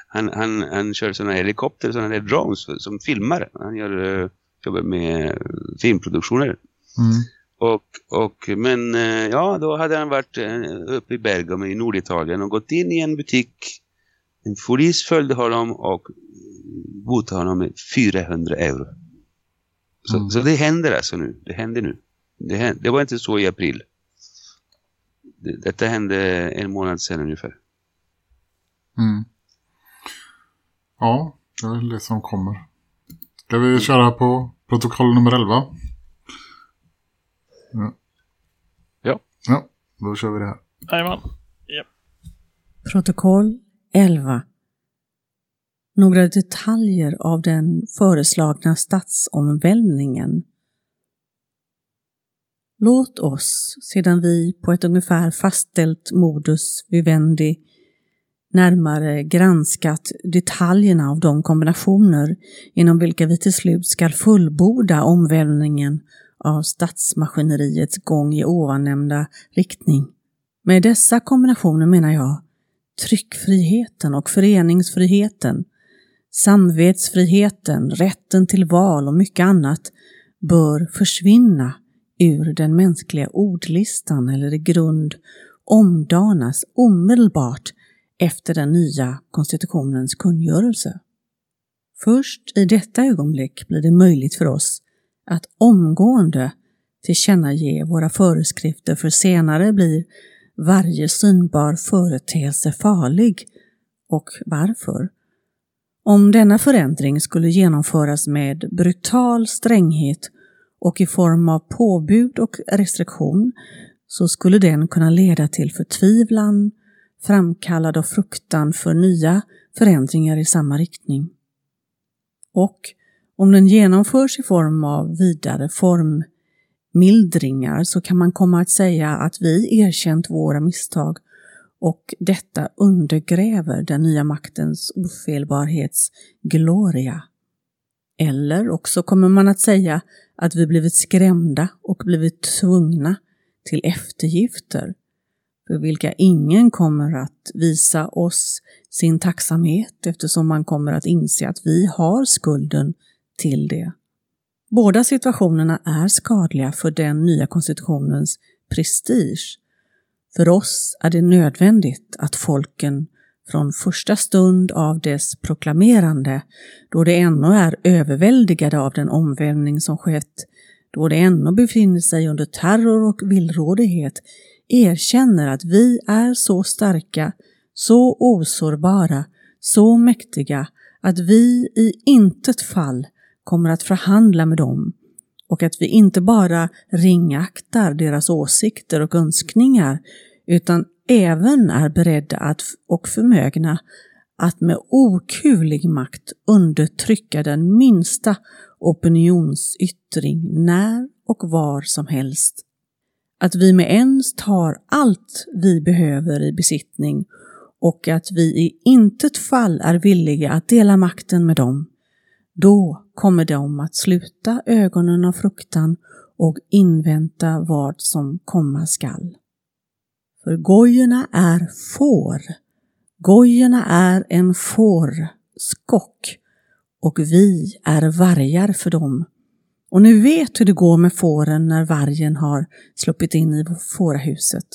han, han, han kör sådana helikopter sådana här drones som filmar. Han gör, uh, jobbar med filmproduktioner. Mm. och, och men uh, ja då hade han varit uppe i Bergamo i Norditalien och gått in i en butik. En polis följde honom och botade honom med 400 euro. Så, mm. så det händer alltså nu. Det händer nu. Det, händer, det var inte så i april detta hände en månad sedan ungefär. Mm. Ja, det är det som kommer. Ska vi köra på protokoll nummer 11? Ja. Ja. Ja, då kör vi det här. Jajamän. Yep. Protokoll 11. Några detaljer av den föreslagna statsomvälvningen Låt oss, sedan vi på ett ungefär fastställt modus vivendi närmare granskat detaljerna av de kombinationer inom vilka vi till slut ska fullborda omvälvningen av statsmaskineriets gång i ovannämnda riktning. Med dessa kombinationer menar jag tryckfriheten och föreningsfriheten, samvetsfriheten, rätten till val och mycket annat bör försvinna ur den mänskliga ordlistan eller i grund omdanas omedelbart efter den nya konstitutionens kungörelse. Först i detta ögonblick blir det möjligt för oss att omgående tillkännage våra föreskrifter för senare blir varje synbar företeelse farlig och varför. Om denna förändring skulle genomföras med brutal stränghet och i form av påbud och restriktion så skulle den kunna leda till förtvivlan, framkallad av fruktan för nya förändringar i samma riktning. Och om den genomförs i form av vidare formmildringar så kan man komma att säga att vi erkänt våra misstag och detta undergräver den nya maktens ofelbarhets gloria. Eller också kommer man att säga att vi blivit skrämda och blivit tvungna till eftergifter för vilka ingen kommer att visa oss sin tacksamhet eftersom man kommer att inse att vi har skulden till det. Båda situationerna är skadliga för den nya konstitutionens prestige. För oss är det nödvändigt att folken från första stund av dess proklamerande, då det ännu är överväldigade av den omvälvning som skett, då det ännu befinner sig under terror och villrådighet, erkänner att vi är så starka, så osårbara, så mäktiga att vi i intet fall kommer att förhandla med dem och att vi inte bara ringaktar deras åsikter och önskningar utan även är beredda att, och förmögna att med okuvlig makt undertrycka den minsta opinionsyttring när och var som helst. Att vi med ens tar allt vi behöver i besittning och att vi i intet fall är villiga att dela makten med dem. Då kommer de att sluta ögonen av fruktan och invänta vad som komma skall. För gojorna är får. Gojorna är en fårskock och vi är vargar för dem. Och ni vet hur det går med fåren när vargen har sluppit in i fårahuset.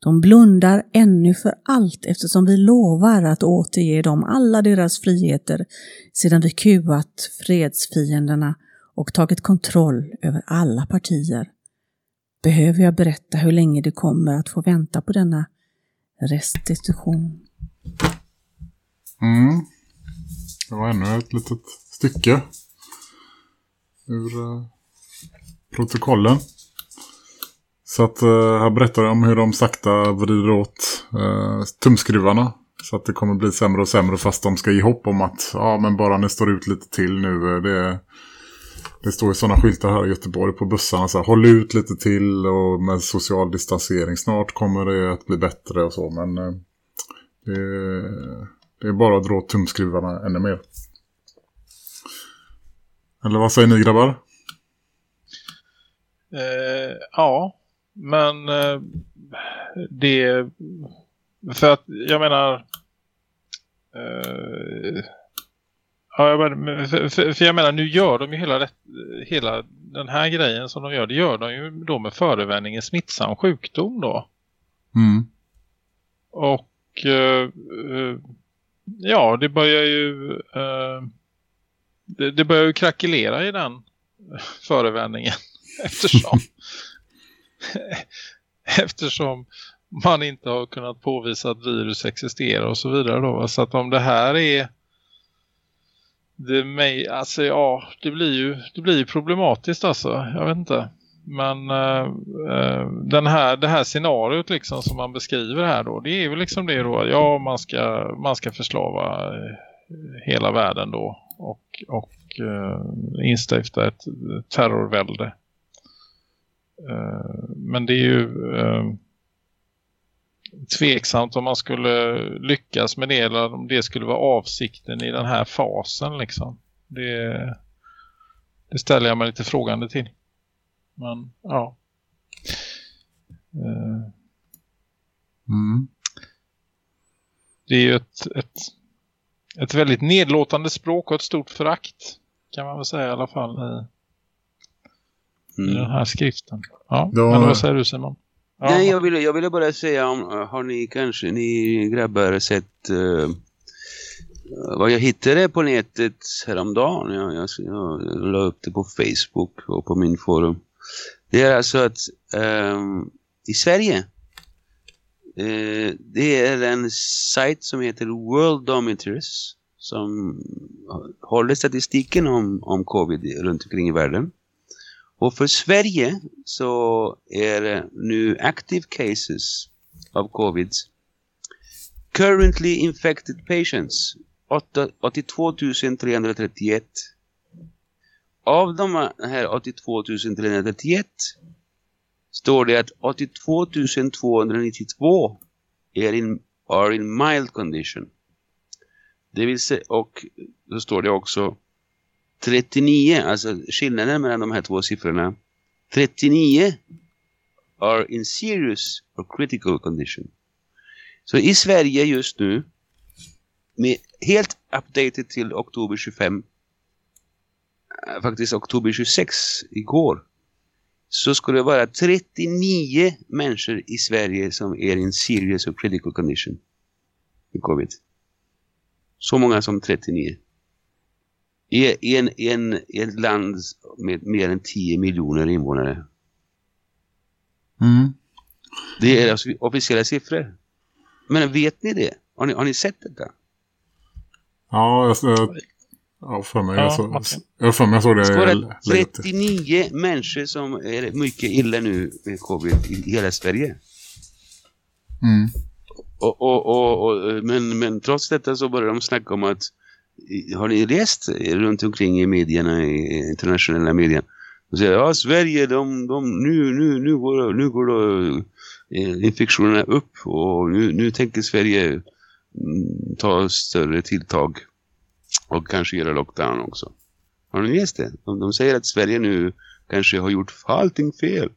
De blundar ännu för allt eftersom vi lovar att återge dem alla deras friheter sedan vi kuat fredsfienderna och tagit kontroll över alla partier. Behöver jag berätta hur länge det kommer att få vänta på denna restitution? Mm. Det var ännu ett litet stycke ur uh, protokollen. Så att uh, här berättar de om hur de sakta vrider åt uh, tumskruvarna. Så att det kommer bli sämre och sämre fast de ska ge hopp om att ja men bara ni står ut lite till nu. Det, det står ju sådana skyltar här i Göteborg på bussarna. Så här, Håll ut lite till och med social distansering. Snart kommer det att bli bättre och så. Men eh, det, det är bara att dra tumskruvarna ännu mer. Eller vad säger ni grabbar? Eh, ja, men eh, det... För att jag menar... Eh, ja, menar för, för, för, jag menar, nu gör de ju hela, hela den här grejen som de gör. Det gör de ju då med förevändning en smittsam sjukdom då. Mm. Och eh, eh, ja, det börjar ju... Eh, det, det börjar ju krackelera i den <laughs> förevändningen <laughs> eftersom <laughs> eftersom man inte har kunnat påvisa att virus existerar och så vidare då. Så att om det här är det, mig, alltså, ja, det blir ju det blir problematiskt alltså, jag vet inte. Men eh, eh, den här, det här scenariot liksom som man beskriver här då, det är väl liksom det då, ja man ska, man ska förslava eh, hela världen då och, och eh, instifta ett terrorvälde. Eh, men det är ju Eh, tveksamt om man skulle lyckas med det eller om det skulle vara avsikten i den här fasen liksom. Det, det ställer jag mig lite frågande till. Men ja. Uh, mm. Det är ju ett, ett ett väldigt nedlåtande språk och ett stort förakt kan man väl säga i alla fall i, mm. i den här skriften. Ja, Då... men vad säger du Simon? Ja. Nej, jag ville, jag ville bara säga om, eh, har ni kanske, ni grabbar sett uh, vad jag hittade på nätet häromdagen. Jag, jag, jag la upp det på Facebook och på min forum. Det är alltså att um, i Sverige uh, det är en sajt som heter World Dormitories som håller statistiken om, om covid runt omkring i världen. Och för Sverige så är det nu active cases av covid currently infected patients 82 331 av de här 82 331 står det att 82 292 är in, are in mild condition. Det vill säga, och så står det också 39, alltså skillnaden mellan de här två siffrorna. 39 are in serious or critical condition. Så i Sverige just nu, med helt updated till oktober 25, eh, faktiskt oktober 26 igår, så skulle det vara 39 människor i Sverige som är in serious or critical condition med covid. Så många som 39. I, en, en, ett land med mer än 10 miljoner invånare. Mm. Det är alltså officiella siffror. Men vet ni det? Har ni, har ni sett detta? Ja, jag, jag, jag för mig Ja, jag, så, jag för mig jag såg det. Det lägger till. 39 människor som är mycket illa nu med covid i hela Sverige. Mm. Och, och, och, och, men, men trots detta så börjar de snacka om att har ni rest runt omkring i medierna, i internationella medier och säger ja Sverige de, de, nu, nu, nu går, nu går då, eh, infektionerna upp och nu, nu tänker Sverige mm, ta större tilltag och kanske göra lockdown också. Har ni läst det? De, de säger att Sverige nu kanske har gjort allting fel.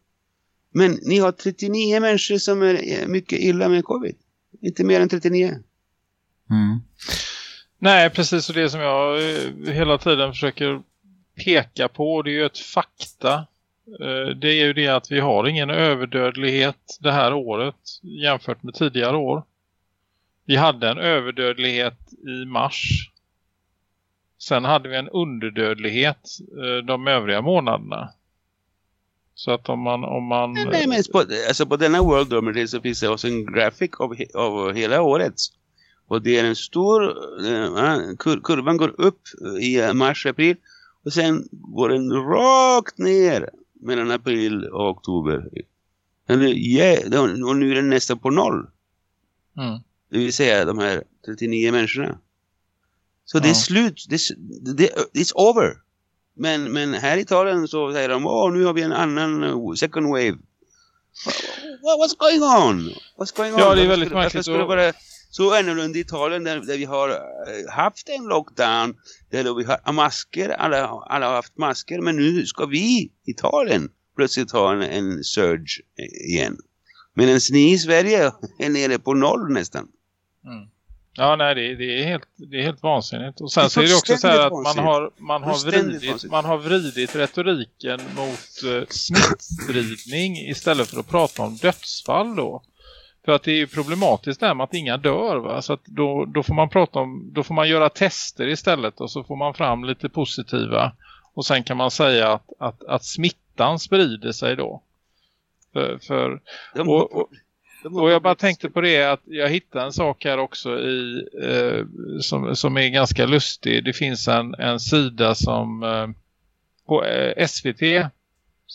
Men ni har 39 människor som är mycket illa med covid. Inte mer än 39. Mm. Nej, precis och det som jag eh, hela tiden försöker peka på, det är ju ett fakta. Eh, det är ju det att vi har ingen överdödlighet det här året jämfört med tidigare år. Vi hade en överdödlighet i mars. Sen hade vi en underdödlighet eh, de övriga månaderna. Så att om man... Om man Nej, men på, alltså på denna World Dormitory så finns det också en grafik av, av hela året. Och det är en stor, eh, kur, kurvan går upp i eh, mars, april och sen går den rakt ner mellan april och oktober. Och nu är den nästan på noll. mm. Det vill säga de här 39 människorna. Så det är slut. Det, är- det, it's over. Men, men här i Italien så säger de åh nu har vi en annan second wave. What, what's going on? What's going on? Ja, det är Varför väldigt skulle- Varför märkligt skulle det och- vara så annorlunda i Italien där, där vi har eh, haft en lockdown. Där vi har masker, alla, alla har haft masker. Men nu ska vi, Italien, plötsligt ha en, en surge eh, igen. Medan ni i Sverige är nere på noll nästan. Mm. Ja, nej, det, det, är helt, det är helt vansinnigt. Och sen så är det också så här att man har, man, har vridit, man har vridit retoriken mot eh, smittspridning istället för att prata om dödsfall då. För att det är ju problematiskt där med att inga dör va. Så att då, då får man prata om, då får man göra tester istället och så får man fram lite positiva. Och sen kan man säga att, att, att smittan sprider sig då. För, för Och- och- och jag bara tänkte på det att jag hittade en sak här också i, eh, som, som är ganska lustig. Det finns en, en sida som eh, på eh, SVT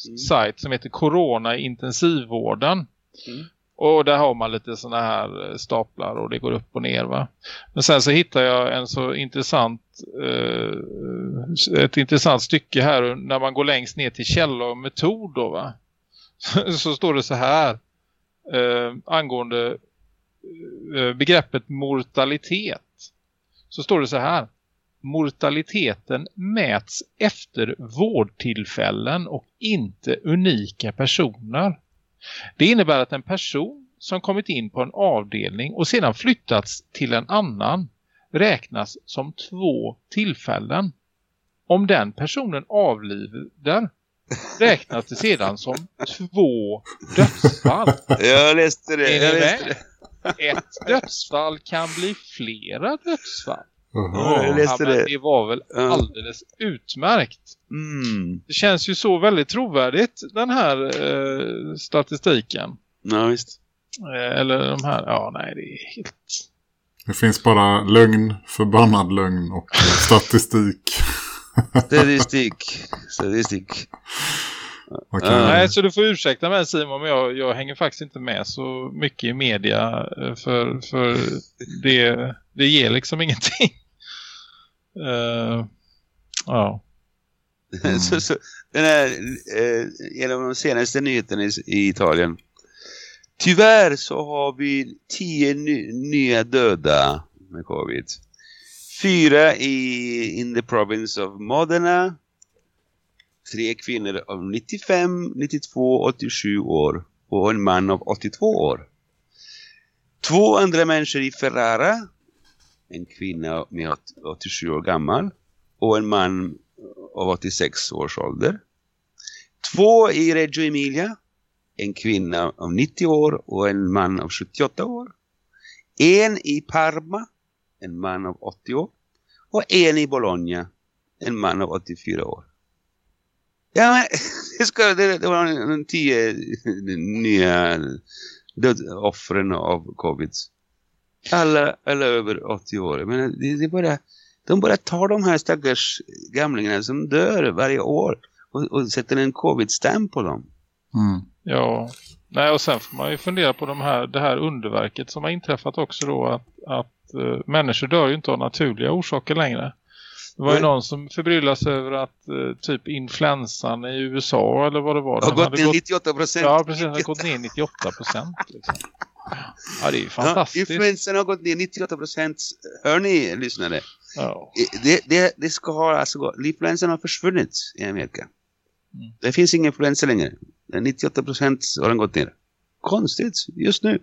Mm. sajt som heter Corona intensivvården. Mm. Och där har man lite sådana här eh, staplar och det går upp och ner va. Men sen så hittar jag en så intressant eh, ett intressant stycke här när man går längst ner till källa och metod då va. Så, <laughs> så står det så här eh, angående eh, begreppet mortalitet. Så står det så här. Mortaliteten mäts efter vårdtillfällen och inte unika personer. Det innebär att en person som kommit in på en avdelning och sedan flyttats till en annan räknas som två tillfällen. Om den personen avlider räknas det sedan som två dödsfall. Jag läste det. Jag läste det. Ett dödsfall kan bli flera dödsfall. Ja, jag läste Ja, det. det var väl alldeles utmärkt. Mm. Det känns ju så väldigt trovärdigt den här eh, statistiken. Ja, visst. Eh, eller de här, ja nej det är helt... Det finns bara lögn, förbannad lögn och statistik. <laughs> Statistik. Statistik. Kan, Ja. Nej så du får ursäkta mig Simon men jag, jag hänger faktiskt inte med så mycket i media eh, för, för det, det ger liksom ingenting. Uh, ja. Mm. <laughs> så, så, den här, eh, en av de senaste nyheterna i, i Italien. Tyvärr så har vi tio ny, nya döda med covid. Fyra i in the province of Modena. Tre kvinnor av 95, 92, 87 år. och en man av 82 år. Två andra människor i Ferrara. En kvinna med 87 år gammal och en man av 86 års ålder. Två i Reggio Emilia. En kvinna av 90 år och en man av 78 år. En i Parma. En man av 80 år. Och en i Bologna. En man av 84 år. Ja, men <laughs> det, ska, det, det var de tio nya offren av covid. Alla, alla över 80 år. Men det, det bara, de bara tar de här stackars gamlingarna som dör varje år och, och sätter en covid-stäm på dem. Mm. Ja, Nej, och sen får man ju fundera på de här, det här underverket som har inträffat också då att, att uh, människor dör ju inte av naturliga orsaker längre. Det var ju någon som förbryllas över att uh, typ influensan i USA eller vad det var. Har gått ner 98 procent. Ja, precis. har gått ner 98 procent. Liksom. Ja, det är ju fantastiskt. Ja, influensan har gått ner 98 procent. Hör ni, lyssnare? Ja. Det, det, det ska ha alltså. Influensan har försvunnit i Amerika. Mm. Det finns ingen influensa längre. 98 procent har den gått ner. Konstigt, just nu. Mm.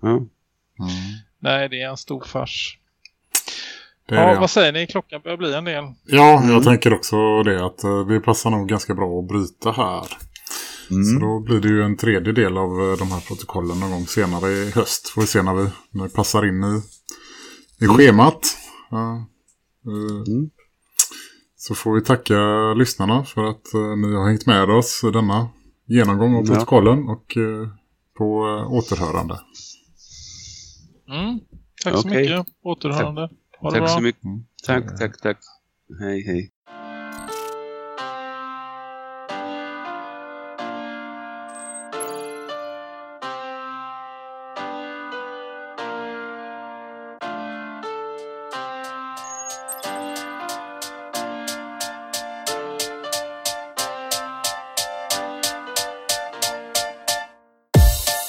Ja. Mm. Nej, det är en stor fars. Det ja, det, vad säger ni? Klockan börjar bli en del. Ja, jag mm. tänker också det att eh, det passar nog ganska bra att bryta här. Mm. Så då blir det ju en tredje del av eh, de här protokollen någon gång senare i höst. Får vi se när vi, när vi passar in i, i mm. schemat. Ja. Eh, mm. Så får vi tacka lyssnarna för att ni har hängt med oss i denna genomgång av protokollen och på återhörande. Mm. Tack så okay. mycket. Återhörande. Ha tack bra. så mycket. Mm. Tack, tack, tack. Hej, hej.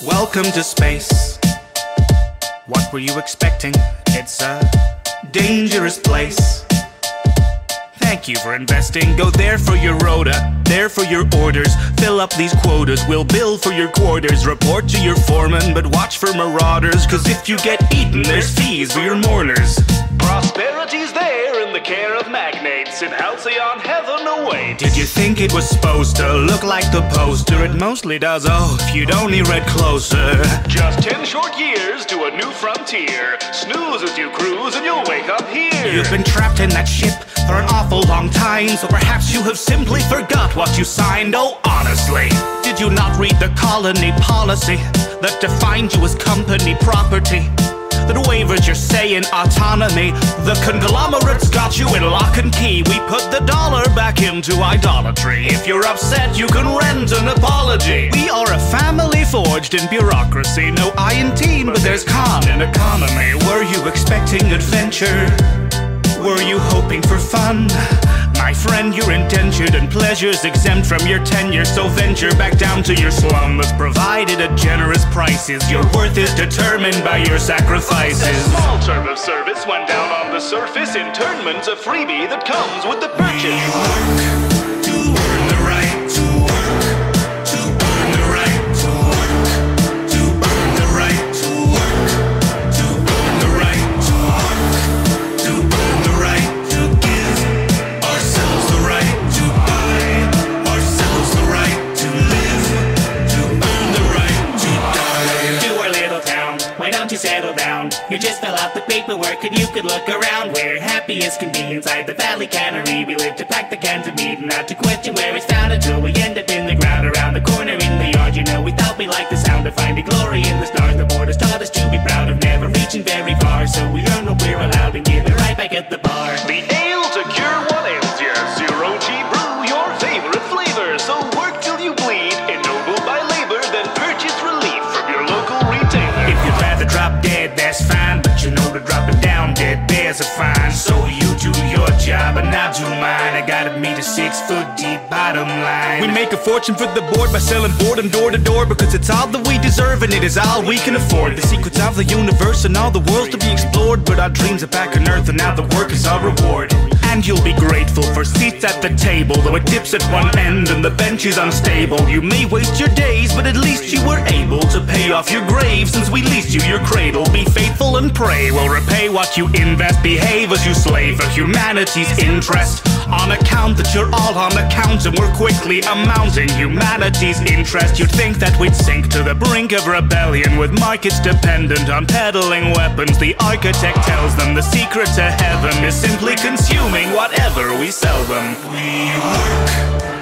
Welcome to space. What were you expecting? It's a dangerous place. Thank you for investing. Go there for your rota, there for your orders. Fill up these quotas. We'll bill for your quarters. Report to your foreman, but watch for marauders. Cause if you get eaten, there's fees for your mourners. Prosperity's there the care of magnates. In halcyon heaven away. Did you think it was supposed to look like the poster? It mostly does. Oh, if you'd only read closer. Just ten short years to a new frontier. Snooze as you cruise and you'll wake up here. You've been trapped in that ship for an awful long time, so perhaps you have simply forgot what you signed. Oh, honestly, did you not read the colony policy that defined you as company property? That waivers your say in autonomy. The conglomerates got you in lock and key. We put the dollar back into idolatry. If you're upset, you can rent an apology. We are a family forged in bureaucracy. No I in team, but there's con in economy. Were you expecting adventure? Were you hoping for fun? My friend, you're indentured and pleasures exempt from your tenure, so venture back down to your slum that's provided at generous prices. Your worth is determined by your sacrifices. A small term of service went down on the surface. Internment's a freebie that comes with the purchase. Just fill out the paperwork and you could look around. We're happy as can be inside the valley cannery. We live to pack the cans of meat and not to question where it's found until we end up in the ground around the corner in the yard. You know, we thought we liked the sound of finding glory in the stars. The borders taught us to be proud of never reaching very far. So we earn what we're allowed and gotta meet a six foot deep bottom line. We make a fortune for the board by selling boredom door to door because it's all that we deserve and it is all we can afford. The secrets of the universe and all the worlds to be explored. But our dreams are back on earth and now the work is our reward And you'll be grateful for seats at the table, though it dips at one end and the bench is unstable. You may waste your days, but at least you were able to pay off your grave since we leased you your cradle. Be faithful and pray, we'll repay what you invest. Behave as you slave for humanity's interest. On account that you're all on account and we're quickly amounting humanity's interest. You'd think that we'd sink to the brink of rebellion with markets dependent on peddling weapons. The architect tells them the secret to heaven is simply consuming whatever we sell them. We work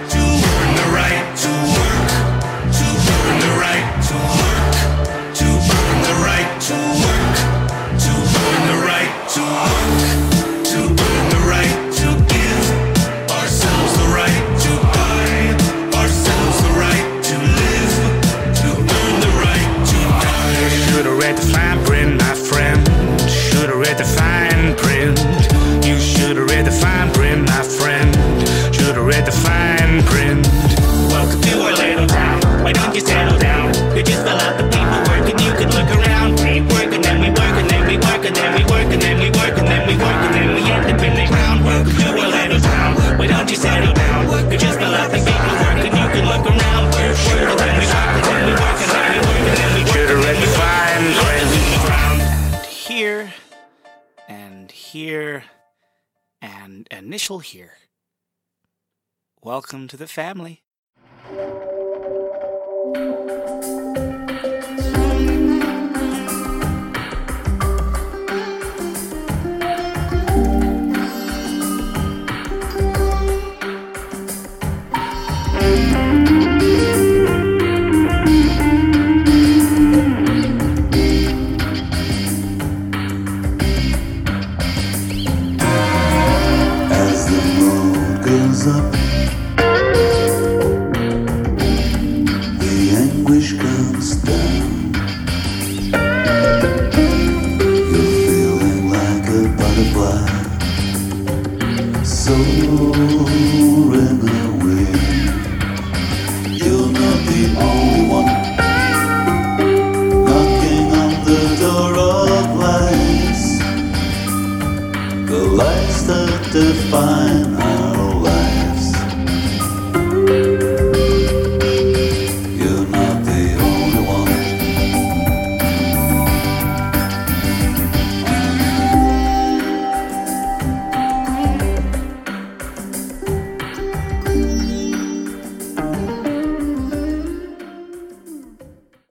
initial here. Welcome to the family.